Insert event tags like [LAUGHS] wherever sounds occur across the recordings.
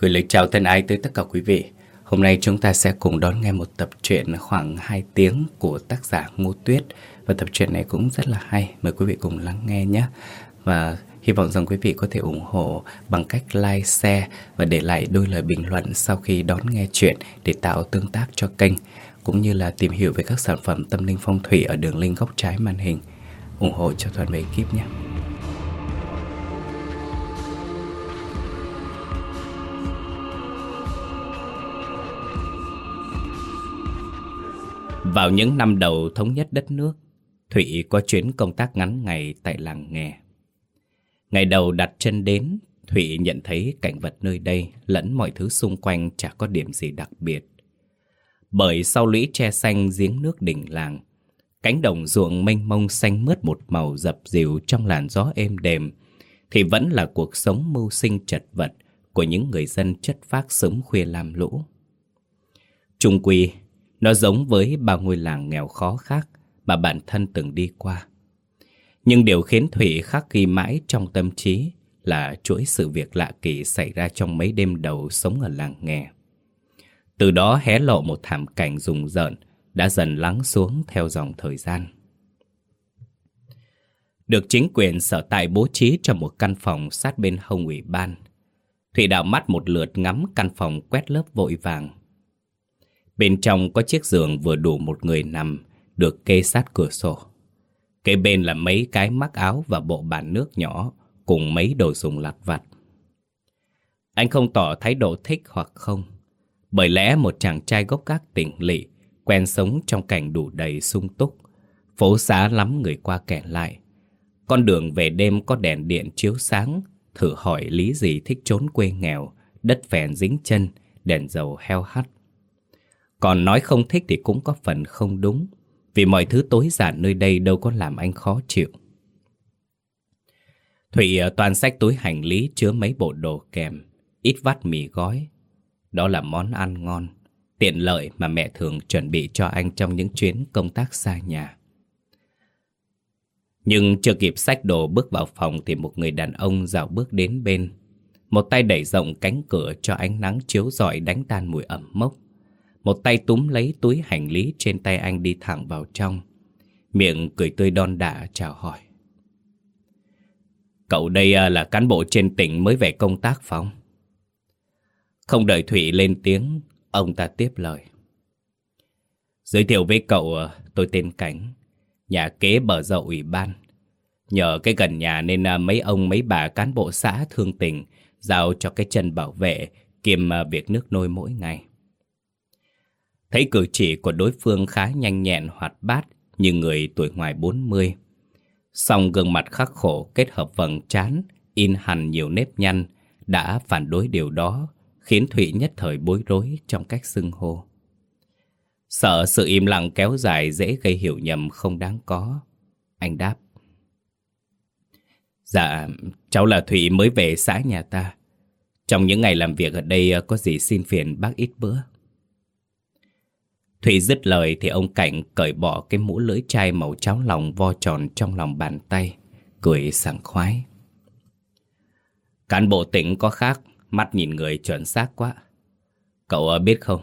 Gửi lời chào thân ái tới tất cả quý vị. Hôm nay chúng ta sẽ cùng đón nghe một tập truyện khoảng 2 tiếng của tác giả Ngô Tuyết. Và tập truyện này cũng rất là hay. Mời quý vị cùng lắng nghe nhé. Và hy vọng rằng quý vị có thể ủng hộ bằng cách like, share và để lại đôi lời bình luận sau khi đón nghe chuyện để tạo tương tác cho kênh. Cũng như là tìm hiểu về các sản phẩm tâm linh phong thủy ở đường link góc trái màn hình. ủng hộ cho toàn bộ ekip nhé. Vào những năm đầu thống nhất đất nước, Thụy có chuyến công tác ngắn ngày tại làng nghề. Ngày đầu đặt chân đến, Thụy nhận thấy cảnh vật nơi đây lẫn mọi thứ xung quanh chả có điểm gì đặc biệt. Bởi sau lũy tre xanh giếng nước đỉnh làng, cánh đồng ruộng mênh mông xanh mướt một màu dập dìu trong làn gió êm đềm, thì vẫn là cuộc sống mưu sinh chật vật của những người dân chất phác sớm khuya làm lũ. Trung quy, nó giống với bao ngôi làng nghèo khó khác mà bản thân từng đi qua. Nhưng điều khiến Thủy khắc ghi mãi trong tâm trí là chuỗi sự việc lạ kỳ xảy ra trong mấy đêm đầu sống ở làng nghề. Từ đó hé lộ một thảm cảnh rùng rợn đã dần lắng xuống theo dòng thời gian. Được chính quyền sở tại bố trí cho một căn phòng sát bên hông ủy ban. Thủy đảo mắt một lượt ngắm căn phòng quét lớp vội vàng. Bên trong có chiếc giường vừa đủ một người nằm, được kê sát cửa sổ. Kế bên là mấy cái mắc áo và bộ bàn nước nhỏ, cùng mấy đồ dùng lặt vặt. Anh không tỏ thái độ thích hoặc không, bởi lẽ một chàng trai gốc gác tỉnh lỵ, quen sống trong cảnh đủ đầy sung túc, phố xá lắm người qua kẻ lại. Con đường về đêm có đèn điện chiếu sáng, thử hỏi lý gì thích trốn quê nghèo, đất phèn dính chân, đèn dầu heo hắt. Còn nói không thích thì cũng có phần không đúng. Vì mọi thứ tối giản nơi đây đâu có làm anh khó chịu. Thủy ờ, toàn sách túi hành lý chứa mấy bộ đồ kèm, Ít vắt mì gói. Đó là món ăn ngon, Tiện lợi mà mẹ thường chuẩn bị cho anh trong những chuyến công tác xa nhà. Nhưng chưa kịp sách đồ bước vào phòng Thì một người đàn ông dạo bước đến bên. Một tay đẩy rộng cánh cửa cho ánh nắng chiếu rọi đánh tan mùi ẩm mốc một tay túm lấy túi hành lý trên tay anh đi thẳng vào trong. Miệng cười tươi đon đả chào hỏi. Cậu đây à, là cán bộ trên tỉnh mới về công tác phòng Không? Đợi Thủy lên tiếng, Ông ta tiếp lời. Giới thiệu với cậu à, tôi tên Cảnh, Nhà kế bờ dậu ủy ban. Nhờ cái gần nhà nên à, mấy ông, mấy bà cán bộ xã thương tình, Giao cho cái chân bảo vệ Kiêm việc nước nôi mỗi ngày. Thấy cử chỉ của đối phương khá nhanh nhẹn hoạt bát như người tuổi ngoài 40. Song gương mặt khắc khổ kết hợp vầng trán, in hẳn nhiều nếp nhăn, đã phản đối điều đó, khiến Thụy nhất thời bối rối trong cách xưng hô. Sợ sự im lặng kéo dài dễ gây hiểu nhầm không đáng có. Anh đáp. Dạ, cháu là Thụy mới về xã nhà ta. Trong những ngày làm việc ở đây có gì xin phiền bác ít bữa. Thủy dứt lời thì ông Cảnh cởi bỏ cái mũ lưỡi chai màu cháo lòng vo tròn trong lòng bàn tay, cười sảng khoái. Cán bộ tỉnh có khác, mắt nhìn người chuẩn xác quá. Cậu ờ, biết không,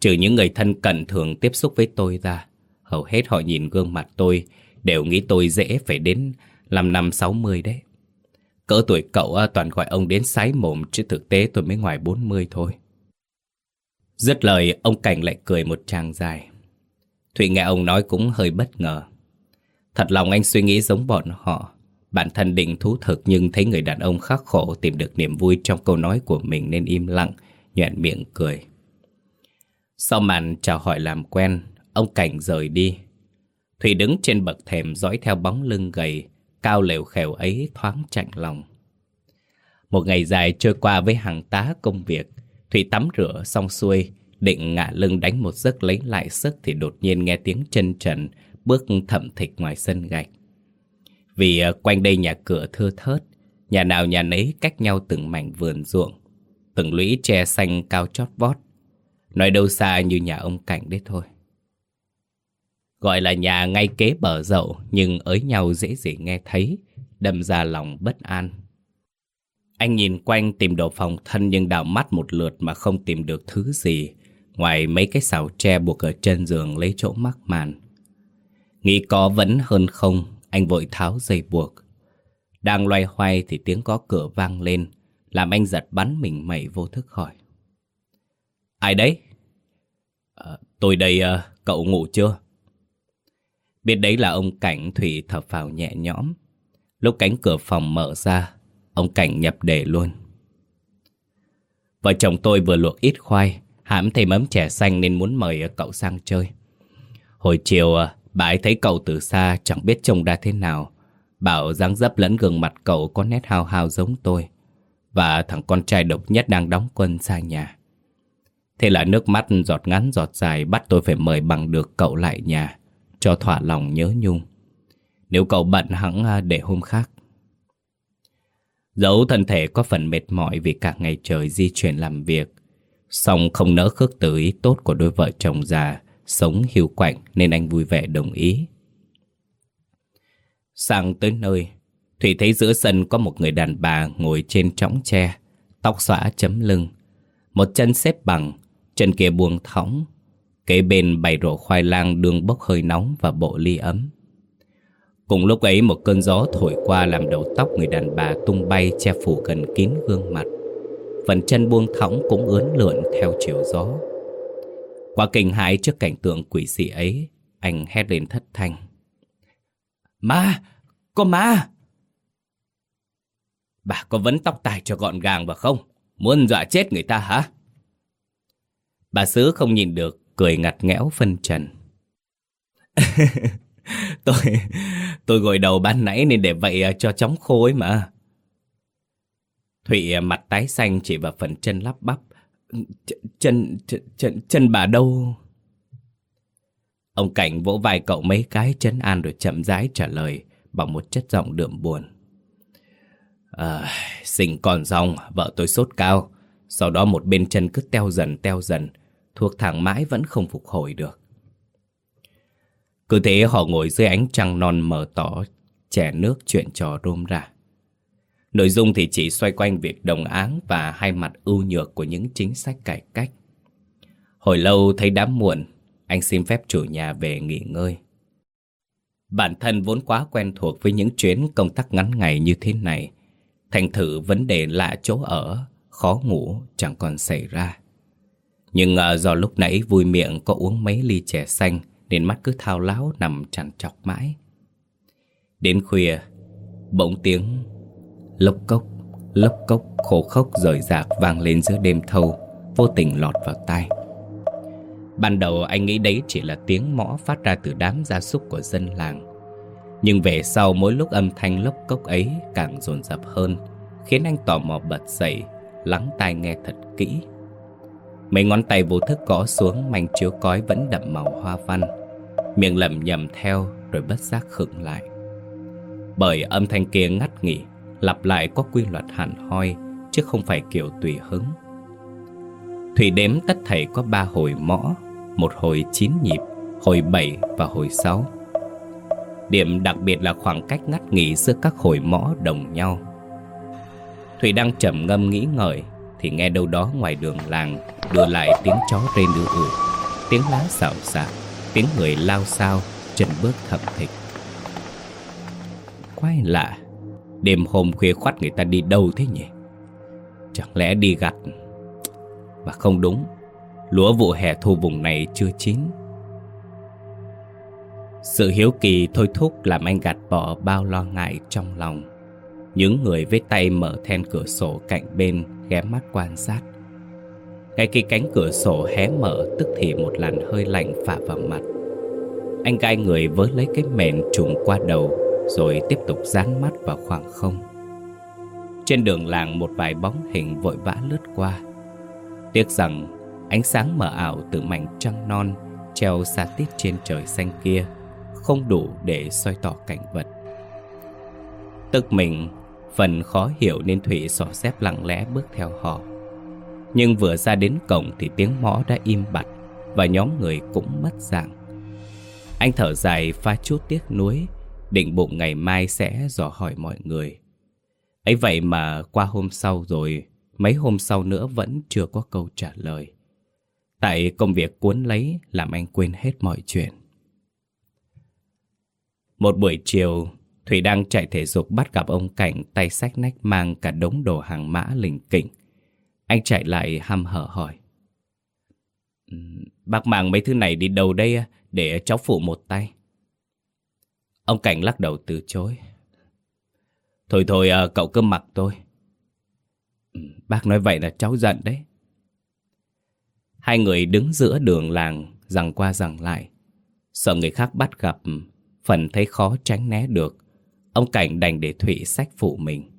trừ những người thân cận thường tiếp xúc với tôi ra, hầu hết họ nhìn gương mặt tôi đều nghĩ tôi dễ phải đến 5 năm 60 đấy. Cỡ tuổi cậu ờ, toàn gọi ông đến sái mồm chứ thực tế tôi mới ngoài 40 thôi. Dứt lời, ông Cảnh lại cười một tràng dài. Thụy nghe ông nói cũng hơi bất ngờ. Thật lòng anh suy nghĩ giống bọn họ. Bản thân định thú thực nhưng thấy người đàn ông khắc khổ tìm được niềm vui trong câu nói của mình nên im lặng, nhoẹn miệng cười. Sau màn chào hỏi làm quen, ông Cảnh rời đi. Thủy đứng trên bậc thềm dõi theo bóng lưng gầy, cao lều khèo ấy thoáng chạnh lòng. Một ngày dài trôi qua với hàng tá công việc, Thủy tắm rửa xong xuôi, định ngả lưng đánh một giấc lấy lại sức thì đột nhiên nghe tiếng chân trần bước thậm thịch ngoài sân gạch. Vì à, quanh đây nhà cửa thưa thớt, nhà nào nhà nấy cách nhau từng mảnh vườn ruộng, từng lũy tre xanh cao chót vót. Nói đâu xa như nhà ông Cảnh đấy thôi. Gọi là nhà ngay kế bờ dậu nhưng ới nhau dễ dễ nghe thấy, đâm ra lòng bất an. Anh nhìn quanh tìm đồ phòng thân nhưng đảo mắt một lượt mà không tìm được thứ gì. Ngoài mấy cái xào tre buộc ở chân giường lấy chỗ mắc màn. Nghĩ có vẫn hơn không Anh vội tháo dây buộc. Đang loay hoay thì tiếng có cửa vang lên Làm anh giật bắn mình mẩy vô thức hỏi. Ai đấy? À, tôi đây, à, cậu ngủ chưa? Biết đấy là ông Cảnh Thủy thở phào nhẹ nhõm. Lúc cánh cửa phòng mở ra Ông Cảnh nhập đề luôn. Vợ chồng tôi vừa luộc ít khoai Hãm thêm ấm chè xanh nên muốn mời ờ, cậu sang chơi. Hồi chiều ờ, bà ấy thấy cậu từ xa chẳng biết trông ra thế nào, Bảo dáng dấp lẫn gương mặt cậu có nét hao hao giống tôi, Và thằng con trai độc nhất đang đóng quân xa nhà. Thế là nước mắt giọt ngắn giọt dài bắt tôi phải mời bằng được cậu lại nhà, Cho thỏa lòng nhớ nhung. Nếu cậu bận hẳn ờ, để hôm khác. Dẫu thân thể có phần mệt mỏi vì cả ngày trời di chuyển làm việc. Song không nỡ khước từ ý tốt của đôi vợ chồng già, Sống hiu quạnh nên anh vui vẻ đồng ý. Sang tới nơi, Thủy thấy giữa sân có một người đàn bà ngồi trên trõng tre, Tóc xõa chấm lưng. Một chân xếp bằng, Chân kia buông thõng, Kế bên bày rổ khoai lang đường bốc hơi nóng và bộ ly ấm. Cùng lúc ấy một cơn gió thổi qua làm đầu tóc người đàn bà tung bay che phủ gần kín gương mặt. Phần chân buông thõng cũng ướn lượn theo chiều gió. Qua kinh hãi trước cảnh tượng quỷ dị ấy, anh hét lên thất thanh. Ma! Có ma! Bà có vấn tóc tài cho gọn gàng và không? Muốn dọa chết người ta hả? Bà Sứ không nhìn được, cười ngặt nghẽo phân trần. [LAUGHS] [LAUGHS] tôi tôi gội đầu ban nãy nên để vậy à, cho chóng khô ấy mà. Thụy à, mặt tái xanh chỉ vào phần chân lắp bắp. Chân, chân, chân, chân bà đâu? Ông Cảnh vỗ vai cậu mấy cái chấn an rồi chậm rãi trả lời bằng một chất giọng đượm buồn. À, sinh còn rong, vợ tôi sốt cao. Sau đó một bên chân cứ teo dần teo dần, thuộc thẳng mãi vẫn không phục hồi được. Cứ thế họ ngồi dưới ánh trăng non mờ tỏ, chè nước chuyện trò rôm ra. Nội dung thì chỉ xoay quanh việc đồng áng và hai mặt ưu nhược của những chính sách cải cách. Hồi lâu thấy đám muộn, anh xin phép chủ nhà về nghỉ ngơi. Bản thân vốn quá quen thuộc với những chuyến công tác ngắn ngày như thế này. Thành thử vấn đề lạ chỗ ở, khó ngủ chẳng còn xảy ra. Nhưng à, do lúc nãy vui miệng có uống mấy ly chè xanh nên mắt cứ thao láo nằm chằn chọc mãi. Đến khuya, Bỗng tiếng Lốc cốc Lốc cốc khổ khốc rời rạc vang lên giữa đêm thâu, Vô tình lọt vào tai. Ban đầu anh nghĩ đấy chỉ là tiếng mõ phát ra từ đám gia súc của dân làng. Nhưng về sau mỗi lúc âm thanh lốc cốc ấy càng dồn dập hơn, Khiến anh tò mò bật dậy, Lắng tai nghe thật kỹ. Mấy ngón tay vô thức gõ xuống, mảnh chiếu cói vẫn đậm màu hoa văn. Miệng lẩm nhẩm theo rồi bất giác khựng lại. Bởi âm thanh kia ngắt nghỉ, Lặp lại có quy luật hẳn hoi, Chứ không phải kiểu tùy hứng. Thủy đếm tất thảy có ba hồi mõ, Một hồi chín nhịp, Hồi bảy và hồi sáu. Điểm đặc biệt là khoảng cách ngắt nghỉ giữa các hồi mõ đồng nhau. Thủy đang trầm ngâm nghĩ ngợi, Thì nghe đâu đó ngoài đường làng Đưa lại tiếng chó rên đưa ử, Tiếng lá xào xạc. Tiếng người lao sao Chân bước thập thịch. Quái lạ, Đêm hôm khuya khoắt người ta đi đâu thế nhỉ? Chẳng lẽ đi gặt? Mà không đúng, Lúa vụ hè thu vùng này chưa chín. Sự hiếu kỳ thôi thúc làm anh gạt bỏ bao lo ngại trong lòng. Những người với tay mở then cửa sổ cạnh bên ghé mắt quan sát ngay khi cánh cửa sổ hé mở, Tức thì một làn hơi lạnh phả vào mặt. Anh gai người với lấy cái mền trùng qua đầu, Rồi tiếp tục dán mắt vào khoảng không. Trên đường làng, một vài bóng hình vội vã lướt qua. Tiếc rằng, ánh sáng mờ ảo từ mảnh trăng non Treo xa tít trên trời xanh kia Không đủ để soi tỏ cảnh vật. Tức mình, Phần khó hiểu nên Thủy xỏ xếp lặng lẽ bước theo họ nhưng vừa ra đến cổng thì tiếng mõ đã im bặt Và nhóm người cũng mất dạng Anh thở dài pha chút tiếc nuối Định bụng ngày mai sẽ dò hỏi mọi người ấy vậy mà qua hôm sau rồi, mấy hôm sau nữa vẫn chưa có câu trả lời. Tại công việc cuốn lấy làm anh quên hết mọi chuyện. Một buổi chiều, Thủy đang chạy thể dục bắt gặp ông Cảnh tay sách nách mang cả đống đồ hàng mã lình kỉnh. Anh chạy lại hăm hở hỏi. Ừ, bác mang mấy thứ này đi đâu đây để cháu phụ một tay? Ông Cảnh lắc đầu từ chối. Thôi thôi à, cậu cứ mặc tôi. Ừ, bác nói vậy là cháu giận đấy. Hai người đứng giữa đường làng, rằng qua rằng lại. Sợ người khác bắt gặp, phần thấy khó tránh né được. Ông Cảnh đành để Thụy sách phụ mình.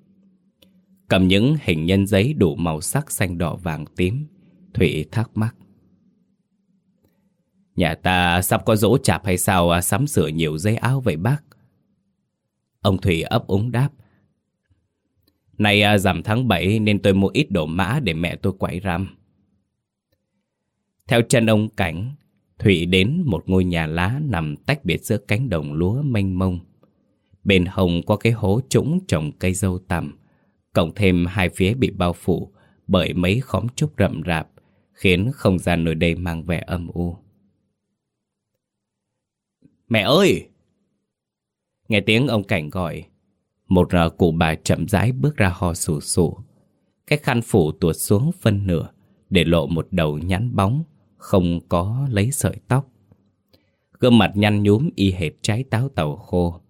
Cầm những hình nhân giấy đủ màu sắc xanh đỏ vàng tím, thủy thắc mắc. Nhà ta sắp có dỗ chạp hay sao à, sắm sửa nhiều giấy áo vậy bác? Ông Thủy ấp úng đáp. nay à, giảm tháng 7 nên tôi mua ít đồ mã để mẹ tôi quậy răm. Theo chân ông Cảnh, Thủy đến một ngôi nhà lá nằm tách biệt giữa cánh đồng lúa mênh mông. Bên hồng có cái hố trũng trồng cây dâu tằm, cộng thêm hai phía bị bao phủ bởi mấy khóm trúc rậm rạp, khiến không gian nơi đây mang vẻ âm u. Mẹ ơi! Nghe tiếng ông Cảnh gọi, một cụ bà chậm rãi bước ra ho sù sù. Cái khăn phủ tuột xuống phân nửa, để lộ một đầu nhắn bóng, không có lấy sợi tóc. Gương mặt nhăn nhúm y hệt trái táo tàu khô.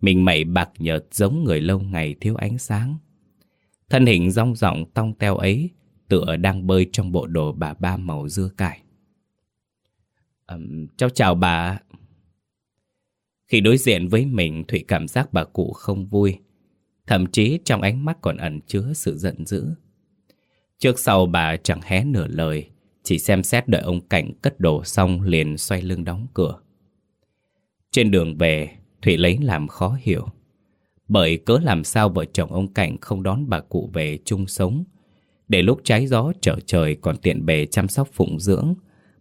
Mình mẩy bạc nhợt giống người lâu ngày thiếu ánh sáng. Thân hình rong rộng tong teo ấy tựa đang bơi trong bộ đồ bà ba màu dưa cải. Um, cháu chào bà. Khi đối diện với mình, Thụy cảm giác bà cụ không vui. Thậm chí trong ánh mắt còn ẩn chứa sự giận dữ. Trước sau bà chẳng hé nửa lời, chỉ xem xét đợi ông Cảnh cất đồ xong liền xoay lưng đóng cửa. Trên đường về, Thụy lấy làm khó hiểu. Bởi cớ làm sao vợ chồng ông Cảnh không đón bà cụ về chung sống, để lúc trái gió trở trời còn tiện bề chăm sóc phụng dưỡng,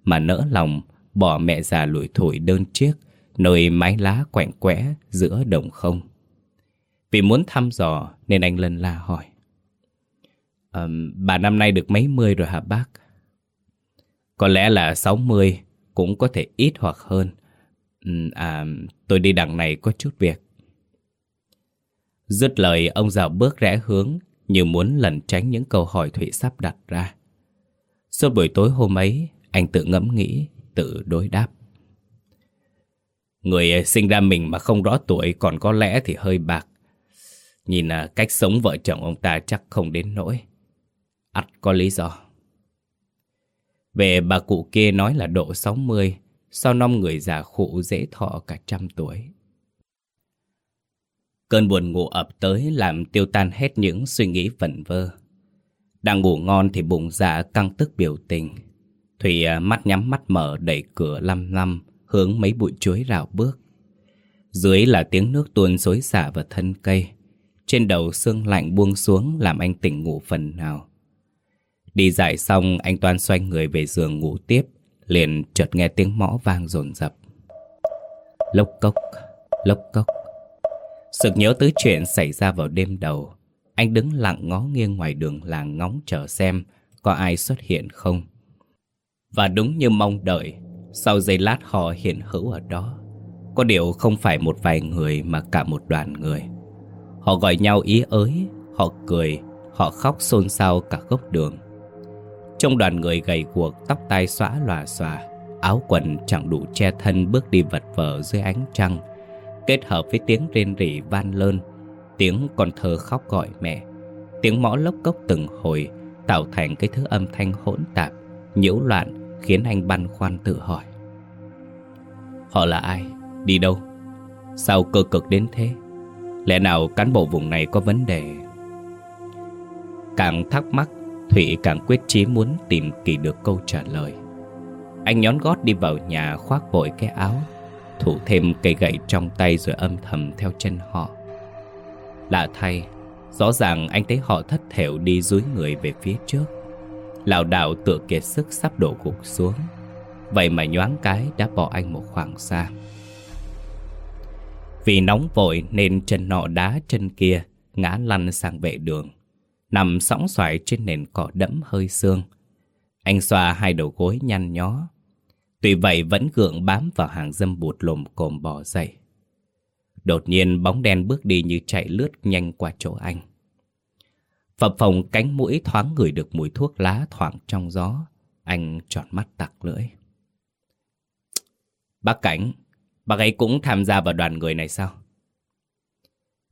mà nỡ lòng bỏ mẹ già lủi thủi đơn chiếc nơi mái lá quạnh quẽ giữa đồng không. Vì muốn thăm dò nên anh lân la hỏi. Um, bà năm nay được mấy mươi rồi hả bác? Có lẽ là 60, cũng có thể ít hoặc hơn. À, tôi đi đằng này có chút việc. Dứt lời ông dạo bước rẽ hướng như muốn lẩn tránh những câu hỏi Thụy sắp đặt ra. Suốt buổi tối hôm ấy, anh tự ngẫm nghĩ, tự đối đáp. Người sinh ra mình mà không rõ tuổi còn có lẽ thì hơi bạc. Nhìn à, cách sống vợ chồng ông ta chắc không đến nỗi. ắt có lý do. Về bà cụ kia nói là độ 60, sau năm người già khụ dễ thọ cả trăm tuổi. Cơn buồn ngủ ập tới làm tiêu tan hết những suy nghĩ vẩn vơ. Đang ngủ ngon thì bụng dạ căng tức biểu tình. Thủy à, mắt nhắm mắt mở đẩy cửa lăm lăm hướng mấy bụi chuối rào bước. Dưới là tiếng nước tuôn xối xả vào thân cây. Trên đầu sương lạnh buông xuống làm anh tỉnh ngủ phần nào. Đi dạy xong anh Toan xoay người về giường ngủ tiếp Liền chợt nghe tiếng mõ vang rồn rập Lốc cốc, lốc cốc Sực nhớ tới chuyện xảy ra vào đêm đầu. Anh đứng lặng ngó nghiêng ngoài đường làng ngóng chờ xem Có ai xuất hiện không. Và đúng như mong đợi, Sau giây lát họ hiện hữu ở đó, Có điều không phải một vài người mà cả một đoàn người. Họ gọi nhau ý ới, Họ cười, Họ khóc xôn xao cả gốc đường. Trong đoàn người gầy guộc, tóc tai xõa lòa xòa, Áo quần chẳng đủ che thân bước đi vật vờ dưới ánh trăng Kết hợp với tiếng rên rỉ van lơn, Tiếng con thơ khóc gọi mẹ, Tiếng mõ lốc cốc từng hồi, Tạo thành cái thứ âm thanh hỗn tạp, nhiễu loạn, khiến anh băn khoăn tự hỏi Họ là ai? Đi đâu? Sao cơ cực đến thế? Lẽ nào cán bộ vùng này có vấn đề? Càng thắc mắc thủy càng quyết chí muốn tìm kỳ được câu trả lời Anh nhón gót đi vào nhà khoác vội cái áo Thủ thêm cây gậy trong tay rồi âm thầm theo chân họ Lạ thay Rõ ràng anh thấy họ thất thểu đi dưới người về phía trước Lào đảo tựa kiệt sức sắp đổ gục xuống Vậy mà nhoáng cái đã bỏ anh một khoảng xa Vì nóng vội nên chân nọ đá chân kia ngã lăn sang vệ đường, nằm sóng xoài trên nền cỏ đẫm hơi xương. Anh xoa hai đầu gối nhăn nhó. Tuy vậy vẫn gượng bám vào hàng dâm bụt lồm cồm bò dậy. Đột nhiên bóng đen bước đi như chạy lướt nhanh qua chỗ anh. Phập phồng cánh mũi thoáng ngửi được mùi thuốc lá thoảng trong gió. Anh tròn mắt tặc lưỡi. Bác Cảnh, bác ấy cũng tham gia vào đoàn người này sao?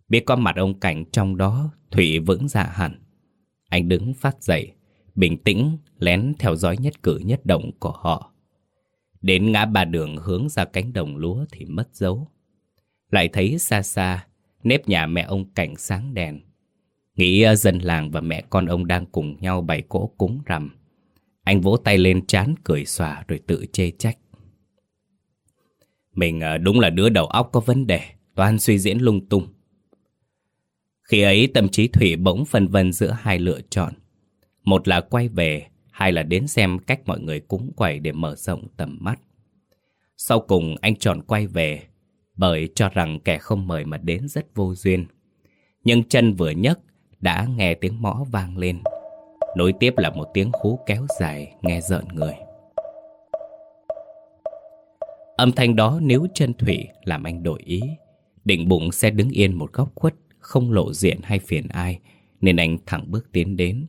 Biết có mặt ông Cảnh trong đó, Thủy vững dạ hẳn. Anh đứng phát dậy, bình tĩnh, lén theo dõi nhất cử nhất động của họ. Đến ngã ba đường hướng ra cánh đồng lúa thì mất dấu. Lại thấy xa xa, nếp nhà mẹ ông Cảnh sáng đèn. Nghĩ ờ, dân làng và mẹ con ông đang cùng nhau bày cỗ cúng rằm. Anh vỗ tay lên chán cười xòa rồi tự chê trách. Mình ờ, đúng là đứa đầu óc có vấn đề, toàn suy diễn lung tung. Khi ấy tâm trí Thủy bỗng phân vân giữa hai lựa chọn. Một là quay về, hay là đến xem cách mọi người cúng quẩy để mở rộng tầm mắt. Sau cùng anh tròn quay về, bởi cho rằng kẻ không mời mà đến rất vô duyên. Nhưng chân vừa nhấc, đã nghe tiếng mõ vang lên. Nối tiếp là một tiếng hú kéo dài, nghe rợn người. Âm thanh đó nếu chân Thủy làm anh đổi ý, định bụng sẽ đứng yên một góc khuất, không lộ diện hay phiền ai, nên anh thẳng bước tiến đến,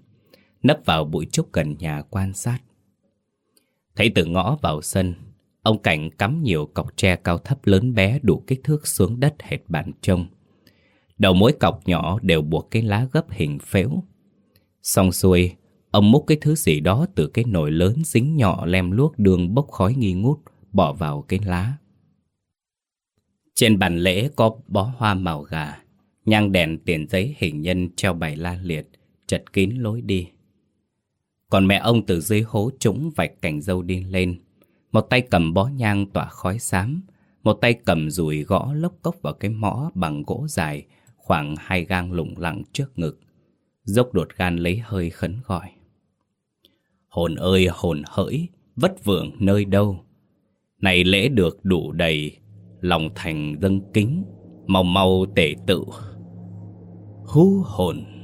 nấp vào bụi trúc gần nhà quan sát. Thấy từ ngõ vào sân, ông Cảnh cắm nhiều cọc tre cao thấp lớn bé đủ kích thước xuống đất hệt bàn trông. Đầu mỗi cọc nhỏ đều buộc cái lá gấp hình phễu. Xong xuôi, ông múc cái thứ gì đó từ cái nồi lớn dính nhỏ lem luốc đường bốc khói nghi ngút, bỏ vào cái lá. Trên bàn lễ có bó hoa màu gà, nhang đèn tiền giấy hình nhân treo bày la liệt, chật kín lối đi. Còn mẹ ông từ dưới hố trũng vạch cành dâu đi lên, một tay cầm bó nhang tỏa khói xám, một tay cầm rùi gõ lốc cốc vào cái mõ bằng gỗ dài, khoảng hai gang lủng lẳng trước ngực. Dốc đột gan lấy hơi khấn gọi. Hồn ơi hồn hỡi, vất vưởng nơi đâu? Này lễ được đủ đầy, lòng thành dâng kính, mau mau tể tự. Hú hồn.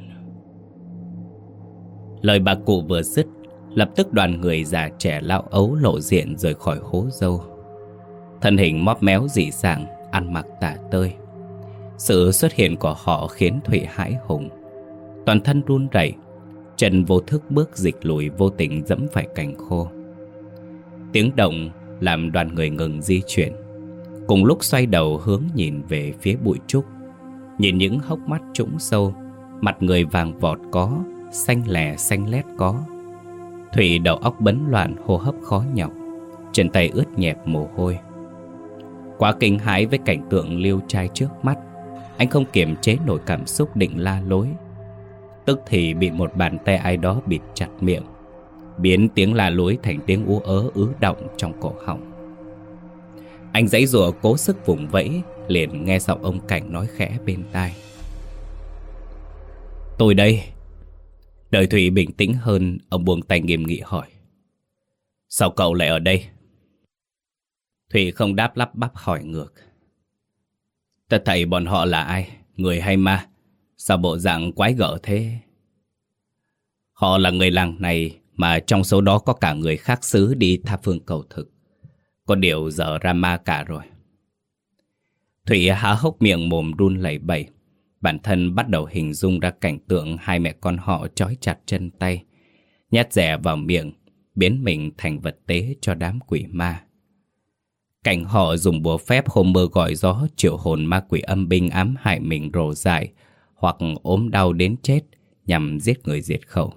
Lời bà cụ vừa dứt, lập tức đoàn người già trẻ lão ấu lộ diện rời khỏi hố dâu. Thân hình móp méo dị dạng, ăn mặc tả tơi. Sự xuất hiện của họ khiến Thụy hãi hùng. Toàn thân run rẩy, chân vô thức bước dịch lùi vô tình dẫm phải cành khô. Tiếng động làm đoàn người ngừng di chuyển. Cùng lúc xoay đầu hướng nhìn về phía bụi trúc, nhìn những hốc mắt trũng sâu, mặt người vàng vọt có, xanh lẻ xanh lét có. Thủy đầu óc bấn loạn hô hấp khó nhọc, chân tay ướt nhẹp mồ hôi. Quá kinh hãi với cảnh tượng liêu trai trước mắt, anh không kiềm chế nổi cảm xúc định la lối. Tức thì bị một bàn tay ai đó bịt chặt miệng, biến tiếng la lối thành tiếng ú ớ ứ động trong cổ họng. Anh dãy rủa cố sức vùng vẫy, liền nghe giọng ông Cảnh nói khẽ bên tai. Tôi đây. Đợi Thủy bình tĩnh hơn, ông buông tay nghiêm nghị hỏi. Sao cậu lại ở đây? Thủy không đáp lắp bắp hỏi ngược. Ta thầy bọn họ là ai? Người hay ma? Sao bộ dạng quái gở thế? Họ là người làng này mà trong số đó có cả người khác xứ đi tha phương cầu thực. Có điều giờ ra ma cả rồi. Thủy há hốc miệng mồm run lẩy bẩy. Bản thân bắt đầu hình dung ra cảnh tượng hai mẹ con họ trói chặt chân tay, nhét rẻ vào miệng, biến mình thành vật tế cho đám quỷ ma. Cảnh họ dùng bùa phép hôm mơ gọi gió triệu hồn ma quỷ âm binh ám hại mình rồ dại hoặc ốm đau đến chết nhằm giết người diệt khẩu.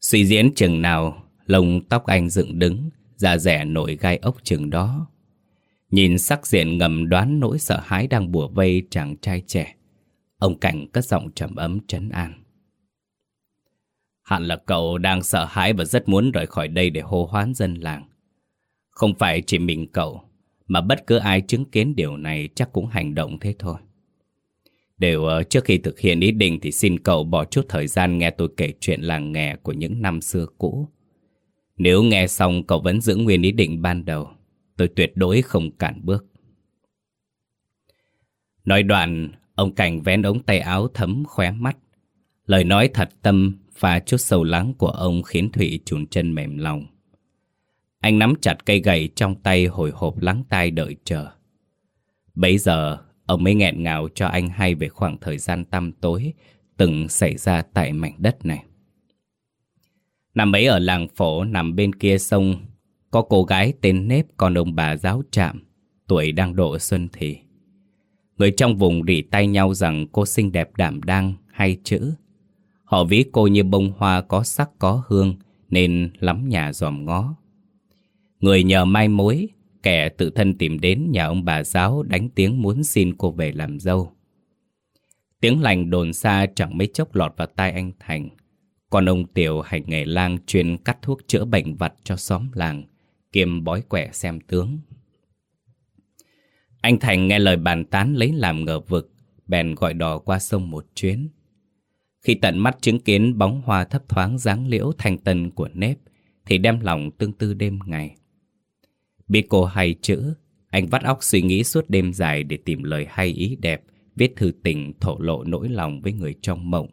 Suy diễn chừng nào, lông tóc anh dựng đứng, da rẻ nổi gai ốc chừng đó. Nhìn sắc diện ngầm đoán nỗi sợ hãi đang bùa vây chàng trai trẻ. Ông Cảnh cất giọng trầm ấm trấn an. Hẳn là cậu đang sợ hãi và rất muốn rời khỏi đây để hô hoán dân làng. Không phải chỉ mình cậu, mà bất cứ ai chứng kiến điều này chắc cũng hành động thế thôi. Đều ờ, trước khi thực hiện ý định thì xin cậu bỏ chút thời gian nghe tôi kể chuyện làng nghề của những năm xưa cũ. Nếu nghe xong cậu vẫn giữ nguyên ý định ban đầu, tôi tuyệt đối không cản bước. Nói đoạn, Ông Cảnh vén ống tay áo thấm khóe mắt. Lời nói thật tâm và chút sầu lắng của ông khiến Thụy chùn chân mềm lòng. Anh nắm chặt cây gậy trong tay hồi hộp lắng tai đợi chờ. Bấy giờ, ông mới nghẹn ngào cho anh hay về khoảng thời gian tăm tối từng xảy ra tại mảnh đất này. Năm ấy ở làng phổ nằm bên kia sông, có cô gái tên Nếp con ông bà giáo trạm, tuổi đang độ xuân thì. Người trong vùng rỉ tay nhau rằng cô xinh đẹp đảm đang hay chữ. Họ ví cô như bông hoa có sắc có hương nên lắm nhà dòm ngó. Người nhờ mai mối, kẻ tự thân tìm đến nhà ông bà giáo đánh tiếng muốn xin cô về làm dâu. Tiếng lành đồn xa chẳng mấy chốc lọt vào tai anh Thành. Còn ông Tiểu hành nghề lang chuyên cắt thuốc chữa bệnh vặt cho xóm làng, kiêm bói quẻ xem tướng. Anh Thành nghe lời bàn tán lấy làm ngờ vực, bèn gọi đò qua sông một chuyến. Khi tận mắt chứng kiến bóng hoa thấp thoáng dáng liễu thanh tân của nếp, thì đem lòng tương tư đêm ngày. Biết cô hay chữ, anh vắt óc suy nghĩ suốt đêm dài để tìm lời hay ý đẹp, viết thư tình thổ lộ nỗi lòng với người trong mộng.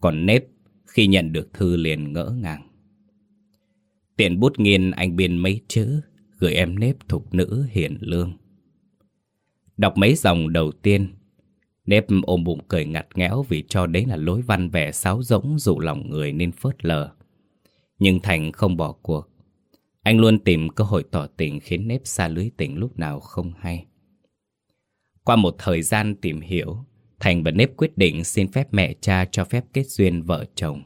Còn nếp, khi nhận được thư liền ngỡ ngàng. Tiện bút nghiên anh biên mấy chữ, gửi em nếp thục nữ hiền lương. Đọc mấy dòng đầu tiên, nếp ôm bụng cười ngặt nghẽo vì cho đấy là lối văn vẻ sáo rỗng dụ lòng người nên phớt lờ. Nhưng Thành không bỏ cuộc. Anh luôn tìm cơ hội tỏ tình khiến nếp xa lưới tình lúc nào không hay. Qua một thời gian tìm hiểu, Thành và Nếp quyết định xin phép mẹ cha cho phép kết duyên vợ chồng.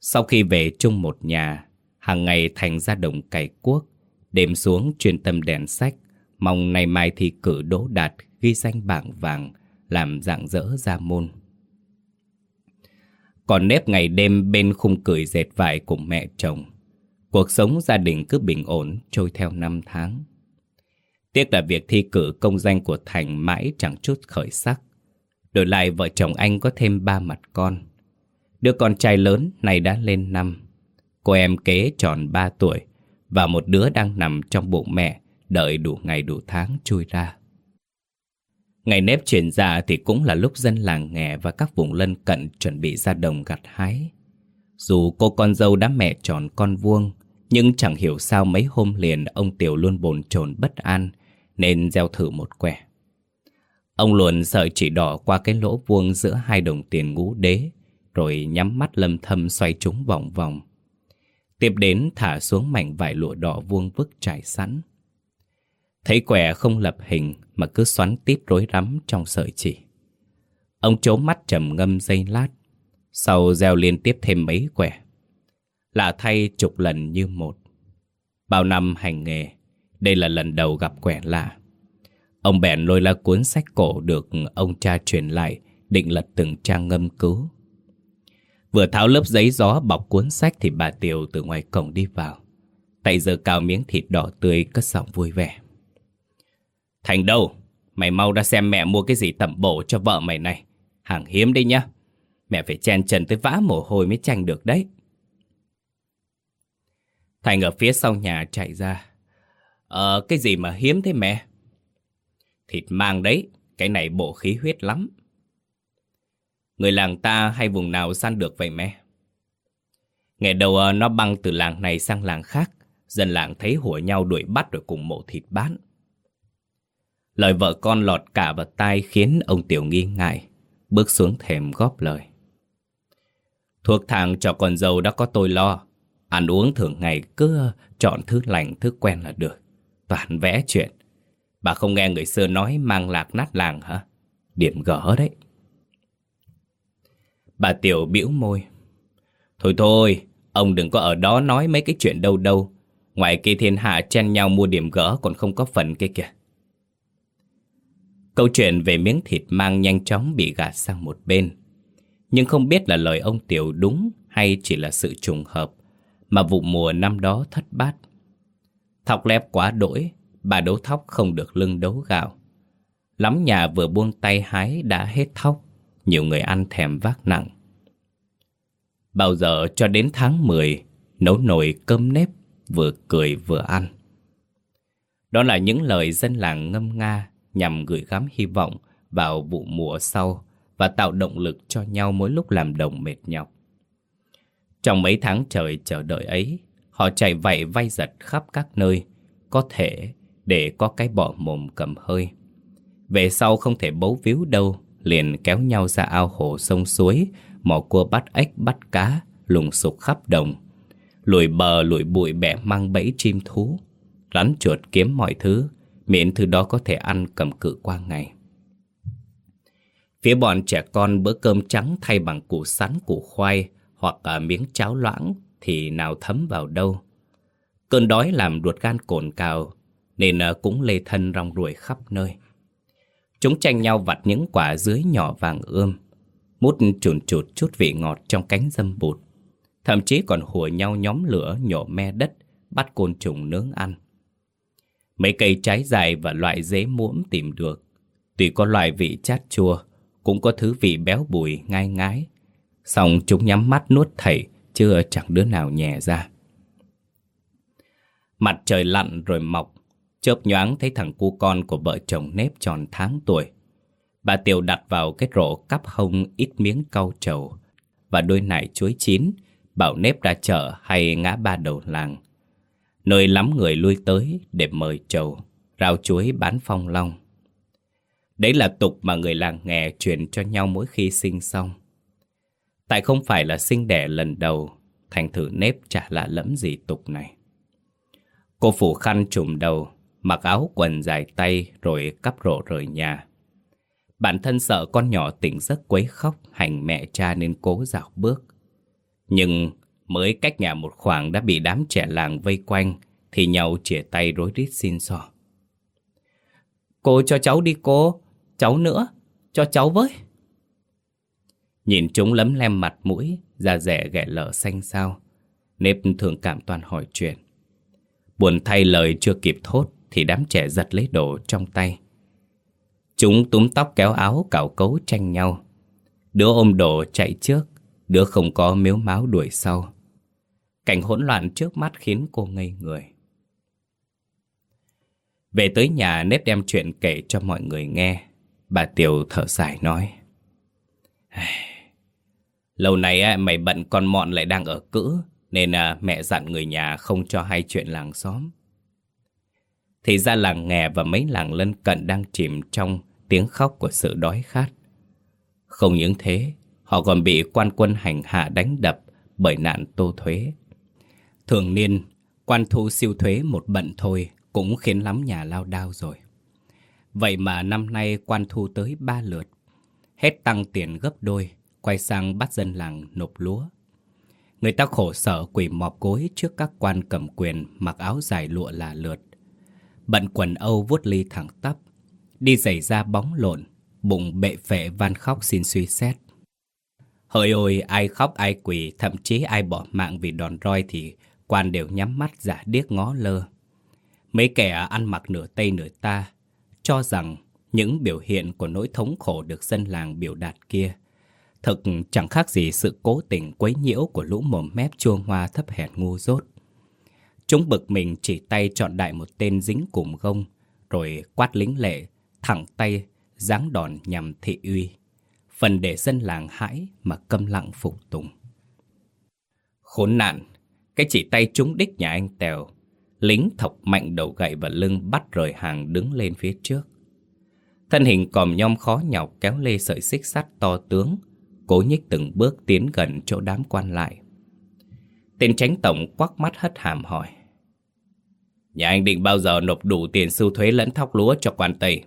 Sau khi về chung một nhà, hàng ngày Thành ra đồng cày cuốc, đêm xuống chuyên tâm đèn sách, mong này mai thì cử đỗ đạt ghi danh bảng vàng, làm dạng dỡ ra môn. Còn Nếp ngày đêm bên khung cười dệt vải cùng mẹ chồng. Cuộc sống gia đình cứ bình ổn trôi theo năm tháng. Tiếc là việc thi cử công danh của Thành mãi chẳng chút khởi sắc. Đổi lại vợ chồng anh có thêm ba mặt con. Đứa con trai lớn này đã lên năm. Cô em kế tròn ba tuổi và một đứa đang nằm trong bụng mẹ đợi đủ ngày đủ tháng trôi ra. Ngày nếp chuyển ra thì cũng là lúc dân làng nghè và các vùng lân cận chuẩn bị ra đồng gặt hái. Dù cô con dâu đã mẹ tròn con vuông, nhưng chẳng hiểu sao mấy hôm liền ông Tiểu luôn bồn chồn bất an nên gieo thử một quẻ. Ông luồn sợi chỉ đỏ qua cái lỗ vuông giữa hai đồng tiền ngũ đế, rồi nhắm mắt lâm thâm xoay chúng vòng vòng. Tiếp đến thả xuống mảnh vải lụa đỏ vuông vức trải sẵn. Thấy quẻ không lập hình mà cứ xoắn tít rối rắm trong sợi chỉ. Ông chố mắt trầm ngâm dây lát, sau gieo liên tiếp thêm mấy quẻ. Lạ thay chục lần như một. Bao năm hành nghề, đây là lần đầu gặp quẻ lạ. Ông bèn lôi ra cuốn sách cổ được ông cha truyền lại, định lật từng trang ngâm cứu. Vừa tháo lớp giấy gió bọc cuốn sách thì bà Tiều từ ngoài cổng đi vào. Tay giờ cào miếng thịt đỏ tươi cất giọng vui vẻ. Thành đâu? Mày mau ra xem mẹ mua cái gì tẩm bổ cho vợ mày này. Hàng hiếm đi nhá. Mẹ phải chen chân tới vã mồ hôi mới tranh được đấy. Thành ở phía sau nhà chạy ra. Ờ, cái gì mà hiếm thế mẹ? Thịt mang đấy, cái này bổ khí huyết lắm. Người làng ta hay vùng nào săn được vậy mẹ? Ngày đầu ờ, nó băng từ làng này sang làng khác, dân làng thấy hủa nhau đuổi bắt rồi cùng mổ thịt bán. Lời vợ con lọt cả vào tai khiến ông Tiểu nghi ngại, bước xuống thềm góp lời. Thuộc thang cho con dâu đã có tôi lo, ăn uống thường ngày cứ chọn thứ lành thứ quen là được toàn vẽ chuyện. Bà không nghe người xưa nói mang lạc nát làng hả? Điểm gỡ đấy. Bà Tiểu bĩu môi. Thôi thôi, ông đừng có ở đó nói mấy cái chuyện đâu đâu. Ngoài kia thiên hạ chen nhau mua điểm gỡ còn không có phần kia kìa. Câu chuyện về miếng thịt mang nhanh chóng bị gạt sang một bên. Nhưng không biết là lời ông Tiểu đúng hay chỉ là sự trùng hợp mà vụ mùa năm đó thất bát. Thọc lép quá đỗi, bà đấu thóc không được lưng đấu gạo. Lắm nhà vừa buông tay hái đã hết thóc, nhiều người ăn thèm vác nặng. Bao giờ cho đến tháng 10, nấu nồi cơm nếp, vừa cười vừa ăn. Đó là những lời dân làng ngâm nga nhằm gửi gắm hy vọng vào vụ mùa sau và tạo động lực cho nhau mỗi lúc làm đồng mệt nhọc. Trong mấy tháng trời chờ đợi ấy, họ chạy vạy vay giật khắp các nơi, có thể để có cái bỏ mồm cầm hơi. Về sau không thể bấu víu đâu, liền kéo nhau ra ao hồ sông suối, mò cua bắt ếch bắt cá, lùng sục khắp đồng. Lùi bờ lùi bụi bẻ mang bẫy chim thú, rắn chuột kiếm mọi thứ, miễn thứ đó có thể ăn cầm cự qua ngày. Phía bọn trẻ con bữa cơm trắng thay bằng củ sắn củ khoai hoặc à, miếng cháo loãng thì nào thấm vào đâu. Cơn đói làm ruột gan cồn cào nên à, cũng lê thân rong ruổi khắp nơi. Chúng tranh nhau vặt những quả dưới nhỏ vàng ươm, mút chuồn chuột chút vị ngọt trong cánh dâm bụt. Thậm chí còn hùa nhau nhóm lửa nhổ me đất, bắt côn trùng nướng ăn. Mấy cây trái dài và loại dế muỗm tìm được, tuy có loại vị chát chua, cũng có thứ vị béo bùi ngai ngái. Xong chúng nhắm mắt nuốt thảy, chưa chẳng đứa nào nhẹ ra. Mặt trời lặn rồi mọc, chớp nhoáng thấy thằng cu con của vợ chồng nếp tròn tháng tuổi. Bà Tiểu đặt vào cái rổ cắp hông ít miếng cau trầu và đôi nải chuối chín, bảo nếp ra chợ hay ngã ba đầu làng. Nơi lắm người lui tới để mời trầu, rau chuối bán phong long. Đấy là tục mà người làng nghề truyền cho nhau mỗi khi sinh xong. Tại không phải là sinh đẻ lần đầu, thành thử nếp chả lạ lẫm gì tục này. Cô phủ khăn trùm đầu, mặc áo quần dài tay rồi cắp rổ rời nhà. Bản thân sợ con nhỏ tỉnh giấc quấy khóc hành mẹ cha nên cố dạo bước. Nhưng mới cách nhà một khoảng đã bị đám trẻ làng vây quanh thì nhau chỉa tay rối rít xin xỏ. Cô cho cháu đi cô, cháu nữa, cho cháu với. Nhìn chúng lấm lem mặt mũi, da rẻ ghẻ lở xanh xao. Nếp thường cảm toàn hỏi chuyện. Buồn thay lời chưa kịp thốt thì đám trẻ giật lấy đồ trong tay. Chúng túm tóc kéo áo cạo cấu tranh nhau. Đứa ôm đồ chạy trước, đứa không có miếu máu đuổi sau. Cảnh hỗn loạn trước mắt khiến cô ngây người. Về tới nhà nếp đem chuyện kể cho mọi người nghe. Bà Tiểu thở dài nói. Lâu nay mày bận con mọn lại đang ở cữ, nên à, mẹ dặn người nhà không cho hay chuyện làng xóm. Thì ra làng nghè và mấy làng lân cận đang chìm trong tiếng khóc của sự đói khát. Không những thế, họ còn bị quan quân hành hạ đánh đập bởi nạn tô thuế. Thường niên, quan thu siêu thuế một bận thôi cũng khiến lắm nhà lao đao rồi. Vậy mà năm nay quan thu tới ba lượt. Hết tăng tiền gấp đôi, quay sang bắt dân làng nộp lúa. Người ta khổ sở quỳ mọp gối trước các quan cầm quyền mặc áo dài lụa là lượt. Bận quần âu vuốt ly thẳng tắp, đi giày ra bóng lộn, bụng bệ phệ van khóc xin suy xét. Hỡi ôi, ai khóc ai quỳ, thậm chí ai bỏ mạng vì đòn roi thì quan đều nhắm mắt giả điếc ngó lơ. Mấy kẻ ăn mặc nửa Tây nửa ta, cho rằng những biểu hiện của nỗi thống khổ được dân làng biểu đạt kia thực chẳng khác gì sự cố tình quấy nhiễu của lũ mồm mép chua hoa thấp hèn ngu dốt. Chúng bực mình chỉ tay chọn đại một tên dính cùng gông, rồi quát lính lệ, thẳng tay, giáng đòn nhằm thị uy. Phần để dân làng hãi mà câm lặng phục tùng. Khốn nạn, cái chỉ tay trúng đích nhà anh Tèo, lính thọc mạnh đầu gậy và lưng bắt rời hàng đứng lên phía trước. Thân hình còm nhom khó nhọc kéo lê sợi xích sắt to tướng, cố nhích từng bước tiến gần chỗ đám quan lại. Tên tránh tổng quắc mắt hất hàm hỏi. Nhà anh định bao giờ nộp đủ tiền sưu thuế lẫn thóc lúa cho quan Tây?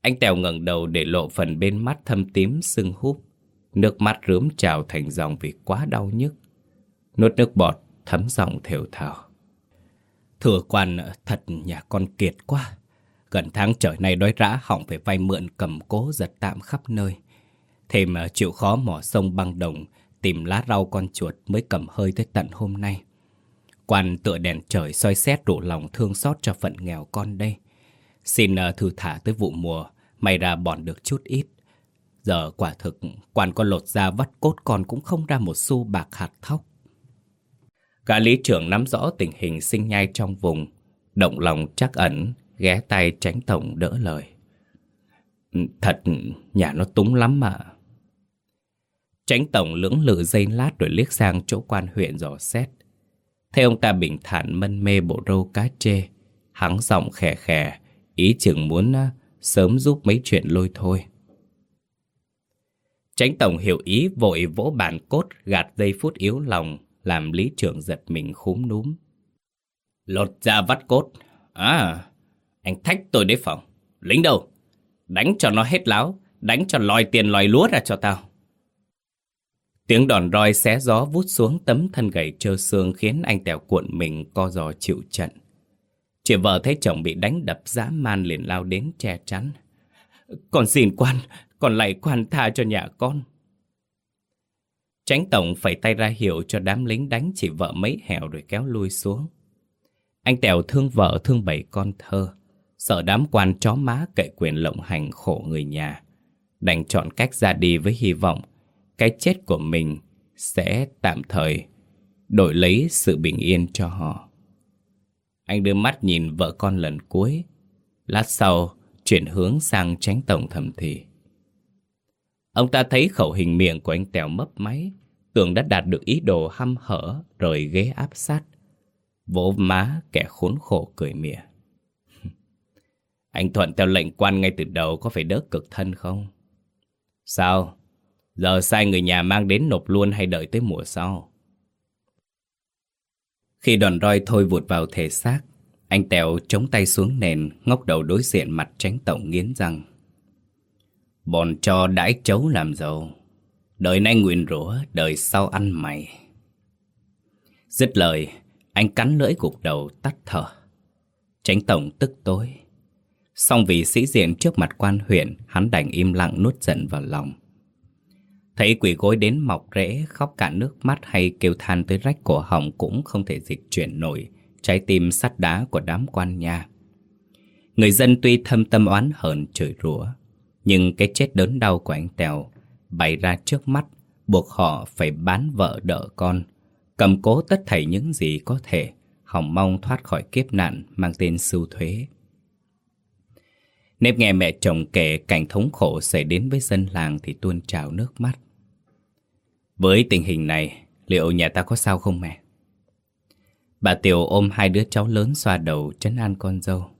Anh Tèo ngẩng đầu để lộ phần bên mắt thâm tím sưng húp. Nước mắt rướm trào thành dòng vì quá đau nhức. Nuốt nước bọt, thấm giọng thều thào. Thừa quan thật nhà con kiệt quá. Gần tháng trời nay đói rã hỏng phải vay mượn cầm cố giật tạm khắp nơi. Thêm chịu khó mỏ sông băng đồng, tìm lá rau con chuột mới cầm hơi tới tận hôm nay. Quan tựa đèn trời soi xét đủ lòng thương xót cho phận nghèo con đây. Xin ờ, thư thả tới vụ mùa, may ra bòn được chút ít. Giờ quả thực, quan có lột ra vắt cốt con cũng không ra một xu bạc hạt thóc. Gã lý trưởng nắm rõ tình hình sinh nhai trong vùng, động lòng chắc ẩn, ghé tay tránh tổng đỡ lời. Ừ, thật, nhà nó túng lắm mà. Tránh tổng lưỡng lự dây lát rồi liếc sang chỗ quan huyện dò xét. Thấy ông ta bình thản mân mê bộ râu cá chê, hắng giọng khè khè, ý chừng muốn à, sớm giúp mấy chuyện lôi thôi. Tránh tổng hiểu ý vội vỗ bàn cốt gạt dây phút yếu lòng, làm lý trưởng giật mình khúm núm. Lột ra vắt cốt. À, anh thách tôi đấy phòng. Lính đâu? Đánh cho nó hết láo, đánh cho lòi tiền lòi lúa ra cho tao. Tiếng đòn roi xé gió vút xuống tấm thân gầy trơ xương khiến anh Tèo cuộn mình co giò chịu trận. Chị vợ thấy chồng bị đánh đập dã man liền lao đến che chắn. Còn xin quan, còn lại quan tha cho nhà con. Tránh tổng phải tay ra hiệu cho đám lính đánh chị vợ mấy hẻo rồi kéo lui xuống. Anh Tèo thương vợ thương bảy con thơ, sợ đám quan chó má cậy quyền lộng hành khổ người nhà. Đành chọn cách ra đi với hy vọng cái chết của mình sẽ tạm thời đổi lấy sự bình yên cho họ. Anh đưa mắt nhìn vợ con lần cuối, lát sau chuyển hướng sang tránh tổng thầm thì. Ông ta thấy khẩu hình miệng của anh Tèo mấp máy, tưởng đã đạt được ý đồ hăm hở rồi ghế áp sát. Vỗ má kẻ khốn khổ cười mỉa. [LAUGHS] Anh thuận theo lệnh quan ngay từ đầu có phải đỡ cực thân không? Sao? Giờ sai người nhà mang đến nộp luôn hay đợi tới mùa sau? Khi đòn roi thôi vụt vào thể xác, anh Tèo chống tay xuống nền, ngóc đầu đối diện mặt tránh tổng nghiến răng. Bọn cho đãi chấu làm giàu. Đời nay nguyện rủa, đời sau ăn mày. Dứt lời, anh cắn lưỡi gục đầu tắt thở. Tránh tổng tức tối. Xong vì sĩ diện trước mặt quan huyện, hắn đành im lặng nuốt giận vào lòng. Thấy quỷ gối đến mọc rễ, khóc cả nước mắt hay kêu than tới rách cổ họng cũng không thể dịch chuyển nổi trái tim sắt đá của đám quan nha. Người dân tuy thâm tâm oán hờn chửi rủa, nhưng cái chết đớn đau của anh Tèo bày ra trước mắt, buộc họ phải bán vợ đỡ con, cầm cố tất thảy những gì có thể, hỏng mong thoát khỏi kiếp nạn mang tên sưu thuế. Nếp nghe mẹ chồng kể cảnh thống khổ xảy đến với dân làng thì tuôn trào nước mắt. Với tình hình này, liệu nhà ta có sao không mẹ? Bà Tiểu ôm hai đứa cháu lớn xoa đầu trấn an con dâu.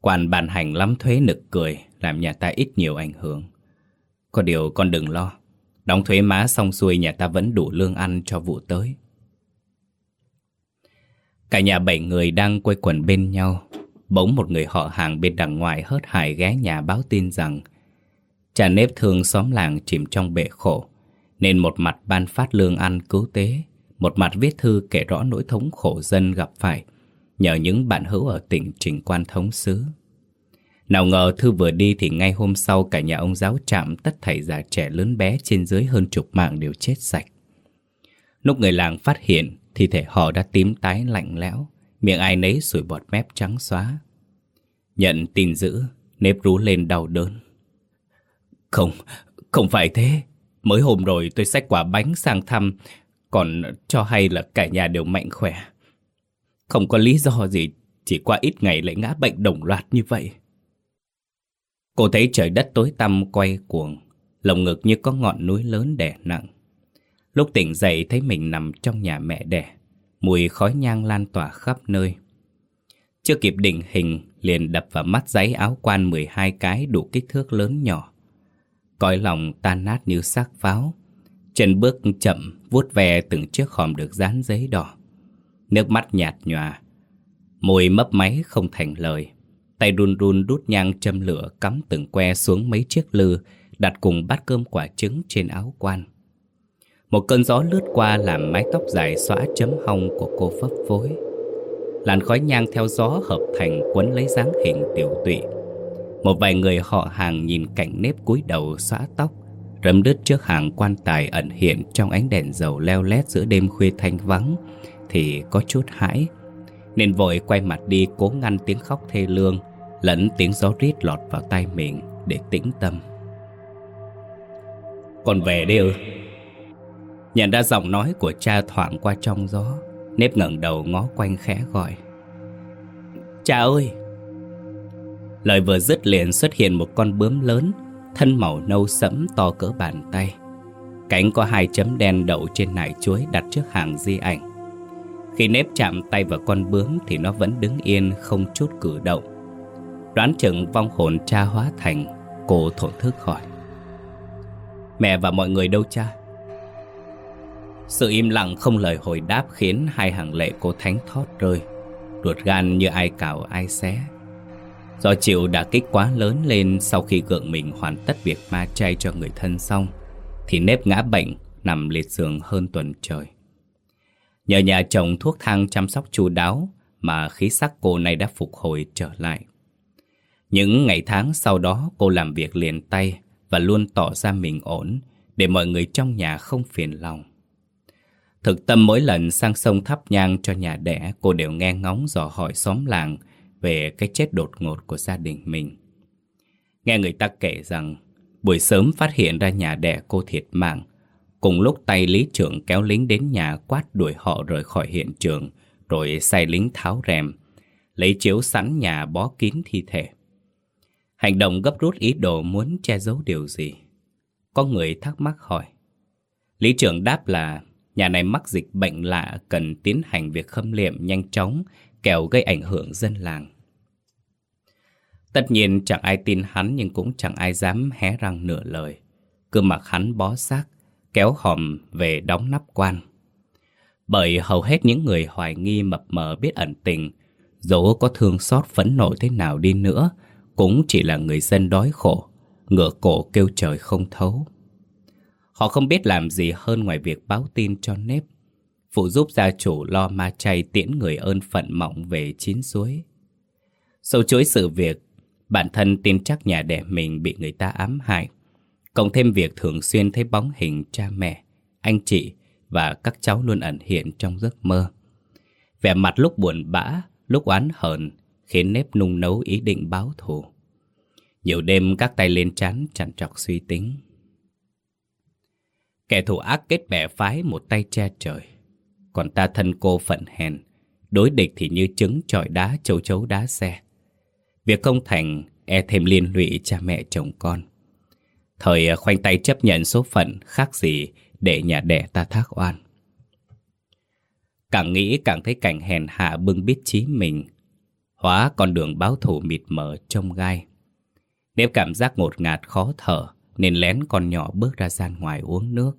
Quản bàn hành lắm thuế nực cười, làm nhà ta ít nhiều ảnh hưởng. Có điều con đừng lo, đóng thuế má xong xuôi nhà ta vẫn đủ lương ăn cho vụ tới. Cả nhà bảy người đang quây quần bên nhau, bỗng một người họ hàng bên đằng ngoài hớt hải ghé nhà báo tin rằng cha nếp thương xóm làng chìm trong bể khổ, nên một mặt ban phát lương ăn cứu tế, một mặt viết thư kể rõ nỗi thống khổ dân gặp phải nhờ những bạn hữu ở tỉnh Trình Quan Thống Sứ. Nào ngờ thư vừa đi thì ngay hôm sau cả nhà ông giáo chạm tất thảy già trẻ lớn bé trên dưới hơn chục mạng đều chết sạch. Lúc người làng phát hiện thì thể họ đã tím tái lạnh lẽo, miệng ai nấy sủi bọt mép trắng xóa. Nhận tin dữ, nếp rú lên đau đớn. Không, không phải thế. Mới hôm rồi tôi xách quả bánh sang thăm, còn cho hay là cả nhà đều mạnh khỏe. Không có lý do gì, chỉ qua ít ngày lại ngã bệnh đồng loạt như vậy. Cô thấy trời đất tối tăm quay cuồng, lồng ngực như có ngọn núi lớn đè nặng. Lúc tỉnh dậy thấy mình nằm trong nhà mẹ đẻ, mùi khói nhang lan tỏa khắp nơi. Chưa kịp định hình, liền đập vào mắt giấy áo quan 12 cái đủ kích thước lớn nhỏ. Cõi lòng tan nát như xác pháo, chân bước chậm vuốt ve từng chiếc hòm được dán giấy đỏ. Nước mắt nhạt nhòa, môi mấp máy không thành lời. Tay run run đút nhang châm lửa cắm từng que xuống mấy chiếc lư đặt cùng bát cơm quả trứng trên áo quan. Một cơn gió lướt qua làm mái tóc dài xõa chấm hồng của cô phấp phới. Làn khói nhang theo gió hợp thành quấn lấy dáng hình tiểu tụy. Một vài người họ hàng nhìn cảnh nếp cúi đầu xõa tóc, rấm đứt trước hàng quan tài ẩn hiện trong ánh đèn dầu leo lét giữa đêm khuya thanh vắng, thì có chút hãi. Nên vội quay mặt đi cố ngăn tiếng khóc thê lương, lẫn tiếng gió rít lọt vào tai miệng để tĩnh tâm. Còn về đi ư? Nhận ra giọng nói của cha thoảng qua trong gió, Nếp ngẩng đầu ngó quanh khẽ gọi. Cha ơi! Lời vừa dứt liền xuất hiện một con bướm lớn, Thân màu nâu sẫm to cỡ bàn tay. Cánh có hai chấm đen đậu trên nải chuối đặt trước hàng di ảnh. Khi nếp chạm tay vào con bướm thì nó vẫn đứng yên, không chút cử động. Đoán chừng vong hồn cha hóa thành Cô thổn thức hỏi Mẹ và mọi người đâu cha? Sự im lặng không lời hồi đáp khiến hai hàng lệ cô thánh thót rơi Ruột gan như ai cào ai xé. Do chịu đã kích quá lớn lên sau khi gượng mình hoàn tất việc ma chay cho người thân xong Thì nếp ngã bệnh, nằm liệt giường hơn tuần trời. Nhờ nhà chồng thuốc thang chăm sóc chu đáo Mà khí sắc cô này đã phục hồi trở lại. Những ngày tháng sau đó, cô làm việc liền tay Và luôn tỏ ra mình ổn Để mọi người trong nhà không phiền lòng. Thực tâm mỗi lần sang sông thắp nhang cho nhà đẻ, Cô đều nghe ngóng dò hỏi xóm làng Về cái chết đột ngột của gia đình mình. Nghe người ta kể rằng, Buổi sớm phát hiện ra nhà đẻ cô thiệt mạng. Cùng lúc tay lý trưởng kéo lính đến nhà quát đuổi họ rời khỏi hiện trường, Rồi sai lính tháo rèm, Lấy chiếu sẵn nhà bó kín thi thể. Hành động gấp rút ý đồ muốn che giấu điều gì Có người thắc mắc hỏi Lý trưởng đáp là Nhà này mắc dịch bệnh lạ cần tiến hành việc khâm liệm nhanh chóng, kẻo gây ảnh hưởng dân làng. Tất nhiên chẳng ai tin hắn nhưng cũng chẳng ai dám hé răng nửa lời. Cứ mặc hắn bó xác, kéo hòm về đóng nắp quan. Bởi hầu hết những người hoài nghi mập mờ biết ẩn tình, dẫu có thương xót phẫn nộ thế nào đi nữa, cũng chỉ là người dân đói khổ, ngựa cổ kêu trời không thấu. Họ không biết làm gì hơn ngoài việc báo tin cho nếp Phụ giúp gia chủ lo ma chay tiễn người ơn phận mộng về chín suối Sâu chối sự việc Bản thân tin chắc nhà đẻ mình bị người ta ám hại Cộng thêm việc thường xuyên thấy bóng hình cha mẹ, anh chị và các cháu luôn ẩn hiện trong giấc mơ Vẻ mặt lúc buồn bã, lúc oán hờn Khiến nếp nung nấu ý định báo thù. Nhiều đêm các tay lên chán chặn trọc suy tính. Kẻ thù ác kết bè phái một tay che trời. Còn ta thân cô phận hèn, Đối địch thì như trứng trọi đá châu chấu đá xe. Việc không thành e thêm liên lụy cha mẹ chồng con. Thời à, khoanh tay chấp nhận số phận khác gì để nhà đẻ ta thác oan. Càng nghĩ càng thấy cảnh hèn hạ bưng biết chí mình Hóa con đường báo thù mịt mờ trông gai Nếu cảm giác ngột ngạt khó thở Nên lén con nhỏ bước ra gian ngoài uống nước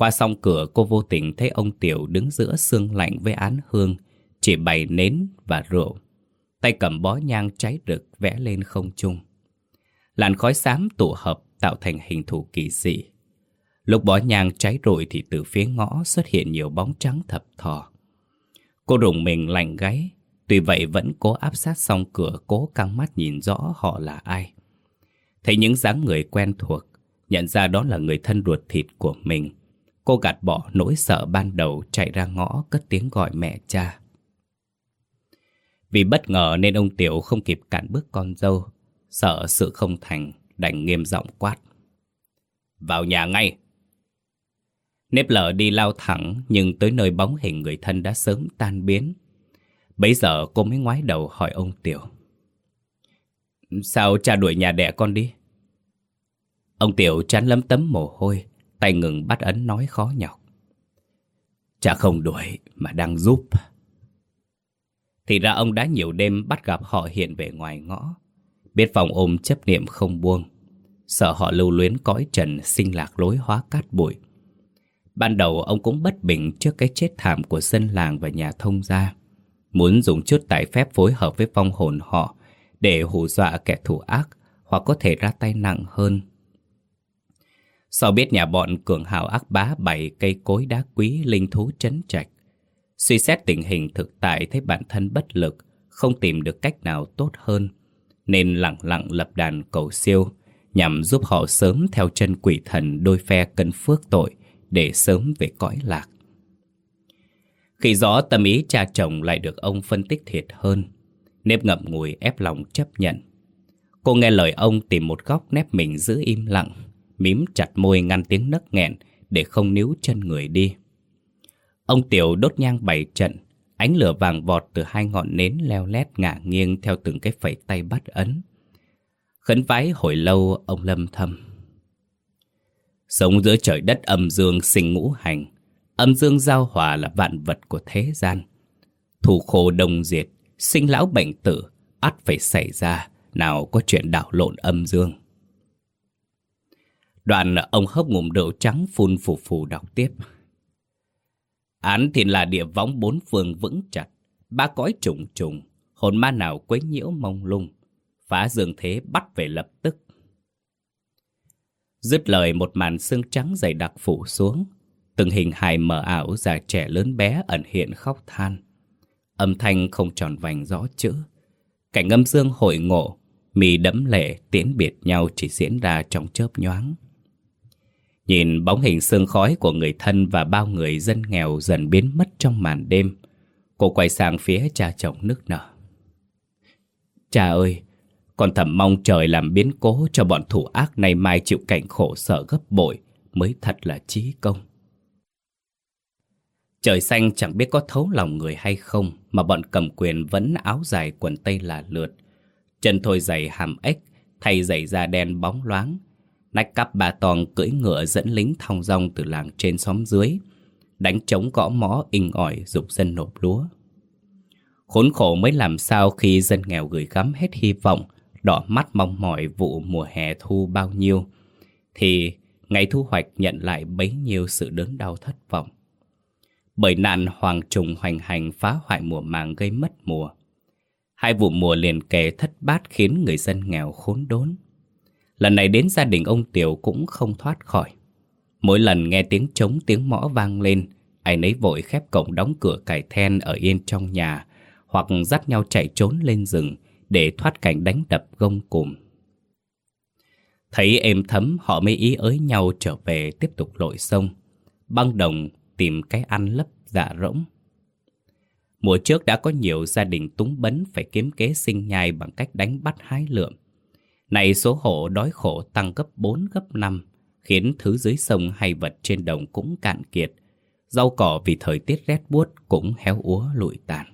qua song cửa cô vô tình thấy ông Tiểu đứng giữa sương lạnh với án hương, chỉ bày nến và rượu. Tay cầm bó nhang cháy rực vẽ lên không trung. Làn khói xám tụ hợp tạo thành hình thù kỳ dị. Lúc bó nhang cháy rồi thì từ phía ngõ xuất hiện nhiều bóng trắng thập thò. Cô rùng mình lạnh gáy, tuy vậy vẫn cố áp sát song cửa cố căng mắt nhìn rõ họ là ai. Thấy những dáng người quen thuộc, nhận ra đó là người thân ruột thịt của mình. Cô gạt bỏ nỗi sợ ban đầu chạy ra ngõ cất tiếng gọi mẹ cha. Vì bất ngờ nên ông Tiểu không kịp cản bước con dâu, sợ sự không thành, đành nghiêm giọng quát. Vào nhà ngay! Nếp lở đi lao thẳng nhưng tới nơi bóng hình người thân đã sớm tan biến. Bấy giờ cô mới ngoái đầu hỏi ông Tiểu. Sao cha đuổi nhà đẻ con đi? Ông Tiểu chán lấm tấm mồ hôi, Tay ngừng bắt ấn nói khó nhọc. Cha không đuổi mà đang giúp. Thì ra ông đã nhiều đêm bắt gặp họ hiện về ngoài ngõ. Biết phòng ôm chấp niệm không buông. Sợ họ lưu luyến cõi trần sinh lạc lối hóa cát bụi. Ban đầu ông cũng bất bình trước cái chết thảm của dân làng và nhà thông gia. Muốn dùng chút tài phép phối hợp với phong hồn họ Để hù dọa kẻ thù ác Hoặc có thể ra tay nặng hơn. Sau biết nhà bọn cường hào ác bá bảy cây cối đá quý linh thú chấn trạch, Suy xét tình hình thực tại thấy bản thân bất lực, Không tìm được cách nào tốt hơn, Nên lặng lặng lập đàn cầu siêu Nhằm giúp họ sớm theo chân quỷ thần đôi phe cân phước tội Để sớm về cõi lạc. Khi rõ tâm ý cha chồng lại được ông phân tích thiệt hơn, Nếp ngậm ngùi ép lòng chấp nhận Cô nghe lời ông tìm một góc nép mình giữ im lặng, Mím chặt môi ngăn tiếng nấc nghẹn Để không níu chân người đi Ông Tiểu đốt nhang bảy trận, Ánh lửa vàng vọt từ hai ngọn nến leo lét ngả nghiêng theo từng cái phẩy tay bắt ấn. Khấn vái hồi lâu, ông lâm thầm. Sống giữa trời đất âm dương sinh ngũ hành. Âm dương giao hòa là vạn vật của thế gian. Thủ khổ đồng diệt, sinh lão bệnh tử, ắt phải xảy ra, nào có chuyện đảo lộn âm dương. Đoạn ông hốc ngụm rượu trắng phun phù phù đọc tiếp. Án thì là địa võng bốn phương vững chặt, ba cõi trùng trùng, hồn ma nào quấy nhiễu mông lung, phá dương thế bắt về lập tức. Dứt lời một màn xương trắng dày đặc phủ xuống, từng hình hài mờ ảo già trẻ lớn bé ẩn hiện khóc than. Âm thanh không tròn vành rõ chữ. Cảnh âm dương hội ngộ, mì đẫm lệ tiễn biệt nhau chỉ diễn ra trong chớp nhoáng. Nhìn bóng hình sương khói của người thân và bao người dân nghèo dần biến mất trong màn đêm, cô quay sang phía cha chồng nức nở. Cha ơi, con thầm mong trời làm biến cố cho bọn thủ ác này mai chịu cảnh khổ sở gấp bội mới thật là trí công. Trời xanh chẳng biết có thấu lòng người hay không mà bọn cầm quyền vẫn áo dài quần tây là lượt. Chân thôi giày hàm ếch, thay giày da đen bóng loáng, Nách cắp bà toàn cưỡi ngựa dẫn lính thong dong từ làng trên xóm dưới, đánh trống gõ mõ inh ỏi dục dân nộp lúa. Khốn khổ mới làm sao khi dân nghèo gửi gắm hết hy vọng, đỏ mắt mong mỏi vụ mùa hè thu bao nhiêu, thì ngày thu hoạch nhận lại bấy nhiêu sự đớn đau thất vọng. Bởi nạn hoàng trùng hoành hành phá hoại mùa màng gây mất mùa. Hai vụ mùa liền kề thất bát khiến người dân nghèo khốn đốn. Lần này đến gia đình ông Tiểu cũng không thoát khỏi. Mỗi lần nghe tiếng trống tiếng mõ vang lên, ai nấy vội khép cổng đóng cửa cải then ở yên trong nhà, hoặc dắt nhau chạy trốn lên rừng để thoát cảnh đánh đập gông cùm. Thấy êm thấm họ mới ý ới nhau trở về tiếp tục lội sông, băng đồng tìm cái ăn lấp dạ rỗng. Mùa trước đã có nhiều gia đình túng bấn phải kiếm kế sinh nhai bằng cách đánh bắt hái lượm. Này số hộ đói khổ tăng gấp 4 gấp 5, khiến thứ dưới sông hay vật trên đồng cũng cạn kiệt. Rau cỏ vì thời tiết rét buốt cũng héo úa lụi tàn.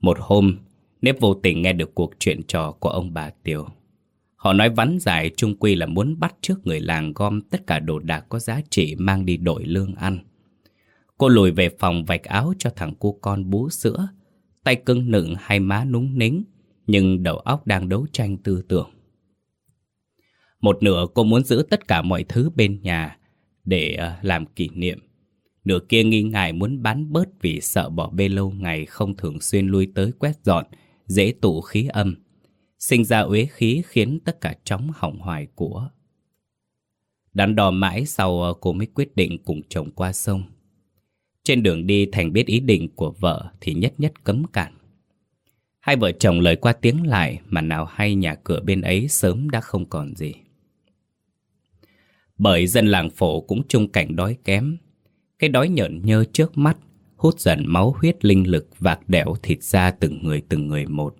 Một hôm, Nếp vô tình nghe được cuộc chuyện trò của ông bà Tiểu. Họ nói vắn dài chung quy là muốn bắt trước người làng gom tất cả đồ đạc có giá trị mang đi đổi lương ăn. Cô lùi về phòng vạch áo cho thằng cu con bú sữa, tay cưng nựng hai má núng nính, nhưng đầu óc đang đấu tranh tư tưởng. Một nửa cô muốn giữ tất cả mọi thứ bên nhà để ờ, làm kỷ niệm. Nửa kia nghi ngại muốn bán bớt vì sợ bỏ bê lâu ngày không thường xuyên lui tới quét dọn, dễ tụ khí âm. Sinh ra uế khí khiến tất cả chóng hỏng hoài của. Đắn đo mãi sau ờ, cô mới quyết định cùng chồng qua sông. Trên đường đi Thành biết ý định của vợ thì nhất nhất cấm cản. Hai vợ chồng lời qua tiếng lại mà nào hay nhà cửa bên ấy sớm đã không còn gì. Bởi dân làng phổ cũng chung cảnh đói kém. Cái đói nhợn nhơ trước mắt, hút dần máu huyết linh lực vạc đẻo thịt ra từng người từng người một.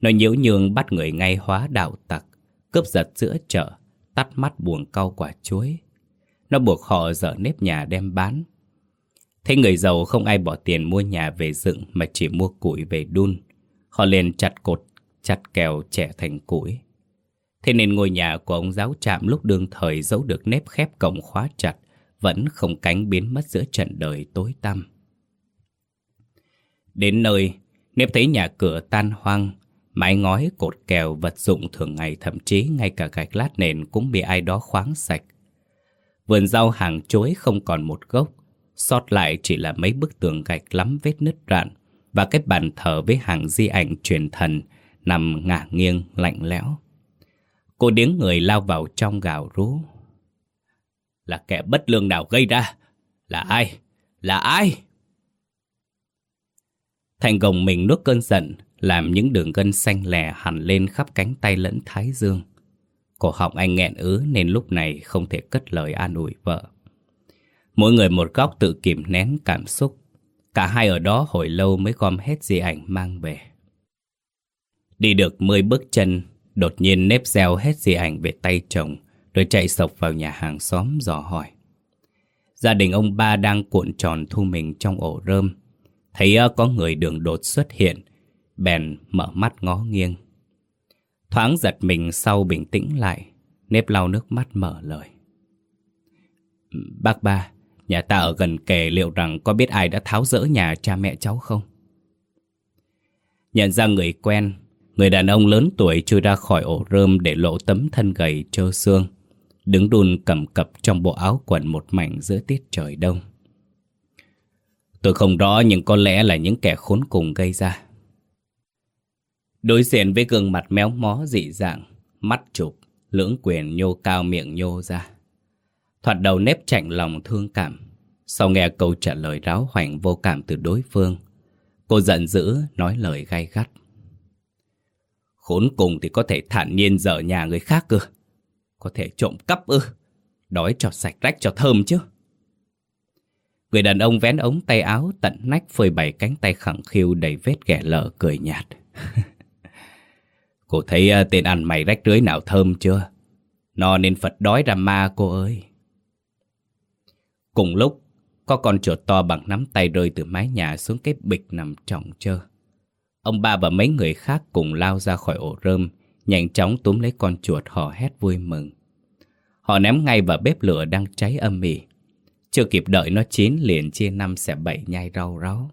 Nó nhiễu nhường bắt người ngay hóa đạo tặc, cướp giật giữa chợ, tắt mắt buồn cau quả chuối. Nó buộc họ dở nếp nhà đem bán. Thấy người giàu không ai bỏ tiền mua nhà về dựng mà chỉ mua củi về đun. Họ liền chặt cột, chặt kèo trẻ thành củi. Thế nên ngôi nhà của ông giáo trạm lúc đương thời giấu được nếp khép cổng khóa chặt, vẫn không cánh biến mất giữa trận đời tối tăm. Đến nơi, nếp thấy nhà cửa tan hoang, mái ngói, cột kèo, vật dụng thường ngày thậm chí ngay cả gạch lát nền cũng bị ai đó khoáng sạch. Vườn rau hàng chối không còn một gốc, sót lại chỉ là mấy bức tường gạch lắm vết nứt rạn, và cái bàn thờ với hàng di ảnh truyền thần nằm ngả nghiêng lạnh lẽo. Cô điếng người lao vào trong gào rú. Là kẻ bất lương nào gây ra? Là ai? Là ai? Thành gồng mình nuốt cơn giận, làm những đường gân xanh lè hẳn lên khắp cánh tay lẫn thái dương. Cổ họng anh nghẹn ứ nên lúc này không thể cất lời an ủi vợ. Mỗi người một góc tự kìm nén cảm xúc, Cả hai ở đó hồi lâu mới gom hết di ảnh mang về. Đi được 10 bước chân, đột nhiên nếp gieo hết di ảnh về tay chồng, rồi chạy sộc vào nhà hàng xóm dò hỏi. Gia đình ông ba đang cuộn tròn thu mình trong ổ rơm. Thấy ờ, có người đường đột xuất hiện, bèn mở mắt ngó nghiêng. Thoáng giật mình sau bình tĩnh lại, nếp lau nước mắt mở lời. Bác ba, nhà ta ở gần kề liệu rằng có biết ai đã tháo rỡ nhà cha mẹ cháu không? Nhận ra người quen, người đàn ông lớn tuổi chui ra khỏi ổ rơm để lộ tấm thân gầy trơ xương, đứng đùn cầm cập trong bộ áo quần một mảnh giữa tiết trời đông. Tôi không rõ nhưng có lẽ là những kẻ khốn cùng gây ra. Đối diện với gương mặt méo mó dị dạng, mắt chụp, lưỡng quyền nhô cao miệng nhô ra. Thoạt đầu nếp chạnh lòng thương cảm, sau nghe câu trả lời ráo hoảnh vô cảm từ đối phương, cô giận dữ nói lời gay gắt. Khốn cùng thì có thể thản nhiên dở nhà người khác cơ. Có thể trộm cắp ư. Đói cho sạch rách cho thơm chứ. Người đàn ông vén ống tay áo tận nách phơi bày cánh tay khẳng khiu đầy vết ghẻ lở cười nhạt. [LAUGHS] cô thấy uh, tên ăn mày rách rưới nào thơm chưa? No nên Phật đói ra ma cô ơi. Cùng lúc, có con chuột to bằng nắm tay rơi từ mái nhà xuống cái bịch nằm trọng chơ. Ông ba và mấy người khác cùng lao ra khỏi ổ rơm, nhanh chóng túm lấy con chuột hò hét vui mừng. Họ ném ngay vào bếp lửa đang cháy âm ỉ. Chưa kịp đợi nó chín liền chia năm xẻ bảy nhai rau ráu.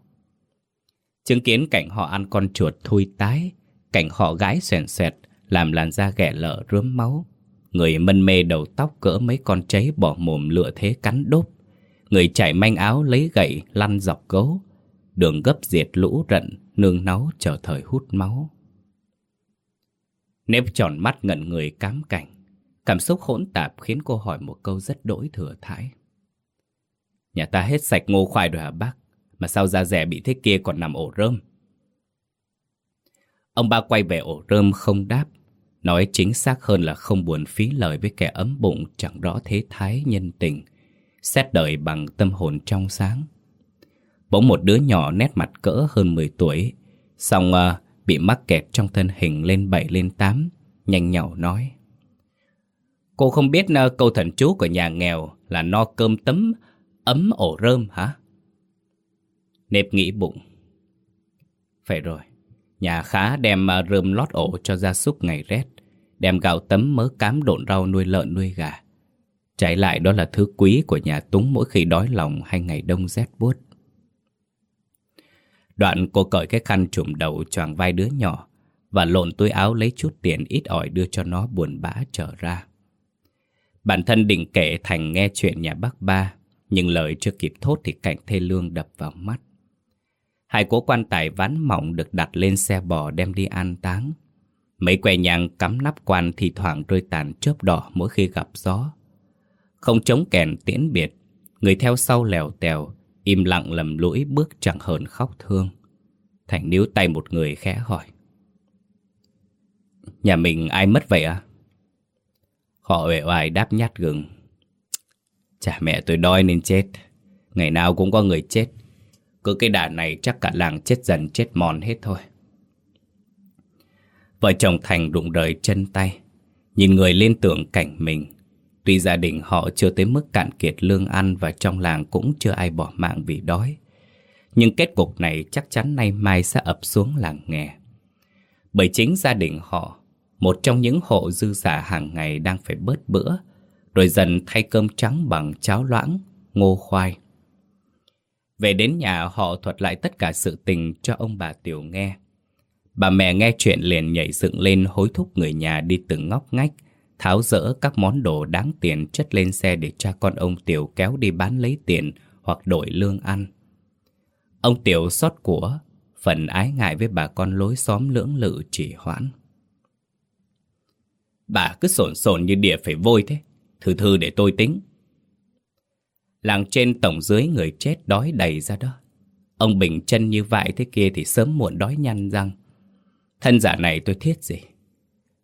Chứng kiến cảnh họ ăn con chuột thui tái, cảnh họ gái xèn xẹt làm làn da ghẻ lở rướm máu. Người mân mê đầu tóc cỡ mấy con cháy bỏ mồm lựa thế cắn đốt. Người chạy manh áo lấy gậy lăn dọc gấu. Đường gấp diệt lũ rận, nương náu chờ thời hút máu. Nếp tròn mắt ngẩn người cám cảnh. Cảm xúc hỗn tạp khiến cô hỏi một câu rất đỗi thừa thãi. Nhà ta hết sạch ngô khoai rồi hả bác? Mà sao da rẻ bị thế kia còn nằm ổ rơm? Ông ba quay về ổ rơm không đáp. Nói chính xác hơn là không buồn phí lời với kẻ ấm bụng chẳng rõ thế thái nhân tình. Xét đời bằng tâm hồn trong sáng. Bỗng một đứa nhỏ nét mặt cỡ hơn 10 tuổi, xong uh, bị mắc kẹt trong thân hình lên 7 lên 8, nhanh nhỏ nói. Cô không biết uh, câu thần chú của nhà nghèo là no cơm tấm, ấm ổ rơm hả? Nếp nghĩ bụng. Phải rồi, nhà khá đem à, rơm lót ổ cho gia súc ngày rét, đem gạo tấm mớ cám độn rau nuôi lợn nuôi gà. Trái lại đó là thứ quý của nhà túng mỗi khi đói lòng hay ngày đông rét buốt. Đoạn cô cởi cái khăn trùm đầu choàng vai đứa nhỏ và lộn túi áo lấy chút tiền ít ỏi đưa cho nó buồn bã trở ra. Bản thân định kể Thành nghe chuyện nhà bác ba, nhưng lời chưa kịp thốt thì cảnh thê lương đập vào mắt. Hai cố quan tài ván mỏng được đặt lên xe bò đem đi an táng. Mấy que nhang cắm nắp quan thì thoảng rơi tàn chớp đỏ mỗi khi gặp gió. Không chống kèn tiễn biệt, người theo sau lèo tèo, Im lặng lầm lũi bước chẳng hờn khóc thương Thành níu tay một người khẽ hỏi Nhà mình ai mất vậy à? Họ uể oải đáp nhát gừng Chả mẹ tôi đói nên chết Ngày nào cũng có người chết cứ cái đà này chắc cả làng chết dần chết mòn hết thôi Vợ chồng Thành rụng rời chân tay Nhìn người lên tưởng cảnh mình Tuy gia đình họ chưa tới mức cạn kiệt lương ăn và trong làng cũng chưa ai bỏ mạng vì đói. Nhưng kết cục này chắc chắn nay mai sẽ ập xuống làng nghề. Bởi chính gia đình họ, một trong những hộ dư giả hàng ngày đang phải bớt bữa, rồi dần thay cơm trắng bằng cháo loãng, ngô khoai. Về đến nhà họ thuật lại tất cả sự tình cho ông bà Tiểu nghe. Bà mẹ nghe chuyện liền nhảy dựng lên hối thúc người nhà đi từng ngóc ngách, tháo rỡ các món đồ đáng tiền chất lên xe để cha con ông Tiểu kéo đi bán lấy tiền hoặc đổi lương ăn. Ông Tiểu xót của, phần ái ngại với bà con lối xóm lưỡng lự chỉ hoãn. Bà cứ sồn sồn như địa phải vôi thế, thư thư để tôi tính. Làng trên tổng dưới người chết đói đầy ra đó. Ông Bình chân như vậy thế kia thì sớm muộn đói nhăn răng. Thân giả này tôi thiết gì.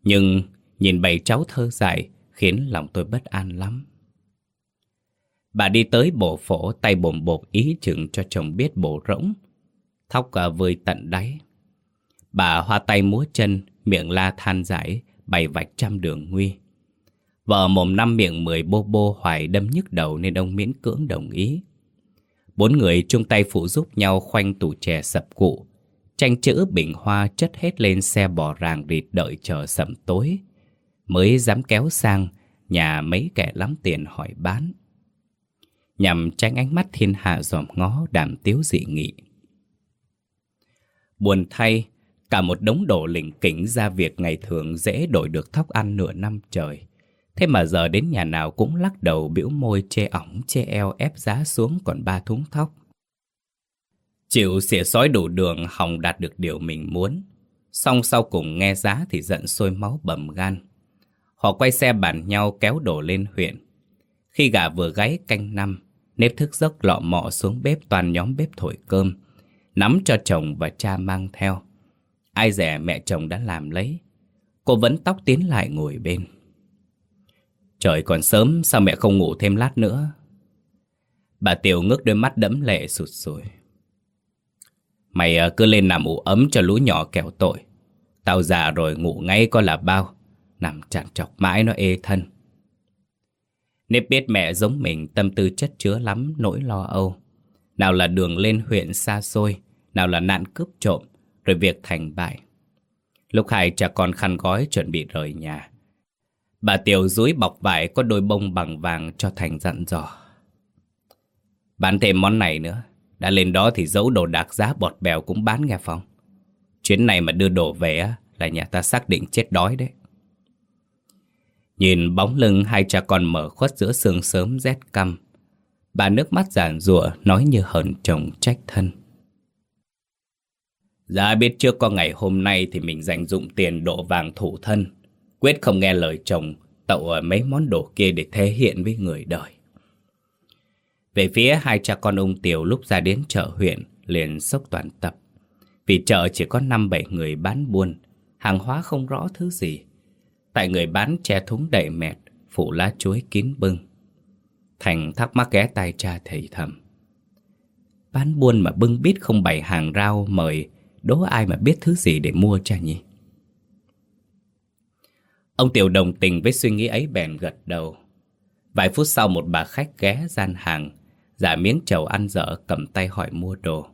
Nhưng Nhìn bầy cháu thơ dại Khiến lòng tôi bất an lắm Bà đi tới bộ phổ Tay bồm bột ý chừng cho chồng biết bộ rỗng Thóc cả vơi tận đáy Bà hoa tay múa chân, Miệng la than giải Bày vạch trăm đường nguy Vợ mồm năm miệng mười bô bô hoài đâm nhức đầu Nên ông miễn cưỡng đồng ý Bốn người chung tay phụ giúp nhau khoanh tủ chè sập cụ. Tranh chữ bình hoa chất hết lên xe bò ràng rịt đợi chờ sầm tối. Mới dám kéo sang nhà mấy kẻ lắm tiền hỏi bán. Nhằm tránh ánh mắt thiên hạ dòm ngó đàm tiếu dị nghị. Buồn thay, cả một đống đồ lỉnh kỉnh ra việc ngày thường dễ đổi được thóc ăn nửa năm trời. Thế mà giờ đến nhà nào cũng lắc đầu biểu môi chê ỏng chê eo ép giá xuống còn ba thúng thóc. Chịu xỉa sói đủ đường Hồng đạt được điều mình muốn. Xong sau cùng nghe giá thì giận sôi máu bầm gan. Họ quay xe bàn nhau kéo đổ lên huyện. Khi gà vừa gáy canh năm, nếp thức giấc lọ mọ xuống bếp toàn nhóm bếp thổi cơm. Nắm cho chồng và cha mang theo. Ai rẻ mẹ chồng đã làm lấy. Cô vẫn tóc tiến lại ngồi bên. Trời còn sớm, sao mẹ không ngủ thêm lát nữa? Bà Tiểu ngước đôi mắt đẫm lệ sụt sùi. Mày ờ, cứ lên nằm ủ ấm cho lũ nhỏ kẹo tội. Tao già rồi ngủ ngay có là bao. Nằm chặn chọc mãi nó ê thân. Nếp biết mẹ giống mình, tâm tư chất chứa lắm, nỗi lo âu. Nào là đường lên huyện xa xôi, Nào là nạn cướp trộm, Rồi việc thành bại. Lúc Hải cha con khăn gói chuẩn bị rời nhà Bà Tiểu dúi bọc vải có đôi bông bằng vàng cho Thành dặn dò. Bán thêm món này nữa. Đã lên đó thì dấu đồ đạc giá bọt bèo cũng bán nghe Phong. Chuyến này mà đưa đồ về á, là nhà ta xác định chết đói đấy. Nhìn bóng lưng hai cha con mở khuất giữa sương sớm rét căm. Bà nước mắt giản rụa nói như hờn chồng trách thân. Dạ biết trước có ngày hôm nay thì mình dành dụng tiền độ vàng thủ thân Quyết không nghe lời chồng, Tậu mấy món đồ kia để thể hiện với người đời. Về phía hai cha con ông Tiểu lúc ra đến chợ huyện, Liền sốc toàn tập. Vì chợ chỉ có 5-7 người bán buôn, Hàng hóa không rõ thứ gì. Tại người bán che thúng đầy mẹt Phủ lá chuối kín bưng. Thành thắc mắc ghé tay cha thầy thầm. Bán buôn mà bưng biết không bày hàng rau mời, Đố ai mà biết thứ gì để mua cha nhỉ? Ông Tiểu đồng tình với suy nghĩ ấy bèn gật đầu. Vài phút sau một bà khách ghé gian hàng, giả miếng chầu ăn dở cầm tay hỏi mua đồ.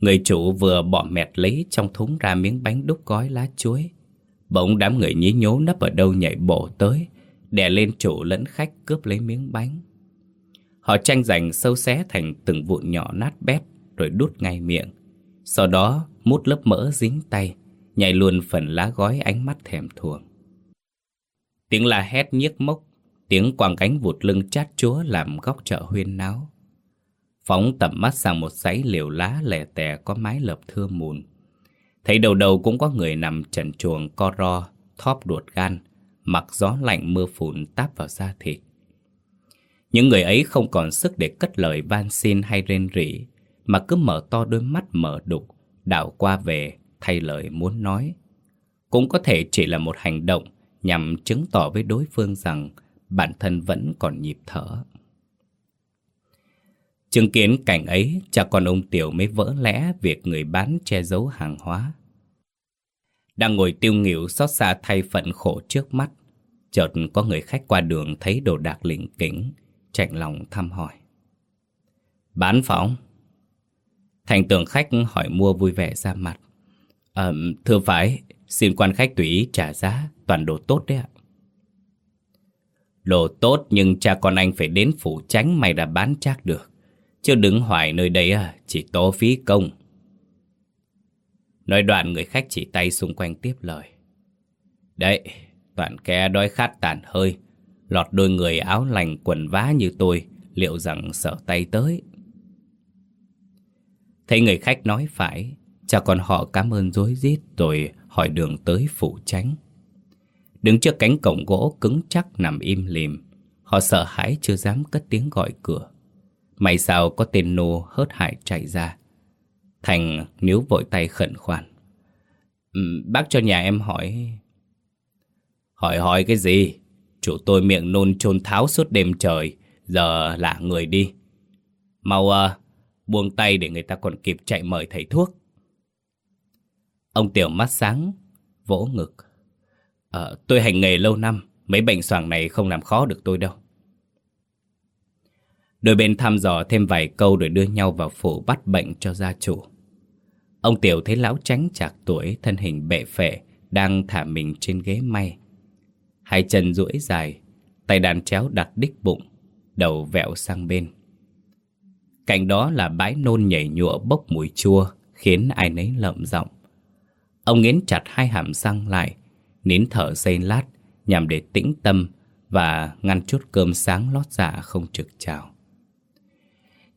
Người chủ vừa bỏ mẹt lấy trong thúng ra miếng bánh đúc gói lá chuối. Bỗng đám người nhí nhố nấp ở đâu nhảy bổ tới, đè lên chủ lẫn khách cướp lấy miếng bánh. Họ tranh giành sâu xé thành từng vụn nhỏ nát bét rồi đút ngay miệng. Sau đó mút lớp mỡ dính tay, nhảy luôn phần lá gói ánh mắt thèm thuồng. Tiếng la hét nhiếc mốc, tiếng quàng cánh vụt lưng chát chúa làm góc chợ huyên náo. Phóng tầm mắt sang một dãy liều lá lẻ tẻ có mái lợp thưa mùn. Thấy đầu đầu cũng có người nằm trần chuồng co ro, thóp ruột gan, mặc gió lạnh mưa phùn táp vào da thịt. Những người ấy không còn sức để cất lời van xin hay rên rỉ, mà cứ mở to đôi mắt mở đục, đảo qua về thay lời muốn nói. Cũng có thể chỉ là một hành động nhằm chứng tỏ với đối phương rằng bản thân vẫn còn nhịp thở. Chứng kiến cảnh ấy, cha con ông Tiểu mới vỡ lẽ việc người bán che giấu hàng hóa. Đang ngồi tiêu nghỉu xót xa thay phận khổ trước mắt, chợt có người khách qua đường thấy đồ đạc lỉnh kỉnh, chạnh lòng thăm hỏi. Bán phóng? Thành tường khách hỏi mua vui vẻ ra mặt. À, thưa phải, xin quan khách tùy ý trả giá, toàn đồ tốt đấy ạ. Đồ tốt nhưng cha con anh phải đến phủ tránh mày đã bán chắc được. Chứ đứng hoài nơi đây à, chỉ tố phí công. Nói đoạn người khách chỉ tay xung quanh tiếp lời. Đấy, toàn kẻ đói khát tàn hơi, lọt đôi người áo lành quần vá như tôi, liệu rằng sợ tay tới. Thấy người khách nói phải, cha con họ cảm ơn dối rít rồi hỏi đường tới phủ tránh. Đứng trước cánh cổng gỗ cứng chắc nằm im lìm. Họ sợ hãi chưa dám cất tiếng gọi cửa. May sao có tên nô hớt hải chạy ra. Thành níu vội tay khẩn khoản. Bác cho nhà em hỏi. Hỏi hỏi cái gì? Chủ tôi miệng nôn chôn tháo suốt đêm trời Giờ lạ người đi. Mau uh, buông tay để người ta còn kịp chạy mời thầy thuốc. Ông Tiểu mắt sáng Vỗ ngực à, Tôi hành nghề lâu năm Mấy bệnh soàng này không làm khó được tôi đâu Đôi bên thăm dò thêm vài câu rồi đưa nhau vào phủ bắt bệnh cho gia chủ. Ông Tiểu thấy lão tránh chạc tuổi, thân hình bệ phệ, đang thả mình trên ghế may. Hai chân duỗi dài, tay đàn chéo đặt đích bụng, đầu vẹo sang bên. Cạnh đó là bãi nôn nhảy nhụa bốc mùi chua, khiến ai nấy lợm giọng. Ông nghiến chặt hai hàm răng lại, nín thở giây lát, nhằm để tĩnh tâm và ngăn chút cơm sáng lót dạ không trực trào.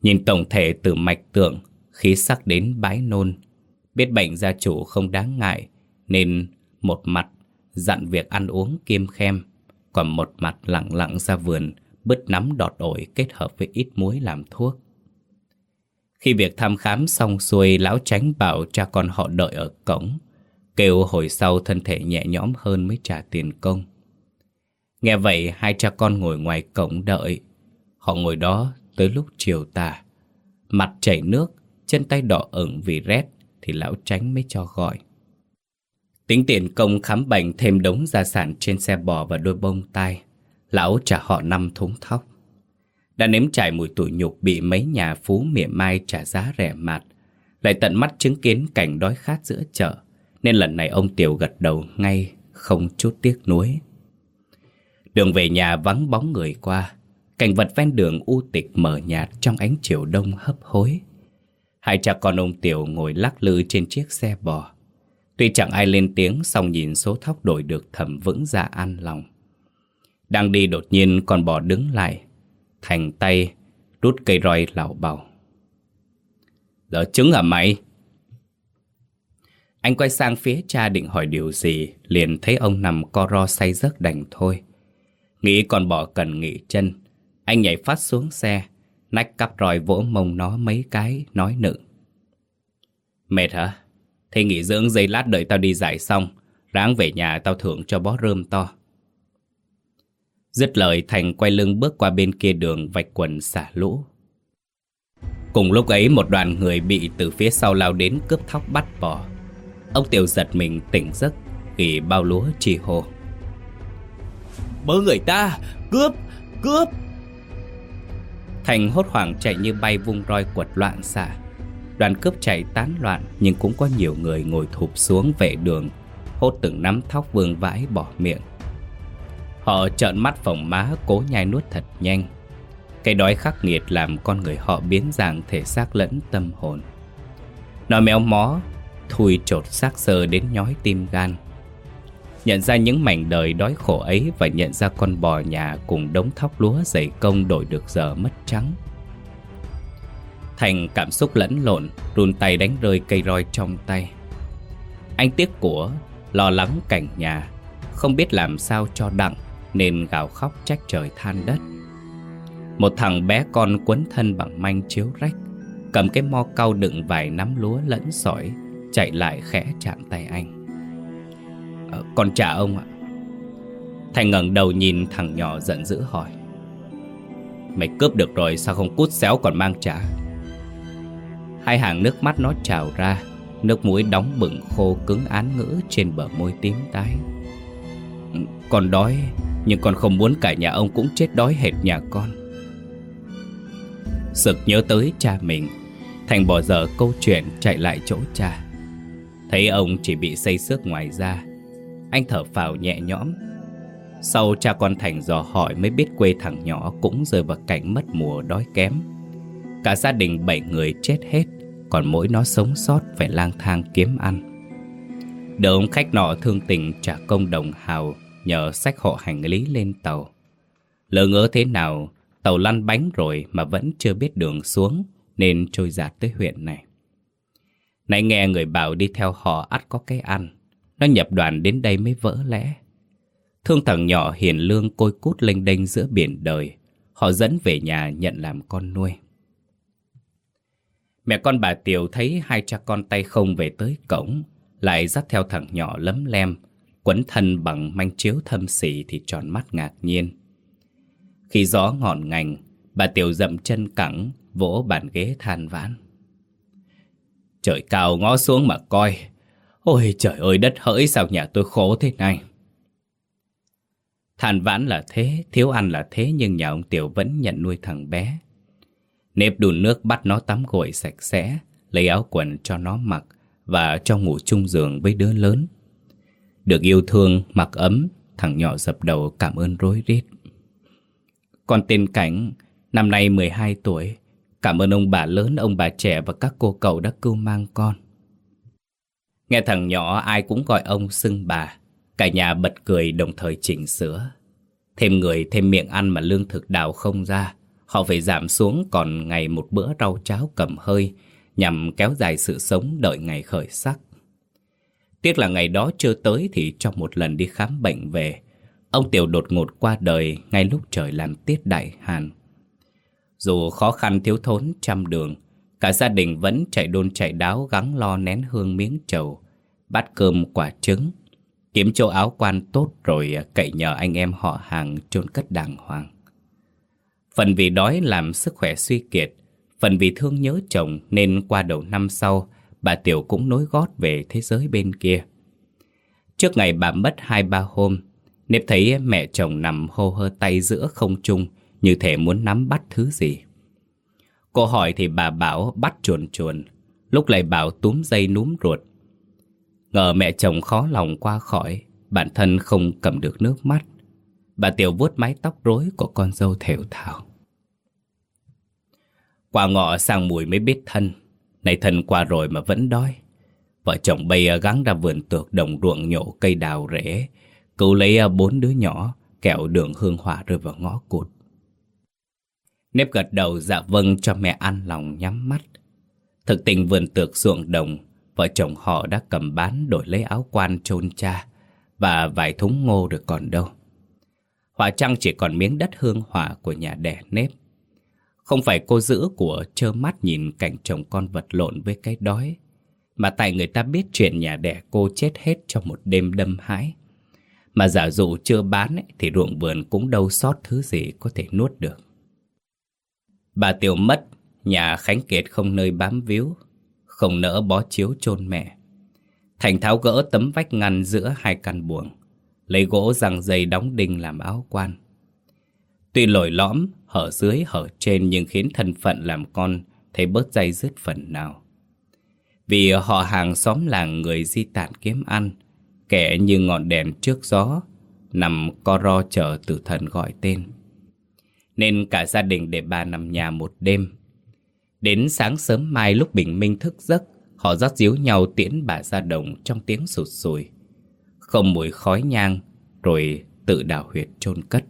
Nhìn tổng thể từ mạch tượng, khí sắc đến bãi nôn, biết bệnh gia chủ không đáng ngại, nên một mặt dặn việc ăn uống kiêm khem, còn một mặt lặng lặng ra vườn, bứt nắm đọt ổi kết hợp với ít muối làm thuốc. Khi việc thăm khám xong xuôi, lão tránh bảo cha con họ đợi ở cổng, kêu hồi sau thân thể nhẹ nhõm hơn mới trả tiền công. Nghe vậy, hai cha con ngồi ngoài cổng đợi. Họ ngồi đó tới lúc chiều tà. Mặt chảy nước, chân tay đỏ ửng vì rét, thì lão tránh mới cho gọi. Tính tiền công khám bệnh thêm đống gia sản trên xe bò và đôi bông tai. Lão trả họ năm thúng thóc. Đã nếm trải mùi tủi nhục bị mấy nhà phú mỉa mai trả giá rẻ mạt. Lại tận mắt chứng kiến cảnh đói khát giữa chợ. Nên lần này ông Tiểu gật đầu ngay, không chút tiếc nuối. Đường về nhà vắng bóng người qua. Cảnh vật ven đường u tịch mờ nhạt trong ánh chiều đông hấp hối. Hai cha con ông Tiểu ngồi lắc lư trên chiếc xe bò. Tuy chẳng ai lên tiếng, song nhìn số thóc đổi được thầm vững ra an lòng. Đang đi đột nhiên con bò đứng lại, thành tay, rút cây roi lảo bảo. Giờ trứng à mày? Anh quay sang phía cha định hỏi điều gì, liền thấy ông nằm co ro say giấc đành thôi. Nghĩ còn bò cần nghỉ chân, anh nhảy phát xuống xe, nách cắp rồi vỗ mông nó mấy cái, nói nựng. Mệt hả? Thế nghỉ dưỡng giây lát đợi tao đi giải xong Ráng về nhà tao thưởng cho bó rơm to Dứt lời Thành quay lưng bước qua bên kia đường vạch quần xả lũ Cùng lúc ấy một đoàn người bị từ phía sau lao đến cướp thóc bắt bò Ông Tiểu giật mình tỉnh giấc Khi bao lúa trì hồ Bớ người ta Cướp Cướp Thành hốt hoảng chạy như bay vung roi quật loạn xạ Đoàn cướp chạy tán loạn nhưng cũng có nhiều người ngồi thụp xuống vệ đường, hốt từng nắm thóc vương vãi bỏ miệng. Họ trợn mắt phồng má cố nhai nuốt thật nhanh. Cái đói khắc nghiệt làm con người họ biến dạng thể xác lẫn tâm hồn. Nói méo mó, thui trột xác sơ đến nhói tim gan. Nhận ra những mảnh đời đói khổ ấy và nhận ra con bò nhà cùng đống thóc lúa dày công đổi được giờ mất trắng. Thành cảm xúc lẫn lộn, run tay đánh rơi cây roi trong tay. Anh tiếc của, lo lắng cảnh nhà, không biết làm sao cho đặng, nên gào khóc trách trời than đất. Một thằng bé con quấn thân bằng manh chiếu rách, cầm cái mo cau đựng vài nắm lúa lẫn sỏi, chạy lại khẽ chạm tay anh. À, con trả ông ạ. Thành ngẩng đầu nhìn thằng nhỏ giận dữ hỏi. Mày cướp được rồi sao không cút xéo còn mang trả? Hai hàng nước mắt nó trào ra Nước mũi đóng bừng khô cứng án ngữ trên bờ môi tím tái ừ, Con đói Nhưng con không muốn cả nhà ông cũng chết đói hệt nhà con Sực nhớ tới cha mình Thành bỏ dở câu chuyện chạy lại chỗ cha Thấy ông chỉ bị xây xước ngoài da, Anh thở phào nhẹ nhõm. Sau cha con Thành dò hỏi mới biết quê thằng nhỏ cũng rơi vào cảnh mất mùa đói kém. Cả gia đình bảy người chết hết, còn mỗi nó sống sót phải lang thang kiếm ăn. Đợi ông khách nọ thương tình trả công đồng hào Nhờ sách họ hành lý lên tàu. Lỡ ngỡ thế nào, Tàu lăn bánh rồi mà vẫn chưa biết đường xuống Nên trôi giạt tới huyện này. Nãy nghe người bảo đi theo họ ắt có cái ăn Nó nhập đoàn đến đây mới vỡ lẽ Thương thằng nhỏ hiền lương côi cút lênh đênh giữa biển đời Họ dẫn về nhà nhận làm con nuôi Mẹ con bà Tiểu thấy hai cha con tay không về tới cổng, lại dắt theo thằng nhỏ lấm lem, quấn thân bằng manh chiếu thâm xỉ thì tròn mắt ngạc nhiên. Khi gió ngọn ngành, bà Tiểu dậm chân cẳng, vỗ bàn ghế than vãn. Trời cao ngó xuống mà coi, ôi trời ơi đất hỡi sao nhà tôi khổ thế này. Than vãn là thế, thiếu ăn là thế nhưng nhà ông Tiểu vẫn nhận nuôi thằng bé. Nếp đun nước bắt nó tắm gội sạch sẽ, lấy áo quần cho nó mặc và cho ngủ chung giường với đứa lớn. Được yêu thương, mặc ấm, thằng nhỏ dập đầu cảm ơn rối rít. Còn tên Cảnh, năm nay 12 tuổi, cảm ơn ông bà lớn, ông bà trẻ và các cô cậu đã cưu mang con. Nghe thằng nhỏ ai cũng gọi ông xưng bà, cả nhà bật cười đồng thời chỉnh sửa. Thêm người thêm miệng ăn mà lương thực đào không ra, họ phải giảm xuống còn ngày một bữa rau cháo cầm hơi, nhằm kéo dài sự sống đợi ngày khởi sắc. Tiếc là ngày đó chưa tới thì trong một lần đi khám bệnh về, ông Tiểu đột ngột qua đời ngay lúc trời làm tiết đại hàn. Dù khó khăn thiếu thốn trăm đường, cả gia đình vẫn chạy đôn chạy đáo gắng lo nén hương miếng trầu, bát cơm quả trứng, kiếm chỗ áo quan tốt rồi cậy nhờ anh em họ hàng chôn cất đàng hoàng. Phần vì đói làm sức khỏe suy kiệt, phần vì thương nhớ chồng nên qua đầu năm sau, bà Tiểu cũng nối gót về thế giới bên kia. Trước ngày bà mất hai ba hôm, Nếp thấy mẹ chồng nằm hô hơ tay giữa không trung như thể muốn nắm bắt thứ gì. Cô hỏi thì bà bảo bắt chuồn chuồn, lúc lại bảo túm dây núm ruột. Ngờ mẹ chồng khó lòng qua khỏi, bản thân không cầm được nước mắt. Bà Tiểu vuốt mái tóc rối của con dâu thều thào. Qua ngọ sang mùi mới biết thân, này thân qua rồi mà vẫn đói. Vợ chồng bây gắng ra vườn tược đồng ruộng nhổ cây đào rễ, cứu lấy bốn đứa nhỏ, kẹo đường hương hỏa rơi vào ngõ cụt. Nếp gật đầu dạ vâng cho mẹ ăn lòng nhắm mắt. Thực tình vườn tược ruộng đồng, vợ chồng họ đã cầm bán đổi lấy áo quan chôn cha và vài thúng ngô được còn đâu. Hỏa trăng chỉ còn miếng đất hương hỏa của nhà đẻ nếp. Không phải cô giữ của trơ mắt nhìn cảnh chồng con vật lộn với cái đói, mà tại người ta biết chuyện nhà đẻ cô chết hết trong một đêm đâm hãi. Mà giả dụ chưa bán ấy, thì ruộng vườn cũng đâu sót thứ gì có thể nuốt được. Bà Tiểu mất, nhà Khánh Kiệt không nơi bám víu, không nỡ bó chiếu chôn mẹ. Thành tháo gỡ tấm vách ngăn giữa hai căn buồng, lấy gỗ răng dây đóng đinh làm áo quan. Tuy lồi lõm, hở dưới hở trên nhưng khiến thân phận làm con thấy bớt dây dứt phần nào. Vì họ hàng xóm làng người di tản kiếm ăn, kẻ như ngọn đèn trước gió, nằm co ro chờ tử thần gọi tên. Nên cả gia đình để bà nằm nhà một đêm. Đến sáng sớm mai lúc bình minh thức giấc, họ rót díu nhau tiễn bà ra đồng trong tiếng sụt sùi. Không mùi khói nhang, rồi tự đào huyệt chôn cất.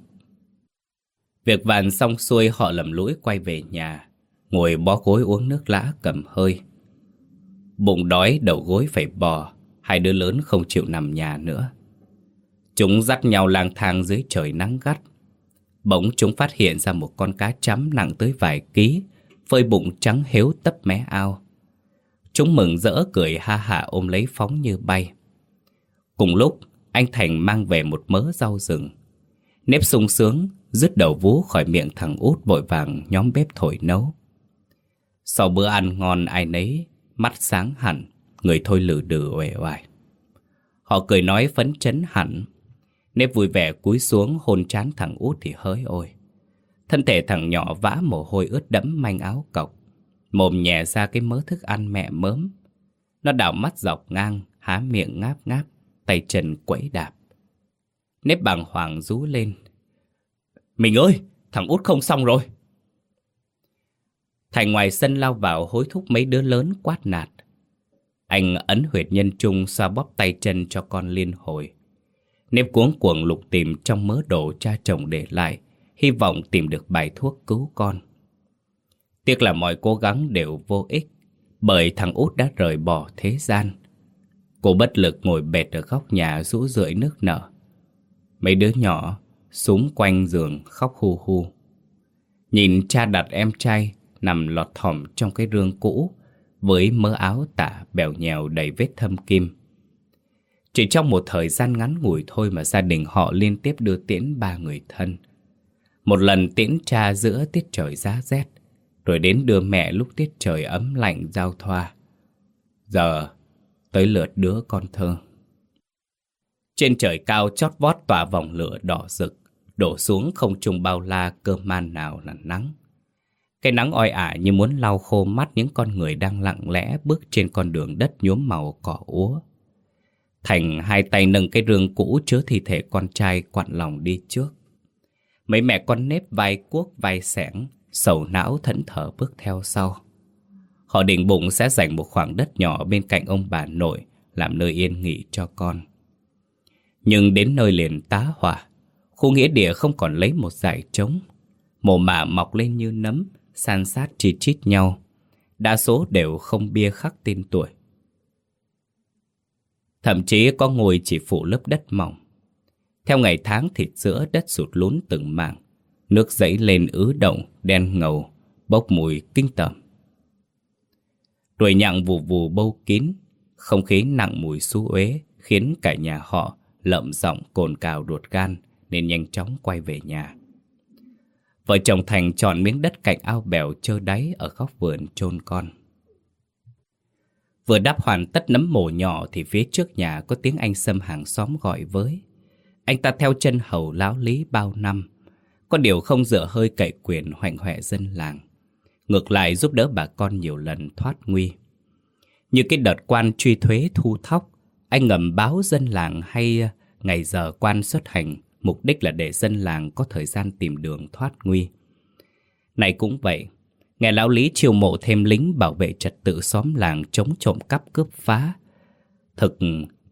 Việc vàn xong xuôi họ lầm lũi quay về nhà, ngồi bó gối uống nước lã cầm hơi. Bụng đói đầu gối phải bò, hai đứa lớn không chịu nằm nhà nữa. Chúng dắt nhau lang thang dưới trời nắng gắt. Bỗng chúng phát hiện ra một con cá chấm nặng tới vài ký, phơi bụng trắng héo tấp mé ao. Chúng mừng rỡ cười ha hả ôm lấy phóng như bay. Cùng lúc, anh Thành mang về một mớ rau rừng. Nếp sung sướng, dứt đầu vú khỏi miệng thằng út vội vàng nhóm bếp thổi nấu. Sau bữa ăn ngon ai nấy, mắt sáng hẳn, người thôi lử đừ uể oải. Họ cười nói phấn chấn hẳn. Nếp vui vẻ cúi xuống hôn trán thằng út thì hỡi ôi. Thân thể thằng nhỏ vã mồ hôi ướt đẫm manh áo cọc. Mồm nhẹ ra cái mớ thức ăn mẹ mớm. Nó đảo mắt dọc ngang, há miệng ngáp ngáp, tay chân quẫy đạp. Nếp bàng hoàng rú lên. Mình ơi, thằng út không xong rồi. Thành ngoài sân lao vào hối thúc mấy đứa lớn quát nạt. Anh ấn huyệt nhân trung xoa bóp tay chân cho con liên hồi. Nếp cuống cuồng lục tìm trong mớ đồ cha chồng để lại, hy vọng tìm được bài thuốc cứu con. Tiếc là mọi cố gắng đều vô ích, bởi thằng út đã rời bỏ thế gian. Cô bất lực ngồi bệt ở góc nhà rũ rượi nước nở. Mấy đứa nhỏ súng quanh giường khóc hu hu. Nhìn cha đặt em trai nằm lọt thỏm trong cái rương cũ với mớ áo tả bèo nhèo đầy vết thâm kim. Chỉ trong một thời gian ngắn ngủi thôi mà gia đình họ liên tiếp đưa tiễn ba người thân. Một lần tiễn cha giữa tiết trời giá rét, rồi đến đưa mẹ lúc tiết trời ấm lạnh giao thoa. Giờ tới lượt đứa con thơ. Trên trời cao chót vót tỏa vòng lửa đỏ rực, đổ xuống không trung bao la cơ man nào là nắng. Cái nắng oi ả như muốn lau khô mắt những con người đang lặng lẽ bước trên con đường đất nhuốm màu cỏ úa. Thành hai tay nâng cái rương cũ chứa thi thể con trai quặn lòng đi trước. Mấy mẹ con nếp vai cuốc vai sẻng, sầu não thẫn thở bước theo sau. Họ định bụng sẽ dành một khoảng đất nhỏ bên cạnh ông bà nội làm nơi yên nghỉ cho con. Nhưng đến nơi liền tá hỏa, khu nghĩa địa không còn lấy một dải trống. Mồ mả mọc lên như nấm, san sát chi chít nhau. Đa số đều không bia khắc tên tuổi. Thậm chí có ngôi chỉ phủ lớp đất mỏng. Theo ngày tháng thịt giữa đất sụt lún từng mảng. Nước dẫy lên ứ động, đen ngầu, bốc mùi kinh tởm. Đuổi nhặng vù vù bâu kín, không khí nặng mùi xú uế khiến cả nhà họ lợm giọng cồn cào ruột gan nên nhanh chóng quay về nhà. Vợ chồng Thành chọn miếng đất cạnh ao bèo trơ đáy ở góc vườn chôn con. Vừa đáp hoàn tất nấm mồ nhỏ thì phía trước nhà có tiếng anh Sâm hàng xóm gọi với. Anh ta theo chân hầu láo lý bao năm, có điều không dựa hơi cậy quyền hoạnh hoẹ dân làng. Ngược lại giúp đỡ bà con nhiều lần thoát nguy. Như cái đợt quan truy thuế thu thóc, anh ngầm báo dân làng hay à, ngày giờ quan xuất hành, mục đích là để dân làng có thời gian tìm đường thoát nguy. Này cũng vậy, nghe lão Lý chiêu mộ thêm lính bảo vệ trật tự xóm làng chống trộm cắp cướp phá. Thực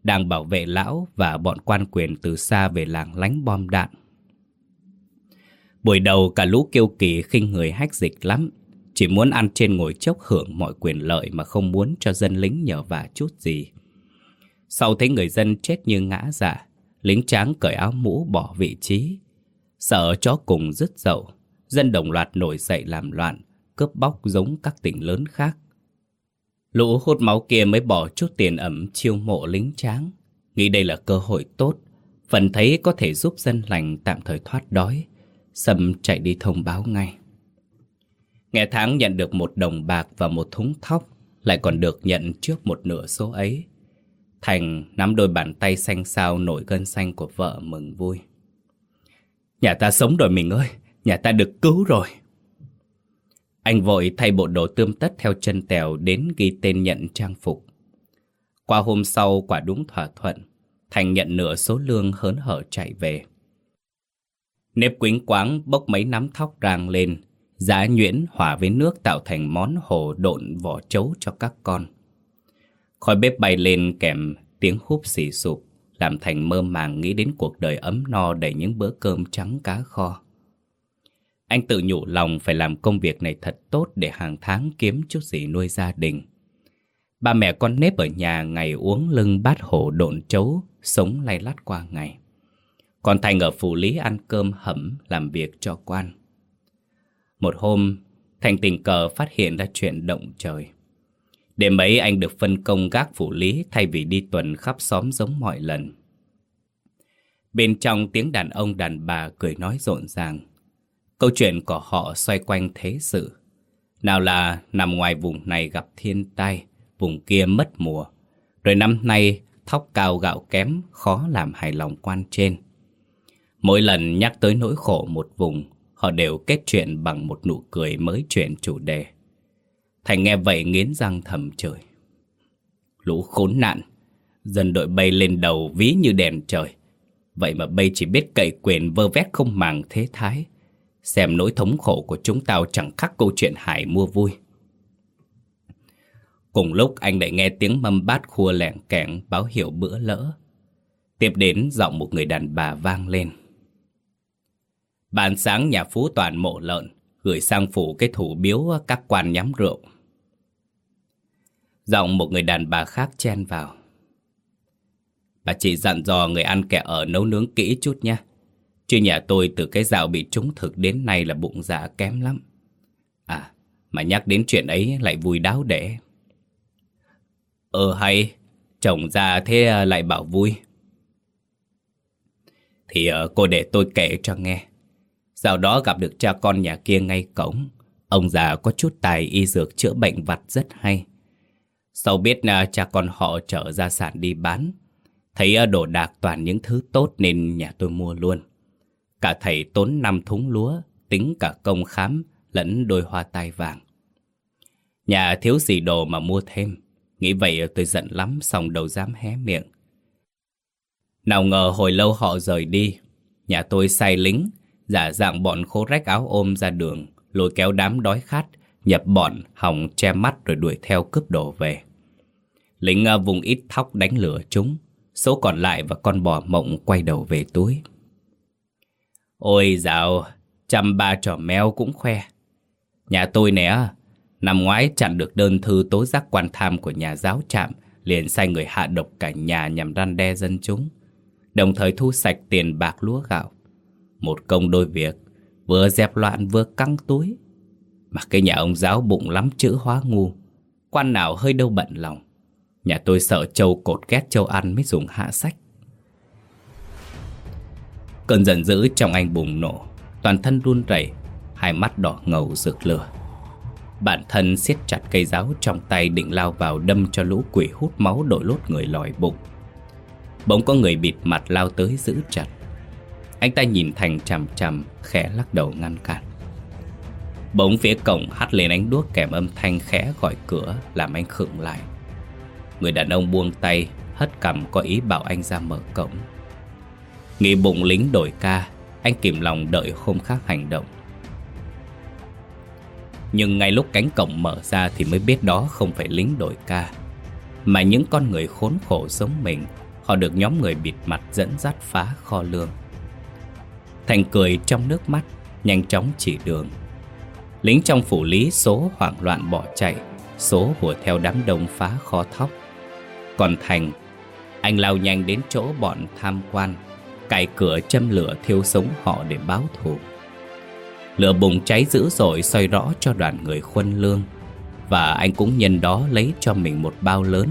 đang bảo vệ lão và bọn quan quyền từ xa về làng lánh bom đạn. Buổi đầu cả lũ kêu kỳ khinh người hách dịch lắm, chỉ muốn ăn trên ngồi chốc hưởng mọi quyền lợi mà không muốn cho dân lính nhờ vả chút gì. Sau thấy người dân chết như ngã dạ, lính tráng cởi áo mũ bỏ vị trí. Sợ chó cùng dứt dậu, dân đồng loạt nổi dậy làm loạn, cướp bóc giống các tỉnh lớn khác. Lũ hút máu kia mới bỏ chút tiền ẩm chiêu mộ lính tráng, nghĩ đây là cơ hội tốt, phần thấy có thể giúp dân lành tạm thời thoát đói. sầm chạy đi thông báo ngay. Nghe tháng nhận được một đồng bạc và một thúng thóc, lại còn được nhận trước một nửa số ấy. Thành nắm đôi bàn tay xanh xao nổi gân xanh của vợ mừng vui. Nhà ta sống rồi mình ơi, nhà ta được cứu rồi. Anh vội thay bộ đồ tươm tất theo chân tèo đến ghi tên nhận trang phục. Qua hôm sau quả đúng thỏa thuận, Thành nhận nửa số lương hớn hở chạy về. Nếp quính quáng bốc mấy nắm thóc rang lên, Giá nhuyễn hòa với nước tạo thành món hồ độn vỏ trấu cho các con. Khói bếp bay lên kèm tiếng húp xì sụp, làm Thành mơ màng nghĩ đến cuộc đời ấm no đầy những bữa cơm trắng cá kho. Anh tự nhủ lòng phải làm công việc này thật tốt để hàng tháng kiếm chút gì nuôi gia đình. Ba mẹ con nếp ở nhà ngày uống lưng bát hổ độn trấu, sống lay lắt qua ngày. Còn Thành ở phủ lý ăn cơm hẩm làm việc cho quan. Một hôm, Thành tình cờ phát hiện ra chuyện động trời. Đêm ấy anh được phân công gác phủ lý thay vì đi tuần khắp xóm giống mọi lần. Bên trong tiếng đàn ông đàn bà cười nói rộn ràng. Câu chuyện của họ xoay quanh thế sự. Nào là nằm ngoài vùng này gặp thiên tai, vùng kia mất mùa. Rồi năm nay thóc cao gạo kém, khó làm hài lòng quan trên. Mỗi lần nhắc tới nỗi khổ một vùng, Họ đều kết chuyện bằng một nụ cười mới chuyển chủ đề Thành nghe vậy nghiến răng thầm trời Lũ khốn nạn Dân đội bay lên đầu ví như đèn trời Vậy mà bay chỉ biết cậy quyền vơ vét không màng thế thái Xem nỗi thống khổ của chúng tao chẳng khác câu chuyện hải mua vui Cùng lúc anh lại nghe tiếng mâm bát khua lẻng kẹn báo hiệu bữa lỡ Tiếp đến giọng một người đàn bà vang lên "Bàn sáng nhà phú toàn mộ lợn, gửi sang phủ cái thủ biếu các quan nhắm rượu. Giọng một người đàn bà khác chen vào. Bà chỉ dặn dò người ăn kẻ ở nấu nướng kỹ chút nha. Chứ nhà tôi từ cái dạo bị trúng thực đến nay là bụng dạ kém lắm. À, mà nhắc đến chuyện ấy lại vui đáo để. Ờ hay, chồng già thế à, lại bảo vui. Thì uh, cô để tôi kể cho nghe. Sau đó gặp được cha con nhà kia ngay cổng. Ông già có chút tài y dược chữa bệnh vặt rất hay. Sau biết uh, cha con họ chở gia sản đi bán. Thấy uh, đồ đạc toàn những thứ tốt nên nhà tôi mua luôn. Cả thầy tốn năm thúng lúa, tính cả công khám lẫn đôi hoa tai vàng. Nhà thiếu gì đồ mà mua thêm. Nghĩ vậy tôi giận lắm xong đầu dám hé miệng. Nào ngờ hồi lâu họ rời đi. Nhà tôi sai lính, giả dạng bọn khố rách áo ôm ra đường, lôi kéo đám đói khát, nhập bọn, hòng che mắt rồi đuổi theo cướp đồ về. Lính à, vùng ít thóc đánh lửa chúng, số còn lại và con bò mộng quay đầu về túi. Ôi dạo, trăm ba trò mèo cũng khoe. Nhà tôi nè, năm ngoái chặn được đơn thư tố giác quan tham của nhà giáo trạm, liền sai người hạ độc cả nhà nhằm răn đe dân chúng, đồng thời thu sạch tiền bạc lúa gạo. Một công đôi việc, vừa dẹp loạn vừa căng túi. Mà cái nhà ông giáo bụng lắm chữ hóa ngu, quan nào hơi đâu bận lòng. Nhà tôi sợ châu cột ghét châu ăn mới dùng hạ sách. Cơn giận dữ trong anh bùng nổ, toàn thân run rẩy, hai mắt đỏ ngầu rực lửa. Bản thân siết chặt cây giáo trong tay định lao vào đâm cho lũ quỷ hút máu đội lốt người lòi bụng. Bỗng có người bịt mặt lao tới giữ chặt. Anh ta nhìn Thành chằm chằm, khẽ lắc đầu ngăn cản. Bỗng phía cổng hắt lên ánh đuốc kèm âm thanh khẽ gọi cửa làm anh khựng lại. Người đàn ông buông tay, hất cằm có ý bảo anh ra mở cổng. Nghĩ bụng lính đổi ca, anh kìm lòng đợi hôm khác hành động. Nhưng ngay lúc cánh cổng mở ra thì mới biết đó không phải lính đổi ca, mà những con người khốn khổ giống mình, họ được nhóm người bịt mặt dẫn dắt phá kho lương. Thành cười trong nước mắt, nhanh chóng chỉ đường. Lính trong phủ lý số hoảng loạn bỏ chạy, số hùa theo đám đông phá kho thóc. Còn Thành, anh lao nhanh đến chỗ bọn tham quan, cài cửa châm lửa thiêu sống họ để báo thù. Lửa bùng cháy dữ dội soi rõ cho đoàn người khuân lương, Và anh cũng nhân đó lấy cho mình một bao lớn,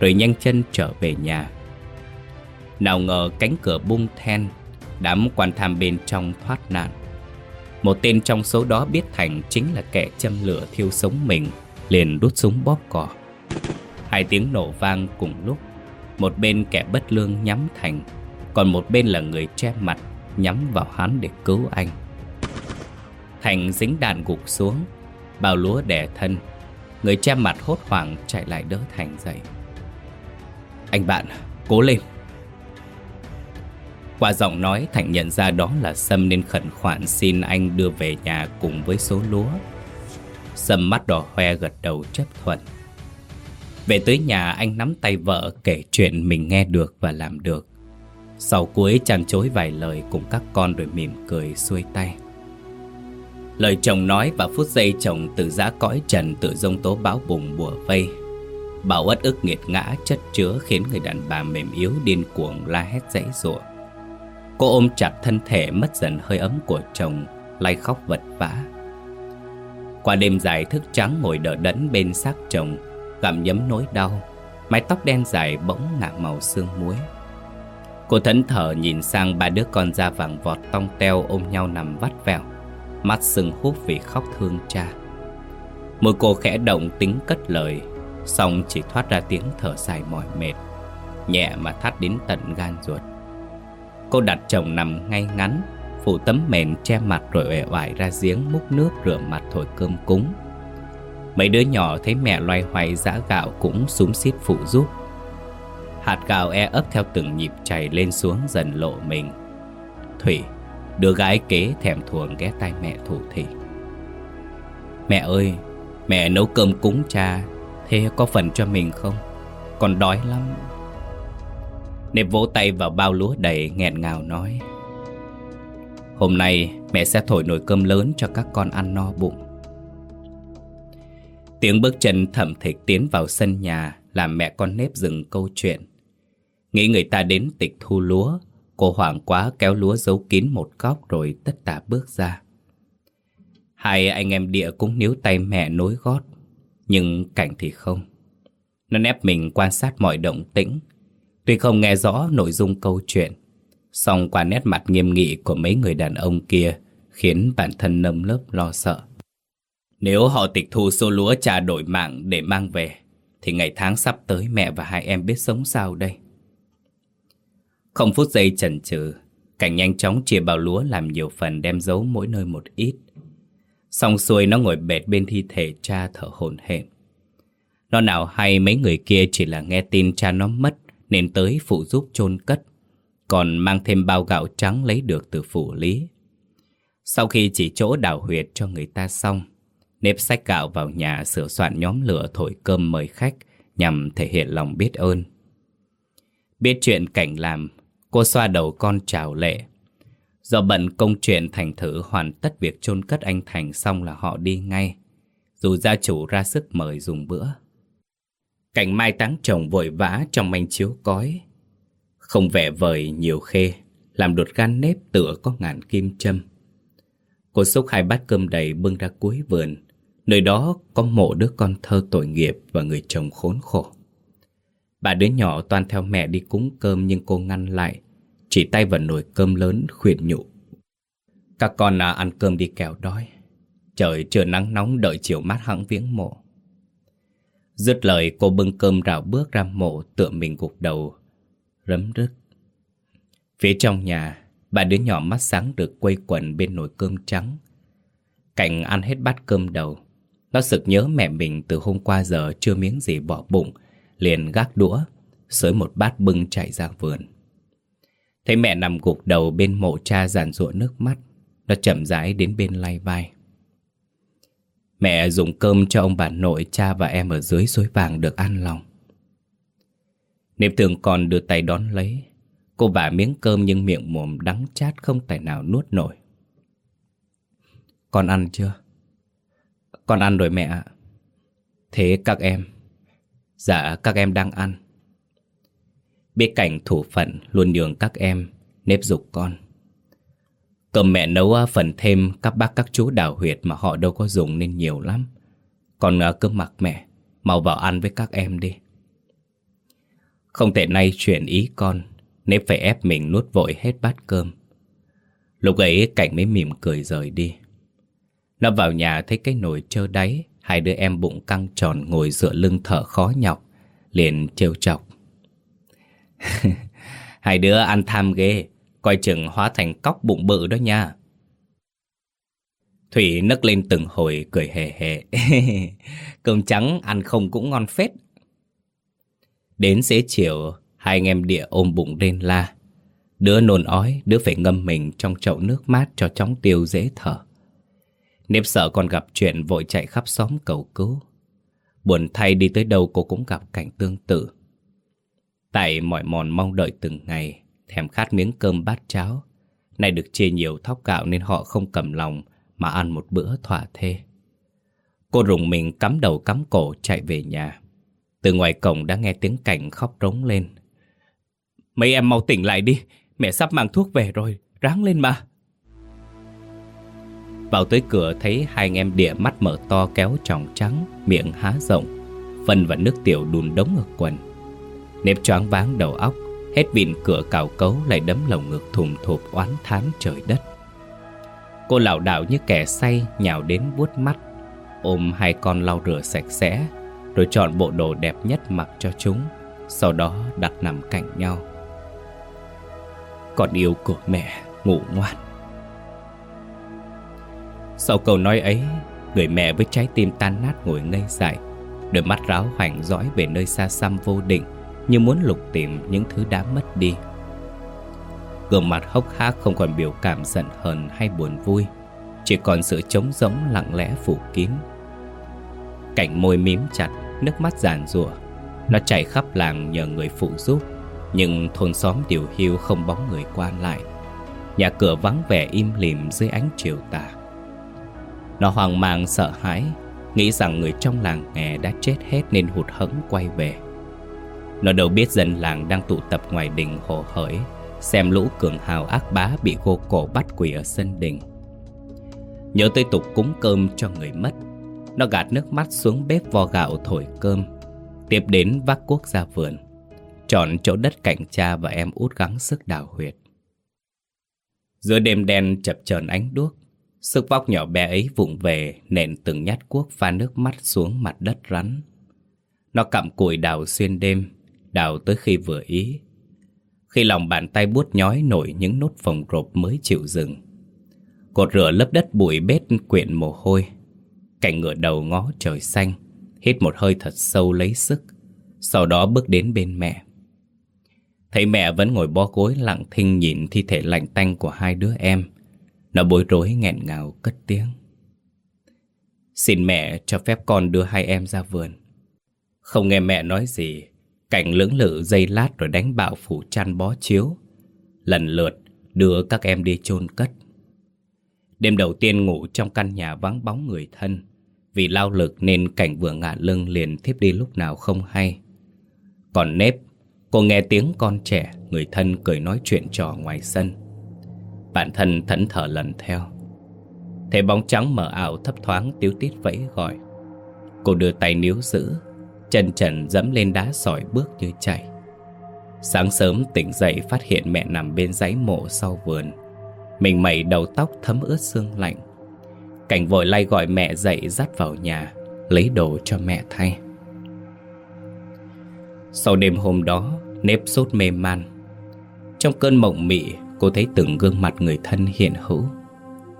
Rồi nhanh chân trở về nhà. Nào ngờ cánh cửa bung then, Đám quan tham bên trong thoát nạn. Một tên trong số đó biết Thành chính là kẻ châm lửa thiêu sống mình, Liền đút súng bóp cỏ Hai tiếng nổ vang cùng lúc, Một bên kẻ bất lương nhắm Thành còn một bên là người che mặt Nhắm vào hắn để cứu anh. Thành dính đạn gục xuống Bao lúa đẻ thân. Người che mặt hốt hoảng chạy lại đỡ Thành dậy. Anh bạn, cố lên. Qua giọng nói Thành nhận ra đó là Sâm nên khẩn khoản xin anh đưa về nhà cùng với số lúa. Sâm mắt đỏ hoe gật đầu chấp thuận. Về tới nhà anh nắm tay vợ kể chuyện mình nghe được và làm được. Sau cuối chăn chối vài lời cùng các con rồi mỉm cười xuôi tay Lời chồng nói và phút giây chồng từ giã cõi trần tự dông tố báo bùng bùa vây Bảo ất ức nghiệt ngã chất chứa khiến người đàn bà mềm yếu điên cuồng la hét dãy rủa. Cô ôm chặt thân thể mất dần hơi ấm của chồng, lay khóc vật vã. Qua đêm dài thức trắng ngồi đỡ đẫn bên xác chồng, gặm nhấm nỗi đau, mái tóc đen dài bỗng ngả màu sương muối. Cô thẫn thờ nhìn sang ba đứa con da vàng vọt tong teo ôm nhau nằm vắt vẹo mắt sưng húp vì khóc thương cha. Môi cô khẽ động tính cất lời, xong chỉ thoát ra tiếng thở dài mỏi mệt, nhẹ mà thắt đến tận gan ruột. Cô đặt chồng nằm ngay ngắn, phủ tấm mền che mặt rồi uể oải ra giếng múc nước rửa mặt thổi cơm cúng. Mấy đứa nhỏ thấy mẹ loay hoay giã gạo cũng súng xít phụ giúp. Hạt gạo e ấp theo từng nhịp chảy lên xuống dần lộ mình. Thủy, Đứa gái kế thèm thuồng ghé tay mẹ thủ thị Mẹ ơi, Mẹ nấu cơm cúng cha, Thế có phần cho mình không? Con đói lắm. Nếp vỗ tay vào bao lúa đầy nghẹn ngào nói, Hôm nay mẹ sẽ thổi nồi cơm lớn cho các con ăn no bụng. Tiếng bước chân thẩm thịch tiến vào sân nhà, Làm mẹ con nếp dừng câu chuyện. Nghĩ người ta đến tịch thu lúa Cô hoảng quá kéo lúa giấu kín một góc rồi tất tả bước ra. Hai anh em địa cũng níu tay mẹ nối gót, nhưng cảnh thì không. Nó ép mình quan sát mọi động tĩnh, tuy không nghe rõ nội dung câu chuyện, song qua nét mặt nghiêm nghị của mấy người đàn ông kia khiến bản thân nâm lớp lo sợ. Nếu họ tịch thu số lúa trả đổi mạng để mang về, thì ngày tháng sắp tới mẹ và hai em biết sống sao đây? Không phút giây chần chừ, Cảnh nhanh chóng chia bao lúa làm nhiều phần đem giấu mỗi nơi một ít. Xong xuôi nó ngồi bệt bên thi thể cha thở hổn hển. Nó nào hay mấy người kia chỉ là nghe tin cha nó mất nên tới phụ giúp chôn cất, còn mang thêm bao gạo trắng lấy được từ phủ lý. Sau khi chỉ chỗ đào huyệt cho người ta xong, nếp sách gạo vào nhà sửa soạn nhóm lửa thổi cơm mời khách nhằm thể hiện lòng biết ơn. Biết chuyện cảnh làm, cô xoa đầu con chào lệ. Do bận công chuyện thành thử hoàn tất việc chôn cất anh Thành xong là họ đi ngay. Dù gia chủ ra sức mời dùng bữa. Cảnh mai táng chồng vội vã trong manh chiếu cói. Không vẻ vời nhiều khê, làm đột gan nếp tựa có ngàn kim châm. Cô xúc hai bát cơm đầy bưng ra cuối vườn. Nơi đó có mộ đứa con thơ tội nghiệp và người chồng khốn khổ. Bà đứa nhỏ toàn theo mẹ đi cúng cơm nhưng cô ngăn lại, chỉ tay vào nồi cơm lớn khuyên nhủ. Các con à, ăn cơm đi kẻo đói. Trời chưa nắng nóng đợi chiều mát hẳn viếng mộ. Dứt lời cô bưng cơm rào bước ra mộ tựa mình gục đầu, rấm rứt. Phía trong nhà, bà đứa nhỏ mắt sáng được quây quần bên nồi cơm trắng. Cảnh ăn hết bát cơm đầu. Nó sực nhớ mẹ mình từ hôm qua giờ chưa miếng gì bỏ bụng, liền gác đũa, sới một bát bưng chạy ra vườn. Thấy mẹ nằm gục đầu bên mộ cha giàn rụa nước mắt, nó chậm rãi đến bên lay vai. Mẹ dùng cơm cho ông bà nội, cha và em ở dưới suối vàng được an lòng. Nếp tường còn đưa tay đón lấy. Cô vả miếng cơm nhưng miệng mồm đắng chát không tài nào nuốt nổi. Con ăn chưa? Con ăn rồi mẹ ạ. Thế các em? Dạ các em đang ăn. Biết cảnh thủ phận luôn nhường các em, nếp dục con. Cơm mẹ nấu à, phần thêm các bác các chú đào huyệt mà họ đâu có dùng nên nhiều lắm. Còn à, cơm mặc mẹ, mau vào ăn với các em đi. Không thể nay chuyển ý con, nếp phải ép mình nuốt vội hết bát cơm. Lúc ấy cảnh mới mỉm cười rời đi. Nó vào nhà thấy cái nồi trơ đáy, hai đứa em bụng căng tròn ngồi dựa lưng thở khó nhọc, liền trêu chọc. [LAUGHS] hai đứa ăn tham ghê, Coi chừng hóa thành cóc bụng bự đó nha. Thủy nấc lên từng hồi cười hề hề. [LAUGHS] Cơm trắng ăn không cũng ngon phết. Đến xế chiều Hai anh em địa ôm bụng lên la. Đứa nôn ói Đứa phải ngâm mình trong chậu nước mát Cho chóng tiêu dễ thở. Nếp sợ còn gặp chuyện vội chạy khắp xóm cầu cứu Buồn thay đi tới đâu cô cũng gặp cảnh tương tự Tại mỏi mòn mong đợi từng ngày thèm khát miếng cơm bát cháo. Nay được chia nhiều thóc gạo nên họ không cầm lòng mà ăn một bữa thỏa thê. Cô rùng mình cắm đầu cắm cổ chạy về nhà. Từ ngoài cổng đã nghe tiếng cảnh khóc rống lên. Mấy em mau tỉnh lại đi, mẹ sắp mang thuốc về rồi, ráng lên mà. Vào tới cửa thấy hai anh em địa mắt mở to kéo tròng trắng, miệng há rộng, phân và nước tiểu đùn đống ở quần. Nếp choáng váng đầu óc, Hết vịn cửa cào cấu lại đấm lồng ngực thùm thụp oán thán trời đất. Cô lảo đảo như kẻ say nhào đến vuốt mắt Ôm hai con lau rửa sạch sẽ Rồi chọn bộ đồ đẹp nhất mặc cho chúng Sau đó đặt nằm cạnh nhau. Con yêu của mẹ ngủ ngoan. Sau câu nói ấy Người mẹ với trái tim tan nát ngồi ngây dại Đôi mắt ráo hoảnh dõi về nơi xa xăm vô định như muốn lục tìm những thứ đã mất đi. Gương mặt hốc hác không còn biểu cảm giận hờn hay buồn vui, chỉ còn sự trống rỗng lặng lẽ phủ kín. Cảnh môi mím chặt, nước mắt giàn rủa Nó chảy khắp làng nhờ người phụ giúp, nhưng thôn xóm điều hưu không bóng người qua lại. Nhà cửa vắng vẻ im lìm dưới ánh chiều tà. Nó hoang mang sợ hãi, nghĩ rằng người trong làng nghề đã chết hết nên hụt hẫng quay về. Nó đâu biết dân làng đang tụ tập ngoài đình hồ hởi Xem lũ cường hào ác bá bị gô cổ bắt quỷ ở sân đình Nhớ tới tục cúng cơm cho người mất Nó gạt nước mắt xuống bếp vo gạo thổi cơm Tiếp đến vác cuốc ra vườn Chọn chỗ đất cạnh cha và em út gắng sức đào huyệt Giữa đêm đen chập chờn ánh đuốc Sức vóc nhỏ bé ấy vụng về, Nện từng nhát cuốc pha nước mắt xuống mặt đất rắn Nó cặm cụi đào xuyên đêm, đào tới khi vừa ý. Khi lòng bàn tay buốt nhói nổi những nốt phồng rộp mới chịu dừng. Cột rửa lớp đất bụi bết quyện mồ hôi Cảnh ngửa đầu ngó trời xanh, Hít một hơi thật sâu lấy sức, Sau đó bước đến bên mẹ Thấy mẹ vẫn ngồi bó gối lặng thinh nhìn thi thể lạnh tanh của hai đứa em nó bối rối, nghẹn ngào, cất tiếng. Xin mẹ cho phép con đưa hai em ra vườn. Không nghe mẹ nói gì, Cảnh lưỡng lự dây lát rồi đánh bạo phủ chăn bó chiếu. Lần lượt đưa các em đi chôn cất. Đêm đầu tiên ngủ trong căn nhà vắng bóng người thân. Vì lao lực nên cảnh vừa ngả lưng liền thiếp đi lúc nào không hay. Còn nếp, Cô nghe tiếng con trẻ, Người thân cười nói chuyện trò ngoài sân. Bản thân thẫn thở lần theo. Thấy bóng trắng mờ ảo thấp thoáng tiếu tít vẫy gọi. Cô đưa tay níu giữ Chân trần dẫm lên đá sỏi bước như chạy. Sáng sớm tỉnh dậy phát hiện mẹ nằm bên dãy mộ sau vườn. Mình mẩy đầu tóc thấm ướt sương lạnh. Cảnh vội lay gọi mẹ dậy dắt vào nhà, Lấy đồ cho mẹ thay. Sau đêm hôm đó, Nếp sốt mê man. Trong cơn mộng mị Cô thấy từng gương mặt người thân hiện hữu.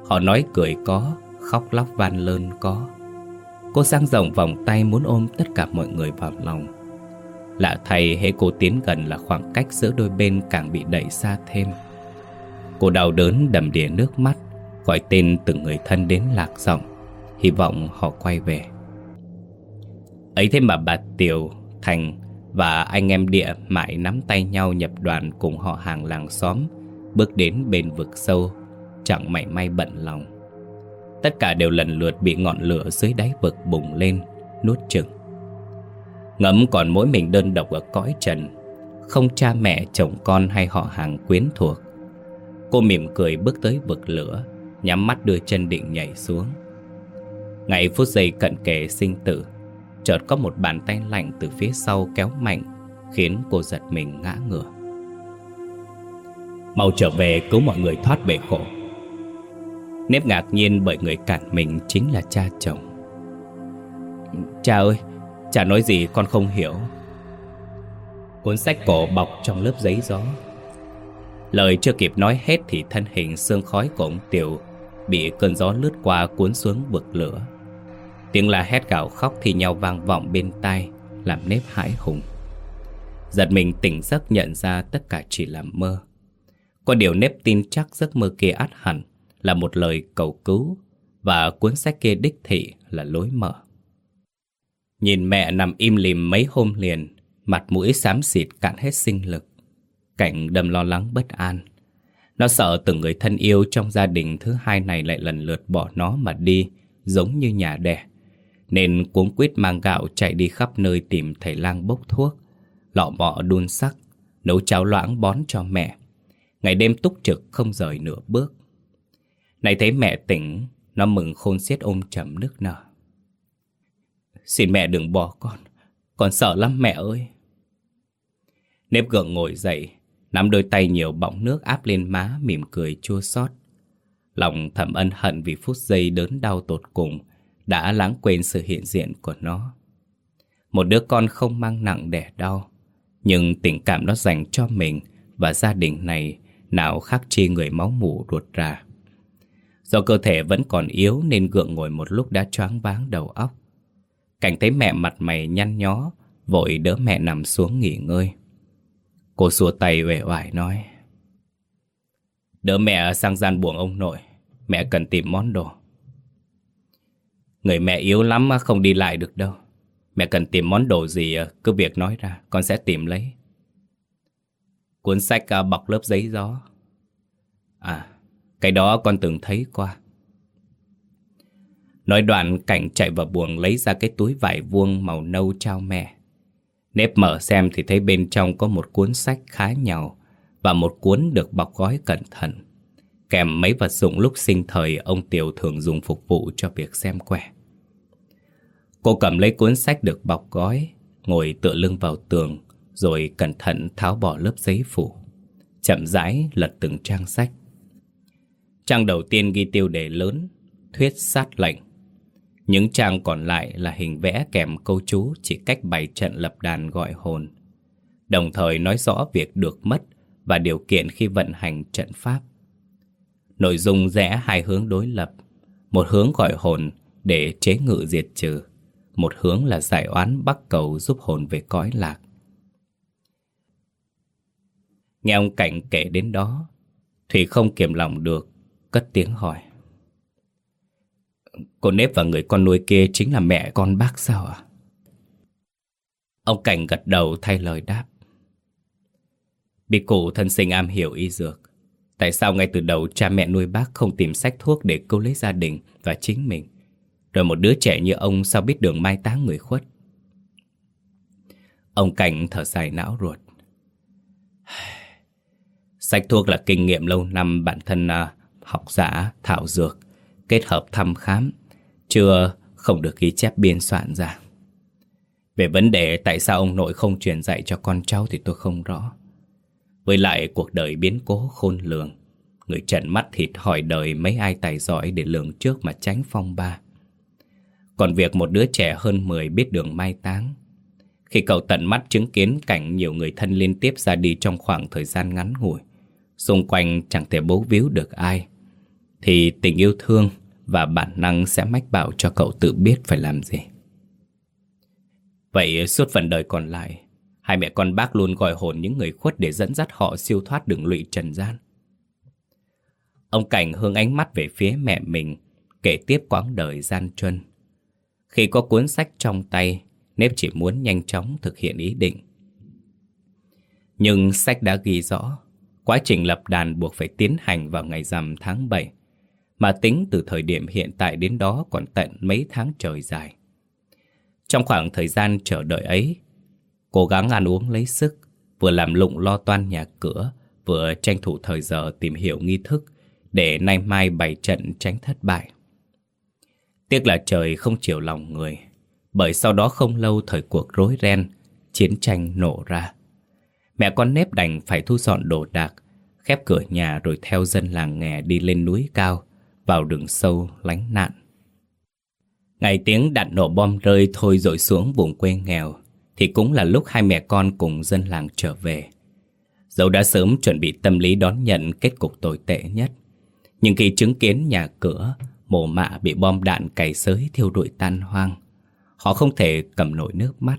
Họ nói cười có Khóc lóc van lơn có. Cô sang rộng vòng tay muốn ôm tất cả mọi người vào lòng. Lạ thay hễ cô tiến gần là khoảng cách giữa đôi bên càng bị đẩy xa thêm. Cô đau đớn đầm đìa nước mắt Gọi tên từng người thân đến lạc giọng Hy vọng họ quay về. Ấy thế mà bà Tiểu, Thành và anh em địa mãi nắm tay nhau nhập đoàn cùng họ hàng làng xóm Bước đến bên vực sâu Chẳng mảy may bận lòng. Tất cả đều lần lượt bị ngọn lửa dưới đáy vực bùng lên Nuốt chừng Ngẫm còn mỗi mình đơn độc ở cõi trần Không cha mẹ, chồng con hay họ hàng quyến thuộc. Cô mỉm cười bước tới vực lửa Nhắm mắt đưa chân định nhảy xuống. Ngày phút giây cận kề sinh tử Chợt có một bàn tay lạnh từ phía sau kéo mạnh Khiến cô giật mình ngã ngửa. Mau trở về cứu mọi người thoát bể khổ. Nếp ngạc nhiên bởi người cản mình chính là cha chồng. Cha ơi, cha nói gì con không hiểu. Cuốn sách cổ bọc trong lớp giấy gió. Lời chưa kịp nói hết thì thân hình sương khói của ông Tiểu Bị cơn gió lướt qua cuốn xuống vực lửa. Tiếng la hét gào khóc thì nhau vang vọng bên tai Làm nếp hãi hùng. Giật mình tỉnh giấc nhận ra tất cả chỉ là mơ. Có điều nếp tin chắc giấc mơ kia át hẳn Là một lời cầu cứu Và cuốn sách kia đích thị là lối mở. Nhìn mẹ nằm im lìm mấy hôm liền, Mặt mũi xám xịt cạn hết sinh lực, Cảnh đầm lo lắng bất an. Nó sợ từng người thân yêu trong gia đình thứ hai này lại lần lượt bỏ nó mà đi, Giống như nhà đẻ. Nên cuống quýt mang gạo chạy đi khắp nơi tìm thầy lang bốc thuốc, Lọ mọ đun sắc, Nấu cháo loãng bón cho mẹ. Ngày đêm túc trực không rời nửa bước. Này thấy mẹ tỉnh, Nó mừng khôn xiết ôm chầm nước nở. Xin mẹ đừng bỏ con Con sợ lắm mẹ ơi. Nếp gượng ngồi dậy, Nắm đôi tay nhiều bọng nước áp lên má, Mỉm cười chua xót. Lòng thầm ân hận vì phút giây đớn đau tột cùng Đã lãng quên sự hiện diện của nó. Một đứa con không mang nặng đẻ đau, Nhưng tình cảm nó dành cho mình Và gia đình này nào khác chi người máu mủ ruột ra. Do cơ thể vẫn còn yếu Nên gượng ngồi một lúc đã choáng váng đầu óc. Cảnh thấy mẹ mặt mày nhăn nhó, Vội đỡ mẹ nằm xuống nghỉ ngơi. Cô xua tay uể oải nói, Đỡ mẹ sang gian buồng ông nội, Mẹ cần tìm món đồ. Người mẹ yếu lắm mà không đi lại được đâu. Mẹ cần tìm món đồ gì Cứ việc nói ra, Con sẽ tìm lấy. Cuốn sách à, bọc lớp giấy gió À Cái đó con từng thấy qua Nói đoạn cảnh chạy vào buồng lấy ra cái túi vải vuông màu nâu trao mẹ. Nếp mở xem thì thấy bên trong có một cuốn sách khá nhỏ và một cuốn được bọc gói cẩn thận. Kèm mấy vật dụng lúc sinh thời ông Tiểu thường dùng phục vụ cho việc xem quẻ. Cô cầm lấy cuốn sách được bọc gói, ngồi tựa lưng vào tường, rồi cẩn thận tháo bỏ lớp giấy phủ. Chậm rãi lật từng trang sách. Trang đầu tiên ghi tiêu đề lớn, thuyết sát lệnh. Những trang còn lại là hình vẽ kèm câu chú chỉ cách bày trận lập đàn gọi hồn. Đồng thời nói rõ việc được mất và điều kiện khi vận hành trận pháp. Nội dung rẽ hai hướng đối lập. Một hướng gọi hồn để chế ngự diệt trừ. Một hướng là giải oán bắt cầu giúp hồn về cõi lạc. Nghe ông Cảnh kể đến đó, Thủy không kiềm lòng được, cất tiếng hỏi. Cô nếp và người con nuôi kia chính là mẹ con bác sao ạ? Ông Cảnh gật đầu thay lời đáp. Bị cụ thân sinh am hiểu y dược. Tại sao ngay từ đầu cha mẹ nuôi bác không tìm sách thuốc để cứu lấy gia đình và chính mình? Rồi một đứa trẻ như ông sao biết đường mai táng người khuất? Ông Cảnh thở dài não ruột. Sách thuốc là kinh nghiệm lâu năm bản thân à, học giả, thảo dược, kết hợp thăm khám, chưa không được ghi chép biên soạn ra. Về vấn đề tại sao ông nội không truyền dạy cho con cháu thì tôi không rõ. Với lại cuộc đời biến cố khôn lường, người trần mắt thịt hỏi đời mấy ai tài giỏi để lường trước mà tránh phong ba. Còn việc một đứa trẻ hơn 10 biết đường mai táng, khi cậu tận mắt chứng kiến cảnh nhiều người thân liên tiếp ra đi trong khoảng thời gian ngắn ngủi, xung quanh chẳng thể bố víu được ai, thì tình yêu thương và bản năng sẽ mách bảo cho cậu tự biết phải làm gì. Vậy suốt phần đời còn lại, hai mẹ con bác luôn gọi hồn những người khuất để dẫn dắt họ siêu thoát đường lụy trần gian. Ông Cảnh hướng ánh mắt về phía mẹ mình, kể tiếp quãng đời gian truân. Khi có cuốn sách trong tay, Nếp chỉ muốn nhanh chóng thực hiện ý định. Nhưng sách đã ghi rõ, quá trình lập đàn buộc phải tiến hành vào ngày rằm tháng 7, mà tính từ thời điểm hiện tại đến đó còn tận mấy tháng trời dài. Trong khoảng thời gian chờ đợi ấy, cố gắng ăn uống lấy sức, vừa làm lụng lo toan nhà cửa, vừa tranh thủ thời giờ tìm hiểu nghi thức để nay mai bày trận tránh thất bại. Tiếc là trời không chiều lòng người, bởi sau đó không lâu thời cuộc rối ren, chiến tranh nổ ra. Mẹ con nếp đành phải thu dọn đồ đạc, khép cửa nhà rồi theo dân làng nghè đi lên núi cao, vào đường sâu lánh nạn. Ngày tiếng đạn nổ bom rơi thôi rồi xuống vùng quê nghèo, thì cũng là lúc hai mẹ con cùng dân làng trở về. Dẫu đã sớm chuẩn bị tâm lý đón nhận kết cục tồi tệ nhất, nhưng khi chứng kiến nhà cửa, mồ mạ bị bom đạn cày sới thiêu rụi tan hoang, họ không thể cầm nổi nước mắt.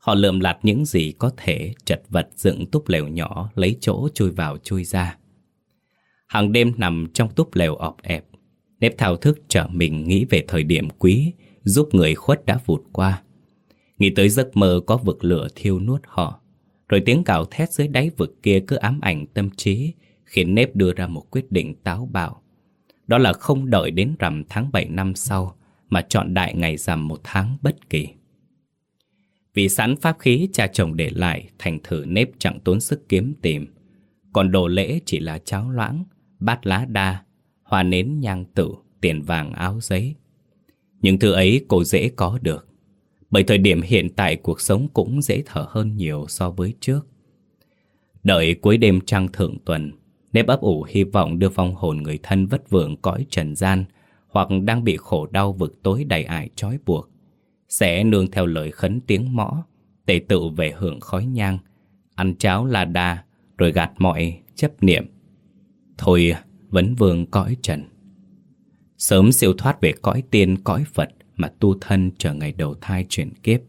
Họ lượm lặt những gì có thể chật vật dựng túp lều nhỏ lấy chỗ chui vào chui ra. Hàng đêm nằm trong túp lều ọp ẹp, nếp thao thức trở mình nghĩ về thời điểm quý giúp người khuất đã vụt qua. Nghĩ tới giấc mơ có vực lửa thiêu nuốt họ, rồi tiếng cào thét dưới đáy vực kia cứ ám ảnh tâm trí, khiến nếp đưa ra một quyết định táo bạo. Đó là không đợi đến rằm tháng 7 năm sau, mà chọn đại ngày rằm một tháng bất kỳ. Vì sẵn pháp khí cha chồng để lại thành thử nếp chẳng tốn sức kiếm tìm. Còn đồ lễ chỉ là cháo loãng, bát lá đa, hoa nến nhang tử, tiền vàng áo giấy. Những thứ ấy cô dễ có được. Bởi thời điểm hiện tại cuộc sống cũng dễ thở hơn nhiều so với trước. Đợi cuối đêm trăng thượng tuần, nếp ấp ủ hy vọng đưa vong hồn người thân vất vưởng cõi trần gian hoặc đang bị khổ đau vực tối đầy ải trói buộc sẽ nương theo lời khấn tiếng mõ, tề tự về hưởng khói nhang, ăn cháo là đa, rồi gạt mọi chấp niệm. Thôi, vẫn vương cõi trần. Sớm siêu thoát về cõi tiên, cõi Phật mà tu thân chờ ngày đầu thai chuyển kiếp.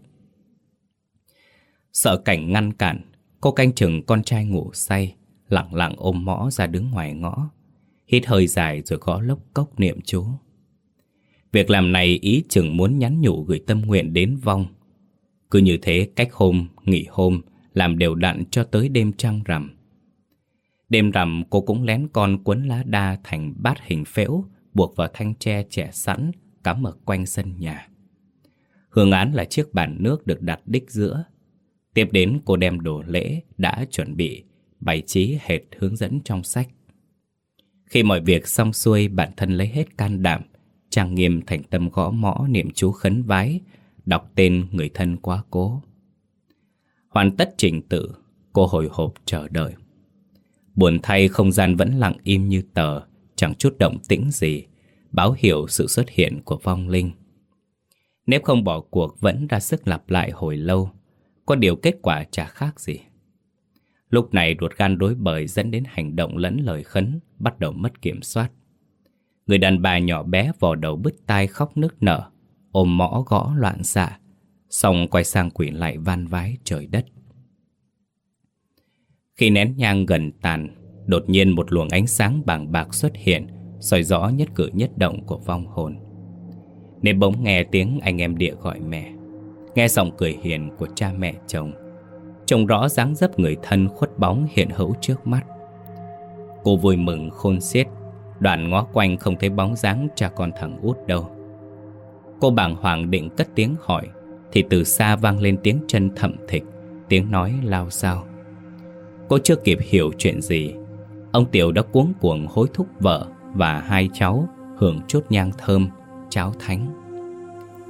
Sợ cảnh ngăn cản, cô canh chừng con trai ngủ say, lặng lặng ôm mõ ra đứng ngoài ngõ, hít hơi dài rồi gõ lốc cốc niệm chú. Việc làm này ý chừng muốn nhắn nhủ gửi tâm nguyện đến vong. Cứ như thế cách hôm, nghỉ hôm, làm đều đặn cho tới đêm trăng rằm. Đêm rằm cô cũng lén con quấn lá đa thành bát hình phễu buộc vào thanh tre trẻ sẵn cắm ở quanh sân nhà. Hương án là chiếc bàn nước được đặt đích giữa. Tiếp đến cô đem đồ lễ đã chuẩn bị, bày trí hệt hướng dẫn trong sách. Khi mọi việc xong xuôi, bản thân lấy hết can đảm, trang nghiêm thành tâm gõ mõ niệm chú khấn vái, đọc tên người thân quá cố. Hoàn tất trình tự, cô hồi hộp chờ đợi. Buồn thay không gian vẫn lặng im như tờ, chẳng chút động tĩnh gì, báo hiệu sự xuất hiện của vong linh. Nếu không bỏ cuộc vẫn ra sức lặp lại hồi lâu, có điều kết quả chả khác gì. Lúc này ruột gan đối bời dẫn đến hành động lẫn lời khấn bắt đầu mất kiểm soát. Người đàn bà nhỏ bé vò đầu bứt tai khóc nức nở, ôm mõ gõ loạn xạ, xong quay sang quỷ lại van vái trời đất. Khi nén nhang gần tàn, đột nhiên một luồng ánh sáng bàng bạc xuất hiện, soi rõ nhất cử nhất động của vong hồn. Nên bỗng nghe tiếng anh em địa gọi mẹ, nghe giọng cười hiền của cha mẹ chồng. Trông rõ dáng dấp người thân khuất bóng hiện hữu trước mắt. Cô vui mừng khôn xiết, đoạn ngó quanh không thấy bóng dáng cha con thằng út đâu. Cô bàng hoàng định cất tiếng hỏi, thì từ xa vang lên tiếng chân thậm thịch, tiếng nói lao sao. Cô chưa kịp hiểu chuyện gì Ông Tiểu đã cuống cuồng hối thúc vợ Và hai cháu hưởng chút nhang thơm Cháo thánh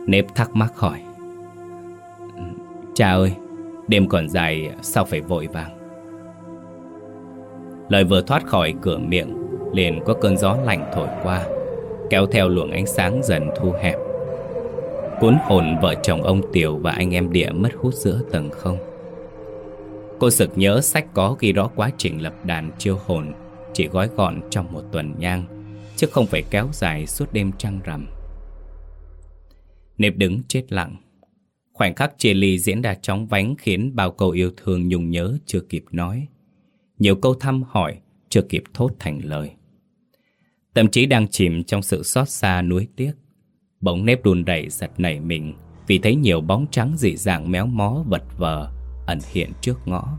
Nếp thắc mắc hỏi Cha ơi Đêm còn dài sao phải vội vàng Lời vừa thoát khỏi cửa miệng Liền có cơn gió lạnh thổi qua, Kéo theo luồng ánh sáng dần thu hẹp. Cuốn hồn vợ chồng ông Tiểu và anh em địa mất hút giữa tầng không. Cô sực nhớ sách có ghi rõ quá trình lập đàn chiêu hồn, Chỉ gói gọn trong một tuần nhang, Chứ không phải kéo dài suốt đêm trăng rằm. Nếp đứng chết lặng. Khoảnh khắc chia ly diễn ra chóng vánh Khiến bao câu yêu thương nhung nhớ chưa kịp nói. Nhiều câu thăm hỏi chưa kịp thốt thành lời. Tâm trí đang chìm trong sự xót xa nuối tiếc Bỗng nếp đùn đẩy giật nảy mình Vì thấy nhiều bóng trắng dị dạng méo mó vật vờ ẩn hiện trước ngõ.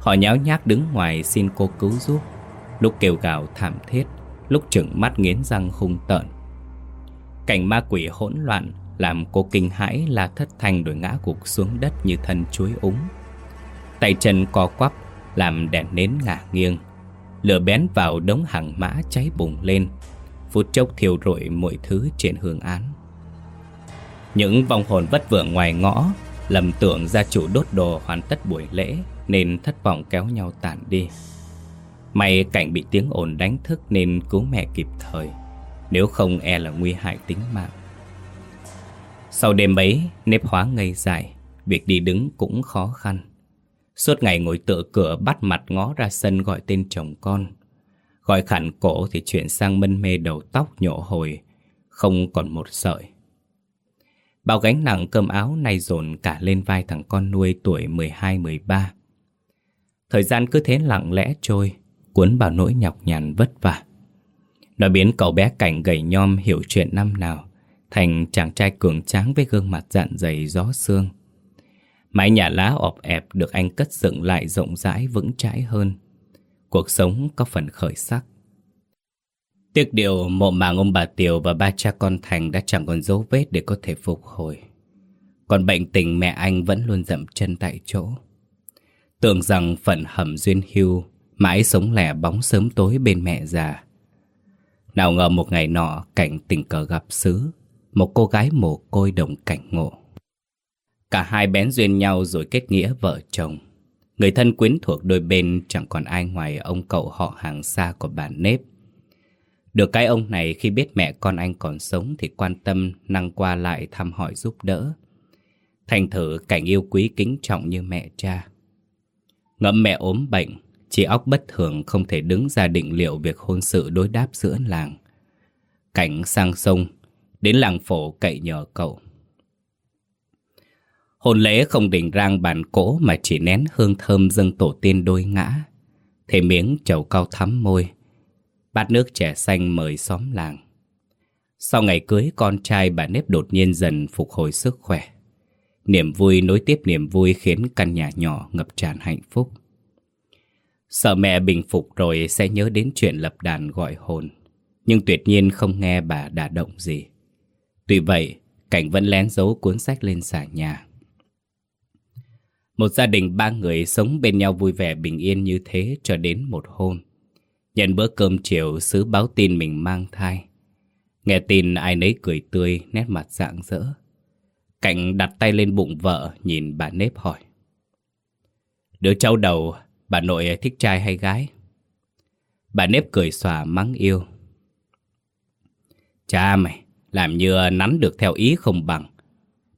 Họ nháo nhác đứng ngoài xin cô cứu giúp, lúc kêu gào thảm thiết, lúc trừng mắt nghiến răng hung tợn. Cảnh ma quỷ hỗn loạn làm cô kinh hãi là thất thanh đổi ngã gục xuống đất như thân chuối úng. Tay chân co quắp làm đèn nến ngả nghiêng. Lửa bén vào đống hàng mã cháy bùng lên, phút chốc thiêu rụi mọi thứ trên hương án. Những vong hồn vất vưởng ngoài ngõ Lầm tưởng gia chủ đốt đồ hoàn tất buổi lễ Nên thất vọng kéo nhau tản đi. May cảnh bị tiếng ồn đánh thức Nên cứu mẹ kịp thời Nếu không e là nguy hại tính mạng. Sau đêm ấy Nếp hóa ngây dài Việc đi đứng cũng khó khăn. Suốt ngày ngồi tựa cửa bắt mặt ngó ra sân gọi tên chồng con Gọi khản cổ thì chuyển sang mân mê đầu tóc nhổ hồi Không còn một sợi Bao gánh nặng cơm áo nay dồn cả lên vai thằng con nuôi tuổi 12-13. Thời gian cứ thế lặng lẽ trôi, cuốn vào nỗi nhọc nhằn vất vả. Nó biến cậu bé cảnh gầy nhom hiểu chuyện năm nào, thành chàng trai cường tráng với gương mặt dạn dày gió xương. Mái nhà lá ọp ẹp được anh cất dựng lại rộng rãi vững chãi hơn. Cuộc sống có phần khởi sắc. Tiếc điều mộ màng ông bà Tiều và ba cha con Thành đã chẳng còn dấu vết để có thể phục hồi. Còn bệnh tình mẹ anh vẫn luôn dậm chân tại chỗ. Tưởng rằng phận hầm duyên hưu, mãi sống lẻ bóng sớm tối bên mẹ già. Nào ngờ một ngày nọ cảnh tình cờ gặp xứ, một cô gái mồ côi đồng cảnh ngộ. Cả hai bén duyên nhau rồi kết nghĩa vợ chồng. Người thân quyến thuộc đôi bên chẳng còn ai ngoài ông cậu họ hàng xa của bà Nếp được cái ông này khi biết mẹ con anh còn sống thì quan tâm năng qua lại thăm hỏi giúp đỡ. Thành thử cảnh yêu quý kính trọng như mẹ cha. Ngẫm mẹ ốm bệnh, chị óc bất thường không thể đứng ra định liệu việc hôn sự đối đáp giữa làng. Cảnh sang sông, đến làng phổ cậy nhờ cậu. Hôn lễ không đỉnh rang bàn cỗ mà chỉ nén hương thơm dâng tổ tiên đôi ngã. Thế miếng chầu cao thắm môi, Bát nước trẻ xanh mời xóm làng. Sau ngày cưới con trai bà nếp đột nhiên dần phục hồi sức khỏe. Niềm vui nối tiếp niềm vui khiến căn nhà nhỏ ngập tràn hạnh phúc. Sợ mẹ bình phục rồi sẽ nhớ đến chuyện lập đàn gọi hồn Nhưng tuyệt nhiên không nghe bà đả động gì. Tuy vậy, Cảnh vẫn lén giấu cuốn sách lên xà nhà. Một gia đình ba người sống bên nhau vui vẻ, bình yên như thế cho đến một hôm. Nhận bữa cơm chiều, sứ báo tin mình mang thai. Nghe tin ai nấy cười tươi, Nét mặt rạng rỡ. Cảnh đặt tay lên bụng vợ, Nhìn bà nếp hỏi. Đứa cháu đầu, Bà nội thích trai hay gái? Bà nếp cười xòa mắng yêu. Cha mày, Làm như nắn được theo ý không bằng.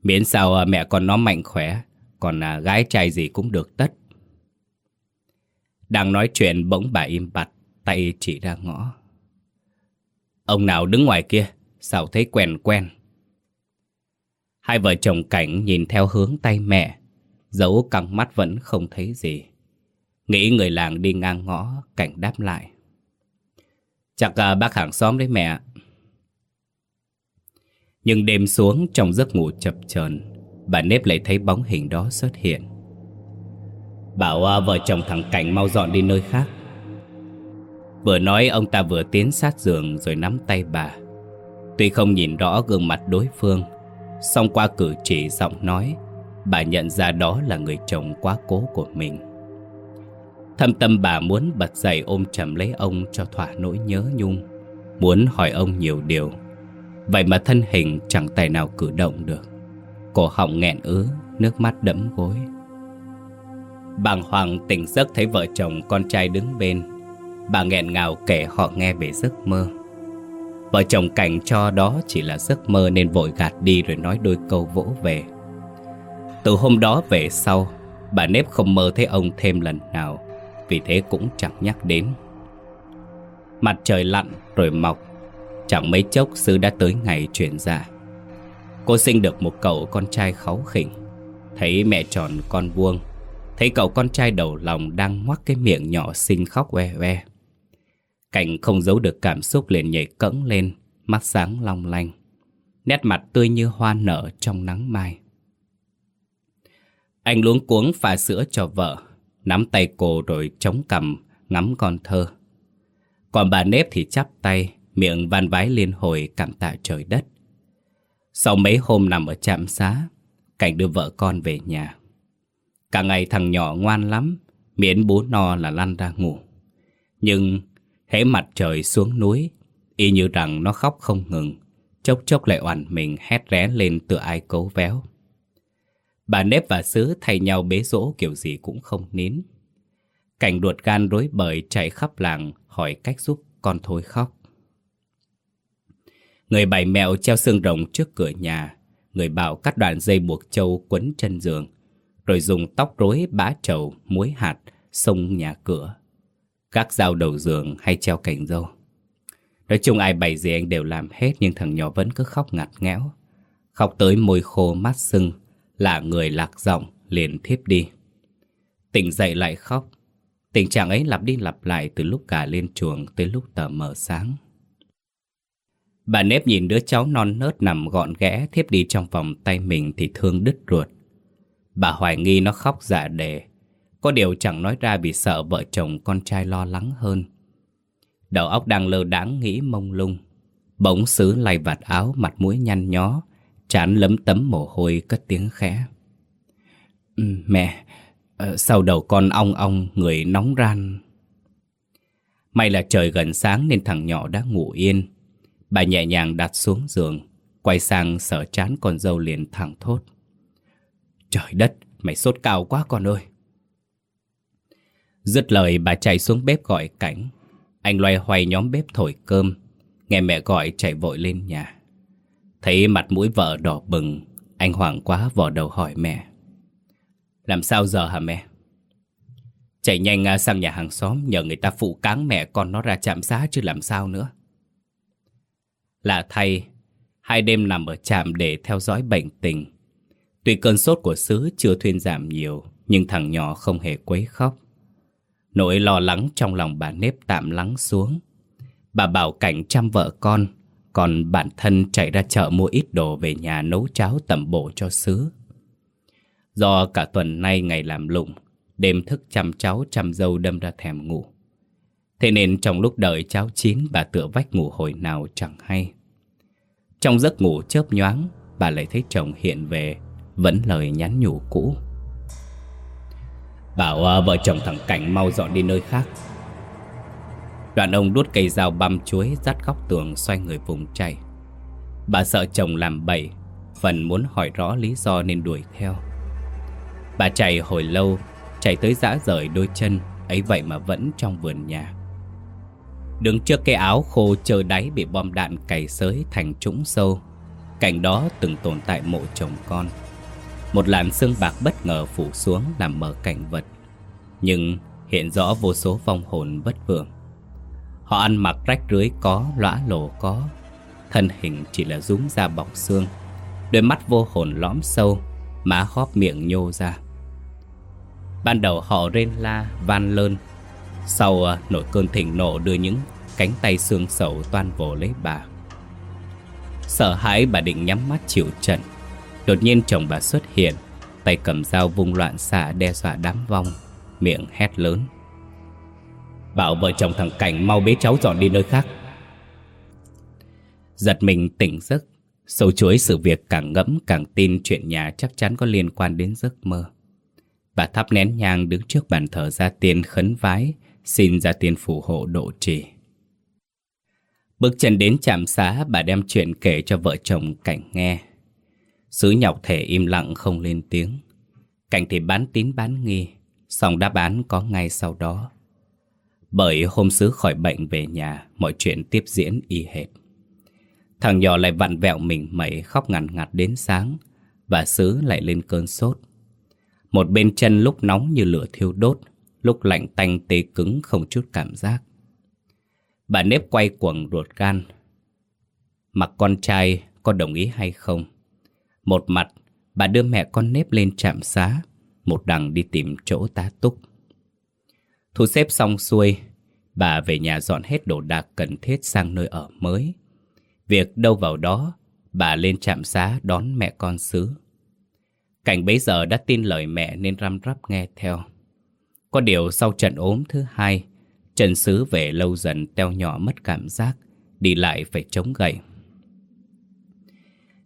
Miễn sao mẹ con nó mạnh khỏe còn à, gái trai gì cũng được tất Đang nói chuyện bỗng bà im bặt, tay chỉ ra ngõ. Ông nào đứng ngoài kia, sao thấy quen quen. Hai vợ chồng cảnh nhìn theo hướng tay mẹ, Dấu căng mắt vẫn không thấy gì. Nghĩ người làng đi ngang ngõ, cảnh đáp lại. Chắc à, bác hàng xóm đấy mẹ. Nhưng đêm xuống trong giấc ngủ chập chờn bà nếp lại thấy bóng hình đó xuất hiện. Bảo à, vợ chồng thằng Cảnh mau dọn đi nơi khác. Vừa nói ông ta vừa tiến sát giường rồi nắm tay bà. Tuy không nhìn rõ gương mặt đối phương, song qua cử chỉ giọng nói, bà nhận ra đó là người chồng quá cố của mình. Thâm tâm bà muốn bật dậy ôm chầm lấy ông cho thỏa nỗi nhớ nhung, muốn hỏi ông nhiều điều. Vậy mà thân hình chẳng tài nào cử động được. Cổ họng nghẹn ứ, nước mắt đẫm gối. Bàng hoàng tỉnh giấc thấy vợ chồng con trai đứng bên. Bà nghẹn ngào kể họ nghe về giấc mơ. Vợ chồng cảnh cho đó chỉ là giấc mơ nên vội gạt đi rồi nói đôi câu vỗ về. Từ hôm đó về sau, bà nếp không mơ thấy ông thêm lần nào, vì thế cũng chẳng nhắc đến. Mặt trời lặn rồi mọc, chẳng mấy chốc sư đã tới ngày chuyển dạ. Cô sinh được một cậu con trai kháu khỉnh, thấy mẹ tròn con vuông, thấy cậu con trai đầu lòng đang ngoắc cái miệng nhỏ xinh khóc oe oe. Cảnh không giấu được cảm xúc liền nhảy cẫng lên, mắt sáng long lanh. Nét mặt tươi như hoa nở trong nắng mai. Anh luống cuống pha sữa cho vợ, nắm tay cô rồi chống cằm ngắm con thơ. Còn bà nếp thì chắp tay, miệng van vái liên hồi cảm tạ trời đất. Sau mấy hôm nằm ở trạm xá, Cảnh đưa vợ con về nhà. Cả ngày thằng nhỏ ngoan lắm, miễn bố no là lăn ra ngủ. Nhưng hễ mặt trời xuống núi, y như rằng nó khóc không ngừng, chốc chốc lại oằn mình hét ré lên tựa ai cấu véo. Bà nếp và sứ thay nhau bế dỗ kiểu gì cũng không nín. Cảnh ruột gan rối bời chạy khắp làng hỏi cách giúp con thôi khóc. Người bày mẹo treo xương rồng trước cửa nhà, người bảo cắt đoạn dây buộc trâu quấn chân giường, rồi dùng tóc rối bã trầu, muối hạt, xông nhà cửa. Các dao đầu giường hay treo cành dâu. Nói chung ai bày gì anh đều làm hết nhưng thằng nhỏ vẫn cứ khóc ngặt ngẽo. Khóc tới môi khô mắt sưng, là người lạc giọng liền thiếp đi. Tỉnh dậy lại khóc. Tình trạng ấy lặp đi lặp lại từ lúc gà lên chuồng tới lúc tờ mờ sáng. Bà nếp nhìn đứa cháu non nớt nằm gọn ghẽ thiếp đi trong vòng tay mình thì thương đứt ruột. Bà hoài nghi nó khóc giả đề. Có điều chẳng nói ra vì sợ vợ chồng con trai lo lắng hơn. Đầu óc đang lơ đáng nghĩ mông lung. Bỗng xứ lay vạt áo mặt mũi nhăn nhó, chán lấm tấm mồ hôi cất tiếng khẽ. Ừ, mẹ, ờ, sau đầu con ong ong người nóng ran. May là trời gần sáng nên thằng nhỏ đã ngủ yên. Bà nhẹ nhàng đặt xuống giường, quay sang sở chán con dâu liền thẳng thốt. Trời đất, mày sốt cao quá con ơi. Dứt lời bà chạy xuống bếp gọi cảnh. Anh loay hoay nhóm bếp thổi cơm. Nghe mẹ gọi chạy vội lên nhà. Thấy mặt mũi vợ đỏ bừng, anh hoảng quá vò đầu hỏi mẹ. Làm sao giờ hả mẹ? Chạy nhanh à, sang nhà hàng xóm nhờ người ta phụ cáng mẹ con nó ra chạm xá chứ làm sao nữa. Lạ thay, hai đêm nằm ở trạm để theo dõi bệnh tình. Tuy cơn sốt của Sứ chưa thuyên giảm nhiều, nhưng thằng nhỏ không hề quấy khóc. Nỗi lo lắng trong lòng bà nếp tạm lắng xuống. Bà bảo cảnh chăm vợ con, còn bản thân chạy ra chợ mua ít đồ về nhà nấu cháo tẩm bổ cho Sứ. Do cả tuần nay ngày làm lụng, đêm thức chăm cháu chăm dâu đâm ra thèm ngủ. Thế nên trong lúc đợi cháo chín bà tựa vách ngủ hồi nào chẳng hay. Trong giấc ngủ chớp nhoáng, bà lại thấy chồng hiện về, vẫn lời nhắn nhủ cũ. Bảo uh, vợ chồng thằng Cảnh mau dọn đi nơi khác. Đoạn ông đút cây dao băm chuối dắt góc tường xoay người vùng chạy. Bà sợ chồng làm bậy, phần muốn hỏi rõ lý do nên đuổi theo. Bà chạy hồi lâu, chạy tới dã rời đôi chân, ấy vậy mà vẫn trong vườn nhà. Đứng trước cái áo khô chờ đáy bị bom đạn cày sới thành trũng sâu, cạnh đó từng tồn tại mộ chồng con. Một làn xương bạc bất ngờ phủ xuống làm mở cảnh vật. Nhưng Hiện rõ vô số vong hồn bất vượng. Họ ăn mặc rách rưới có, lõa lồ có. Thân hình chỉ là rúng ra bọc xương. Đôi mắt vô hồn lõm sâu Má khóp miệng nhô ra. Ban đầu họ rên la, van lơn. Sau à, nỗi nổi cơn thịnh nộ đưa những cánh tay xương sầu toan vồ lấy bà. Sợ hãi, bà định nhắm mắt chịu trận. Đột nhiên chồng bà xuất hiện, Tay cầm dao vung loạn xạ đe dọa đám vong, Miệng hét lớn. Bảo vợ chồng thằng Cảnh mau bế cháu dọn đi nơi khác. Giật mình tỉnh giấc, Sâu chuối sự việc càng ngẫm càng tin chuyện nhà chắc chắn có liên quan đến giấc mơ. Bà thắp nén nhang đứng trước bàn thờ gia tiên khấn vái Xin ra tiền phù hộ độ trì. Bước chân đến trạm xá, bà đem chuyện kể cho vợ chồng Cảnh nghe. Sứ nhọc thể im lặng không lên tiếng. Cảnh thì bán tín bán nghi, Xong đáp án có ngay sau đó. Bởi hôm sứ khỏi bệnh về nhà, Mọi chuyện tiếp diễn y hệt. Thằng nhỏ lại vặn vẹo mình mẩy khóc ngằn ngặt đến sáng, Và sứ lại lên cơn sốt. Một bên chân lúc nóng như lửa thiêu đốt Lúc lạnh tanh tê cứng không chút cảm giác. Bà nếp quay quẩn ruột gan. Mặc con trai, có đồng ý hay không? Một mặt, bà đưa mẹ con nếp lên trạm xá, Một đằng đi tìm chỗ tá túc. Thu xếp xong xuôi, Bà về nhà dọn hết đồ đạc cần thiết sang nơi ở mới. Việc đâu vào đó, Bà lên trạm xá đón mẹ con xứ. Cảnh bấy giờ đã tin lời mẹ nên răm rắp nghe theo. Có điều sau trận ốm thứ hai Trần Sứ về lâu dần teo nhỏ mất cảm giác Đi lại phải chống gậy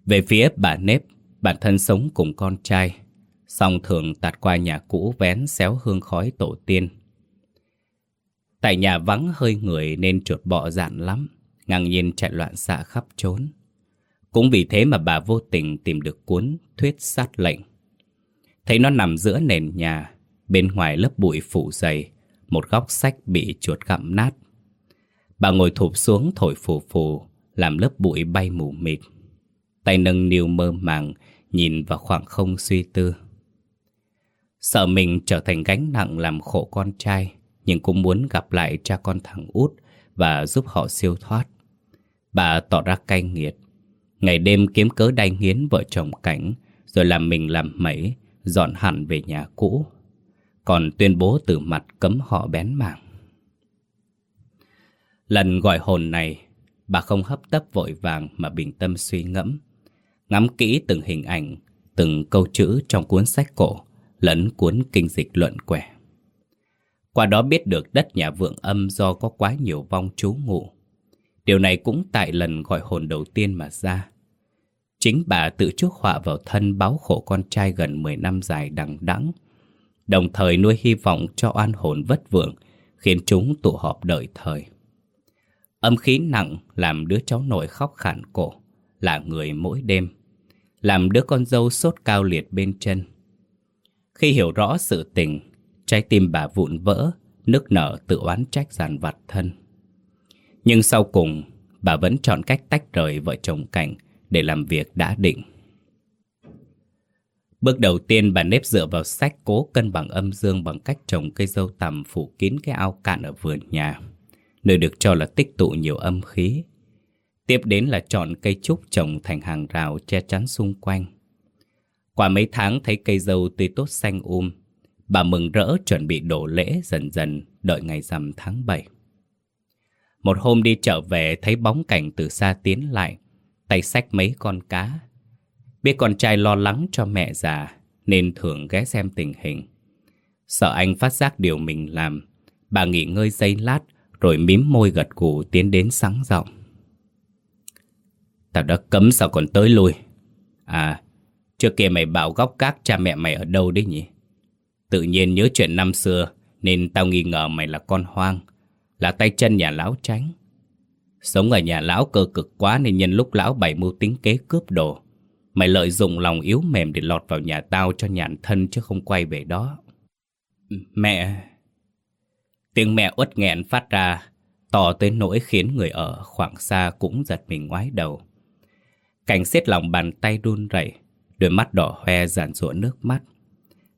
Về phía bà Nếp Bản thân sống cùng con trai Xong thường tạt qua nhà cũ vén xéo hương khói tổ tiên Tại nhà vắng hơi người nên chuột bọ dạn lắm ngang nhiên chạy loạn xạ khắp trốn. Cũng vì thế mà bà vô tình tìm được cuốn thuyết sát lệnh. Thấy nó nằm giữa nền nhà, bên ngoài lớp bụi phủ dày, một góc sách bị chuột gặm nát. Bà ngồi thụp xuống thổi phù phù, làm lớp bụi bay mù mịt. Tay nâng niu mơ màng, nhìn vào khoảng không suy tư. Sợ mình trở thành gánh nặng làm khổ con trai, nhưng cũng muốn gặp lại cha con thằng út và giúp họ siêu thoát. Bà tỏ ra cay nghiệt. Ngày đêm kiếm cớ đay nghiến vợ chồng cảnh, rồi làm mình làm mẩy, dọn hẳn về nhà cũ. Còn tuyên bố từ mặt cấm họ bén mảng. Lần gọi hồn này, bà không hấp tấp vội vàng mà bình tâm suy ngẫm. Ngắm kỹ từng hình ảnh, từng câu chữ trong cuốn sách cổ, lẫn cuốn kinh dịch luận quẻ. Qua đó biết được đất nhà vượng âm do có quá nhiều vong chú ngụ. Điều này cũng tại lần gọi hồn đầu tiên mà ra. Chính bà tự chuốc họa vào thân báo khổ con trai gần 10 năm dài đằng đẵng, đồng thời nuôi hy vọng cho oan hồn vất vượng, khiến chúng tụ họp đợi thời. Âm khí nặng làm đứa cháu nội khóc khản cổ, là người mỗi đêm, làm đứa con dâu sốt cao liệt bên chân. Khi hiểu rõ sự tình, trái tim bà vụn vỡ, nước nở tự oán trách giàn vặt thân. Nhưng sau cùng, bà vẫn chọn cách tách rời vợ chồng Cảnh để làm việc đã định. Bước đầu tiên bà nếp dựa vào sách cố cân bằng âm dương bằng cách trồng cây dâu tằm phủ kín cái ao cạn ở vườn nhà, nơi được cho là tích tụ nhiều âm khí. Tiếp đến là chọn cây trúc trồng thành hàng rào che chắn xung quanh. Qua mấy tháng thấy cây dâu tươi tốt xanh um, bà mừng rỡ chuẩn bị đổ lễ dần dần đợi ngày rằm tháng 7. Một hôm đi chợ về thấy bóng cảnh từ xa tiến lại, tay xách mấy con cá. Biết con trai lo lắng cho mẹ già, nên thường ghé xem tình hình. Sợ anh phát giác điều mình làm, bà nghỉ ngơi giây lát rồi mím môi gật gù tiến đến sáng giọng. Tao đã cấm sao còn tới lui. À, trước kia mày bảo góc các cha mẹ mày ở đâu đấy nhỉ? Tự nhiên nhớ chuyện năm xưa nên tao nghi ngờ mày là con hoang là tay chân nhà lão tránh. Sống ở nhà lão cơ cực quá nên nhân lúc lão bày mưu tính kế cướp đồ. Mày lợi dụng lòng yếu mềm để lọt vào nhà tao cho nhàn thân chứ không quay về đó. Mẹ... Tiếng mẹ uất nghẹn phát ra, to tới nỗi khiến người ở khoảng xa cũng giật mình ngoái đầu. Cảnh xiết lòng bàn tay run rẩy, đôi mắt đỏ hoe giản rụa nước mắt.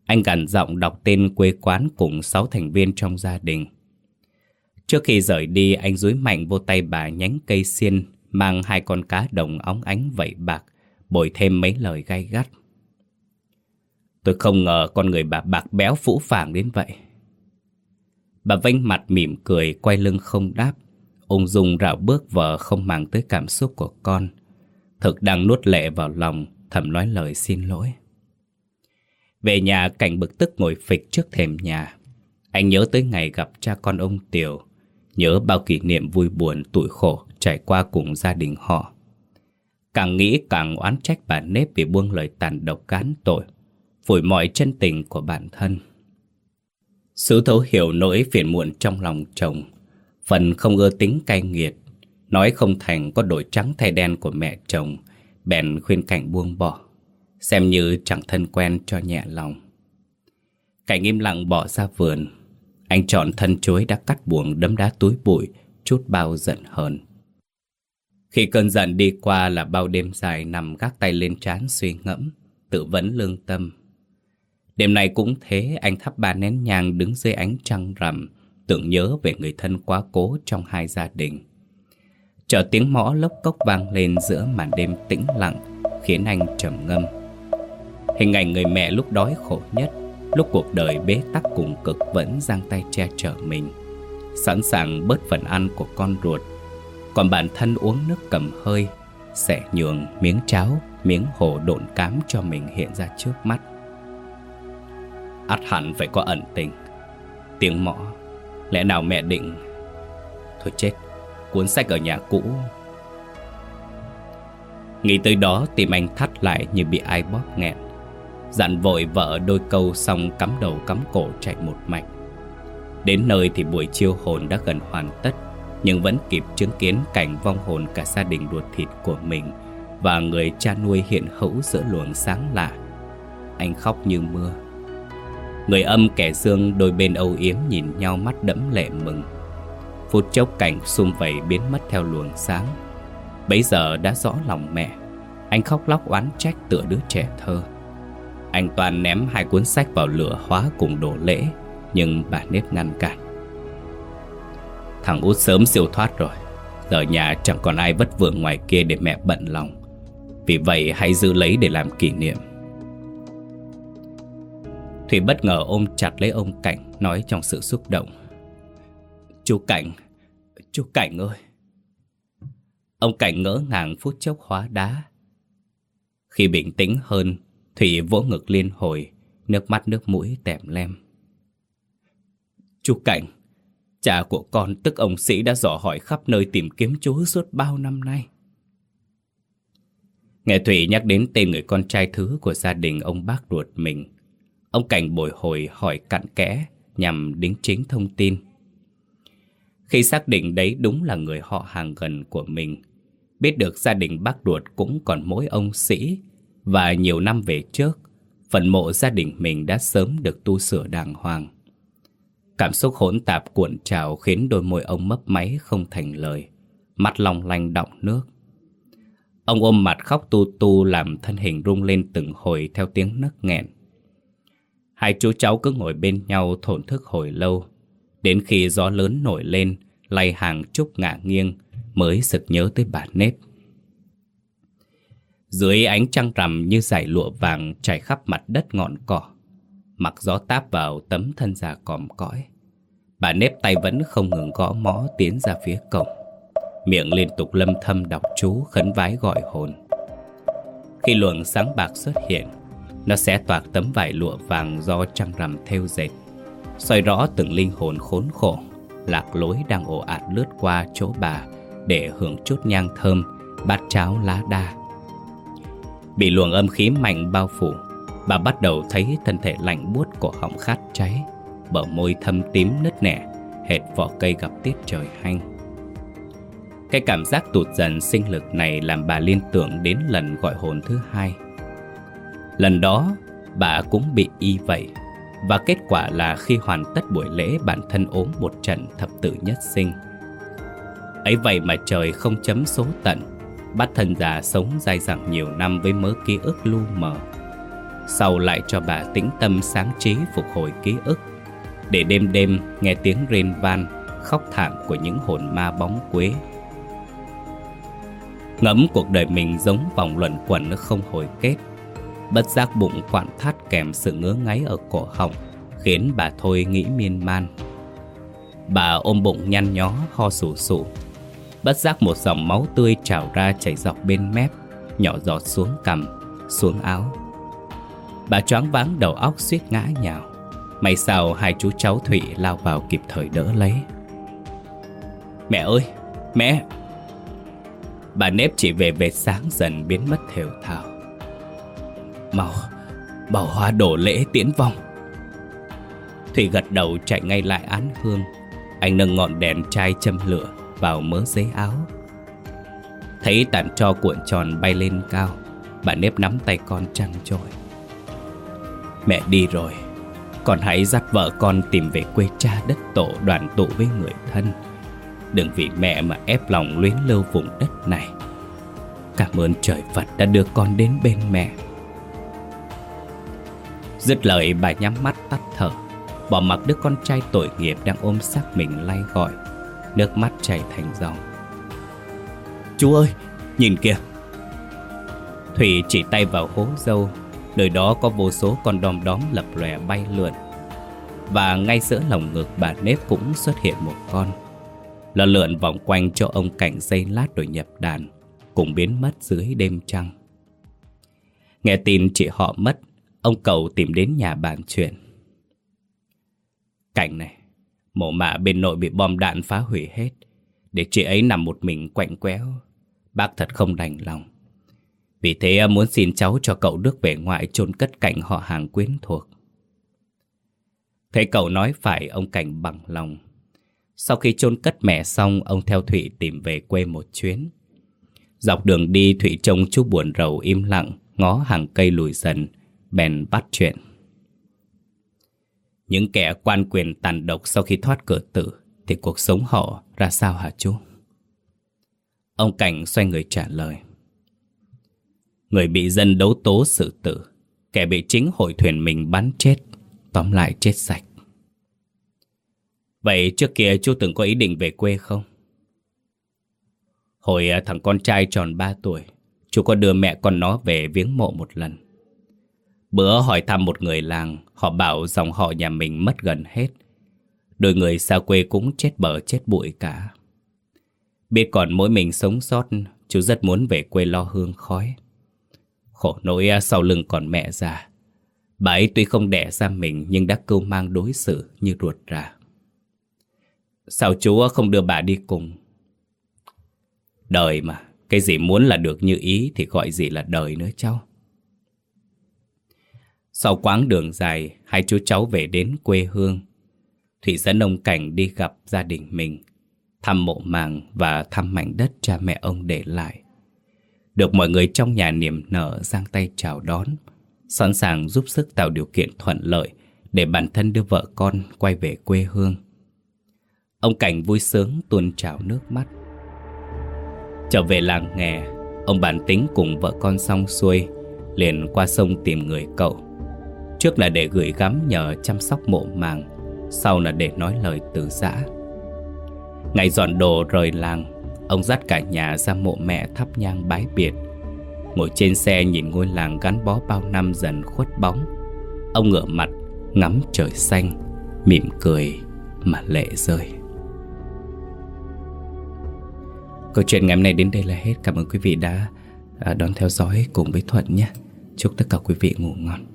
Anh gằn giọng đọc tên quê quán cùng sáu thành viên trong gia đình. Trước khi rời đi, anh dúi mạnh vô tay bà nhánh cây xiên, mang hai con cá đồng óng ánh vẫy bạc, bồi thêm mấy lời gay gắt. Tôi không ngờ con người bà bạc béo phũ phàng đến vậy. Bà vênh mặt mỉm cười, quay lưng không đáp. Ông dung rào bước vợ không mang tới cảm xúc của con. Thực đang nuốt lệ vào lòng, thầm nói lời xin lỗi. Về nhà cảnh bực tức ngồi phịch trước thềm nhà. Anh nhớ tới ngày gặp cha con ông Tiểu, nhớ bao kỷ niệm vui buồn tủi khổ trải qua cùng gia đình họ. Càng nghĩ càng oán trách bà nếp vì buông lời tàn độc cán tội, phủi mọi chân tình của bản thân. Sự thấu hiểu nỗi phiền muộn trong lòng chồng, phần không ưa tính cay nghiệt, nói không thành có đổi trắng thay đen của mẹ chồng, bèn khuyên cảnh buông bỏ, xem như chẳng thân quen cho nhẹ lòng. Cảnh im lặng bỏ ra vườn, anh chọn thân chuối đã cắt buồng đấm đá túi bụi, chút bao giận hờn. Khi cơn giận đi qua là bao đêm dài nằm gác tay lên trán suy ngẫm, tự vấn lương tâm. Đêm nay cũng thế, anh thắp ba nén nhang đứng dưới ánh trăng rằm, tưởng nhớ về người thân quá cố trong hai gia đình. Chờ tiếng mõ lốc cốc vang lên giữa màn đêm tĩnh lặng, khiến anh trầm ngâm. Hình ảnh người mẹ lúc đói khổ nhất, lúc cuộc đời bế tắc cùng cực vẫn giang tay che chở mình, sẵn sàng bớt phần ăn của con ruột còn bản thân uống nước cầm hơi Sẽ nhường miếng cháo, Miếng hồ độn cám cho mình hiện ra trước mắt. Ắt hẳn phải có ẩn tình. Tiếng mõ, Lẽ nào mẹ định? Thôi chết, Cuốn sách ở nhà cũ. Nghĩ tới đó tìm anh thắt lại như bị ai bóp nghẹn. Dặn vội vợ đôi câu xong cắm đầu cắm cổ chạy một mạch. Đến nơi thì buổi chiêu hồn đã gần hoàn tất nhưng vẫn kịp chứng kiến cảnh vong hồn cả gia đình ruột thịt của mình và người cha nuôi hiện hữu giữa luồng sáng lạ. Anh khóc như mưa. Người âm kẻ dương đôi bên âu yếm nhìn nhau mắt đẫm lệ mừng. Phút chốc cảnh xung vầy biến mất theo luồng sáng. Bấy giờ đã rõ lòng mẹ. Anh khóc lóc oán trách tựa đứa trẻ thơ. Anh toàn ném hai cuốn sách vào lửa hóa cùng đổ lễ, nhưng bà nếp ngăn cản. Thằng út sớm siêu thoát rồi. Giờ nhà chẳng còn ai vất vưởng ngoài kia để mẹ bận lòng. Vì vậy hãy giữ lấy để làm kỷ niệm. Thủy bất ngờ ôm chặt lấy ông Cảnh, Nói trong sự xúc động. Chú Cảnh Chú Cảnh ơi. Ông Cảnh ngỡ ngàng phút chốc hóa đá. Khi bình tĩnh hơn, Thủy vỗ ngực liên hồi, Nước mắt nước mũi tèm lem. Chú Cảnh Cha của con tức ông sĩ đã dò hỏi khắp nơi tìm kiếm chú suốt bao năm nay. Nghe Thủy nhắc đến tên người con trai thứ của gia đình ông bác ruột mình. Ông Cảnh bồi hồi hỏi cặn kẽ nhằm đính chính thông tin. Khi xác định đấy đúng là người họ hàng gần của mình, biết được gia đình bác ruột cũng còn mỗi ông sĩ và nhiều năm về trước, phần mộ gia đình mình đã sớm được tu sửa đàng hoàng. Cảm xúc hỗn tạp cuộn trào khiến đôi môi ông mấp máy không thành lời, mắt long lanh đọng nước. Ông ôm mặt khóc tu tu làm thân hình rung lên từng hồi theo tiếng nấc nghẹn. Hai chú cháu cứ ngồi bên nhau thổn thức hồi lâu, đến khi gió lớn nổi lên, lay hàng trúc ngả nghiêng, mới sực nhớ tới bà nếp. Dưới ánh trăng rằm như dải lụa vàng trải khắp mặt đất ngọn cỏ, Mặc gió táp vào tấm thân già còm cõi. Bà nếp tay vẫn không ngừng gõ mõ tiến ra phía cổng. Miệng liên tục lâm thâm đọc chú khấn vái gọi hồn. Khi luồng sáng bạc xuất hiện, Nó sẽ toạc tấm vải lụa vàng do trăng rằm theo dệt, soi rõ từng linh hồn khốn khổ, Lạc lối đang ồ ạt lướt qua chỗ bà Để hưởng chút nhang thơm, Bát cháo lá đa. Bị luồng âm khí mạnh bao phủ Bà bắt đầu thấy thân thể lạnh buốt của họng khát cháy, Bờ môi thâm tím nứt nẻ, Hệt vỏ cây gặp tiết trời hanh. Cái cảm giác tụt dần sinh lực này Làm bà liên tưởng đến lần gọi hồn thứ hai. Lần đó, bà cũng bị y vậy, Và kết quả là khi hoàn tất buổi lễ, Bản thân ốm một trận thập tử nhất sinh. Ấy vậy mà trời không chấm số tận Bắt thân già sống dai dẳng nhiều năm với mớ ký ức lu mờ. Sau lại cho bà tĩnh tâm sáng trí phục hồi ký ức. Để đêm đêm nghe tiếng rên van Khóc thảm của những hồn ma bóng quế. Ngẫm cuộc đời mình giống vòng luẩn quẩn nó không hồi kết. Bất giác bụng quặn thắt kèm sự ngứa ngáy ở cổ họng Khiến bà Thôi nghĩ miên man. Bà ôm bụng nhăn nhó ho sù sụ. Bất giác một dòng máu tươi trào ra chảy dọc bên mép Nhỏ giọt xuống cằm, xuống áo. Bà choáng váng đầu óc suýt ngã nhào. May sao hai chú cháu Thụy lao vào kịp thời đỡ lấy. Mẹ ơi, mẹ! Bà nếp chỉ về về sáng dần biến mất thều thào. Mau, bảo hoa đổ lễ tiễn vong. Thủy gật đầu chạy ngay lại án hương. Anh nâng ngọn đèn chai châm lửa vào mớ giấy áo. Thấy tàn cho cuộn tròn bay lên cao Bà nếp nắm tay con trăng trôi Mẹ đi rồi. Con hãy dắt vợ con tìm về quê cha đất tổ đoàn tụ với người thân. Đừng vì mẹ mà ép lòng luyến lưu vùng đất này. Cảm ơn trời Phật đã đưa con đến bên mẹ. Dứt lời bà nhắm mắt tắt thở. Bỏ mặc đứa con trai tội nghiệp đang ôm xác mình lay gọi. Nước mắt chảy thành dòng. Chú ơi, nhìn kìa. Thủy chỉ tay vào hố dâu. Nơi đó có vô số con đom đóm lập lòe bay lượn. Và ngay giữa lòng ngực bà nếp cũng xuất hiện một con. Là lượn vòng quanh cho ông cảnh dây lát rồi nhập đàn, Cùng biến mất dưới đêm trăng. Nghe tin chị họ mất, Ông cầu tìm đến nhà bàn chuyện. Cảnh này Mộ mạ bên nội bị bom đạn phá hủy hết. Để chị ấy nằm một mình quạnh quéo Bác thật không đành lòng. Vì thế muốn xin cháu cho cậu Đức về ngoại chôn cất cảnh họ hàng quyến thuộc. Thấy cậu nói phải, ông Cảnh bằng lòng. Sau khi chôn cất mẹ xong, Ông theo thủy tìm về quê một chuyến. Dọc đường đi thủy trông chú buồn rầu im lặng, Ngó hàng cây lùi dần, Bèn bắt chuyện. Những kẻ quan quyền tàn độc Sau khi thoát cửa tử, Thì cuộc sống họ ra sao hả chú? Ông Cảnh xoay người trả lời. Người bị dân đấu tố sự tử. Kẻ bị chính hội thuyền mình bắn chết. Tóm lại chết sạch. Vậy trước kia chú từng có ý định về quê không? Hồi à, thằng con trai tròn 3 tuổi, Chú có đưa mẹ con nó về viếng mộ một lần. Bữa hỏi thăm một người làng, Họ bảo dòng họ nhà mình mất gần hết. Đôi người xa quê cũng chết bờ chết bụi cả. Biết còn mỗi mình sống sót, Chú rất muốn về quê lo hương khói. Khổ nỗi à, sau lưng còn mẹ già. Bà ấy tuy không đẻ ra mình, Nhưng đã cưu mang đối xử như ruột ra Sao chú không đưa bà đi cùng? Đời mà, Cái gì muốn là được như ý Thì gọi gì là đời nữa cháu. Sau quãng đường dài, Hai chú cháu về đến quê hương. Thủy dẫn ông Cảnh đi gặp gia đình mình, Thăm mộ màng và thăm mảnh đất cha mẹ ông để lại. Được mọi người trong nhà niềm nở giang tay chào đón, Sẵn sàng giúp sức tạo điều kiện thuận lợi Để bản thân đưa vợ con quay về quê hương. Ông Cảnh vui sướng tuôn trào nước mắt. Trở về làng nghề, Ông bản tính cùng vợ con xong xuôi, Liền qua sông tìm người cậu. Trước là để gửi gắm nhờ chăm sóc mộ màng, Sau là để nói lời từ giã. Ngày dọn đồ rời làng Ông dắt cả nhà ra mộ mẹ thắp nhang bái biệt. Ngồi trên xe nhìn ngôi làng gắn bó bao năm dần khuất bóng. Ông ngửa mặt, ngắm trời xanh, Mỉm cười mà lệ rơi. Câu chuyện ngày hôm nay đến đây là hết. Cảm ơn quý vị đã à, đón theo dõi cùng với Thuận nhé. Chúc tất cả quý vị ngủ ngon.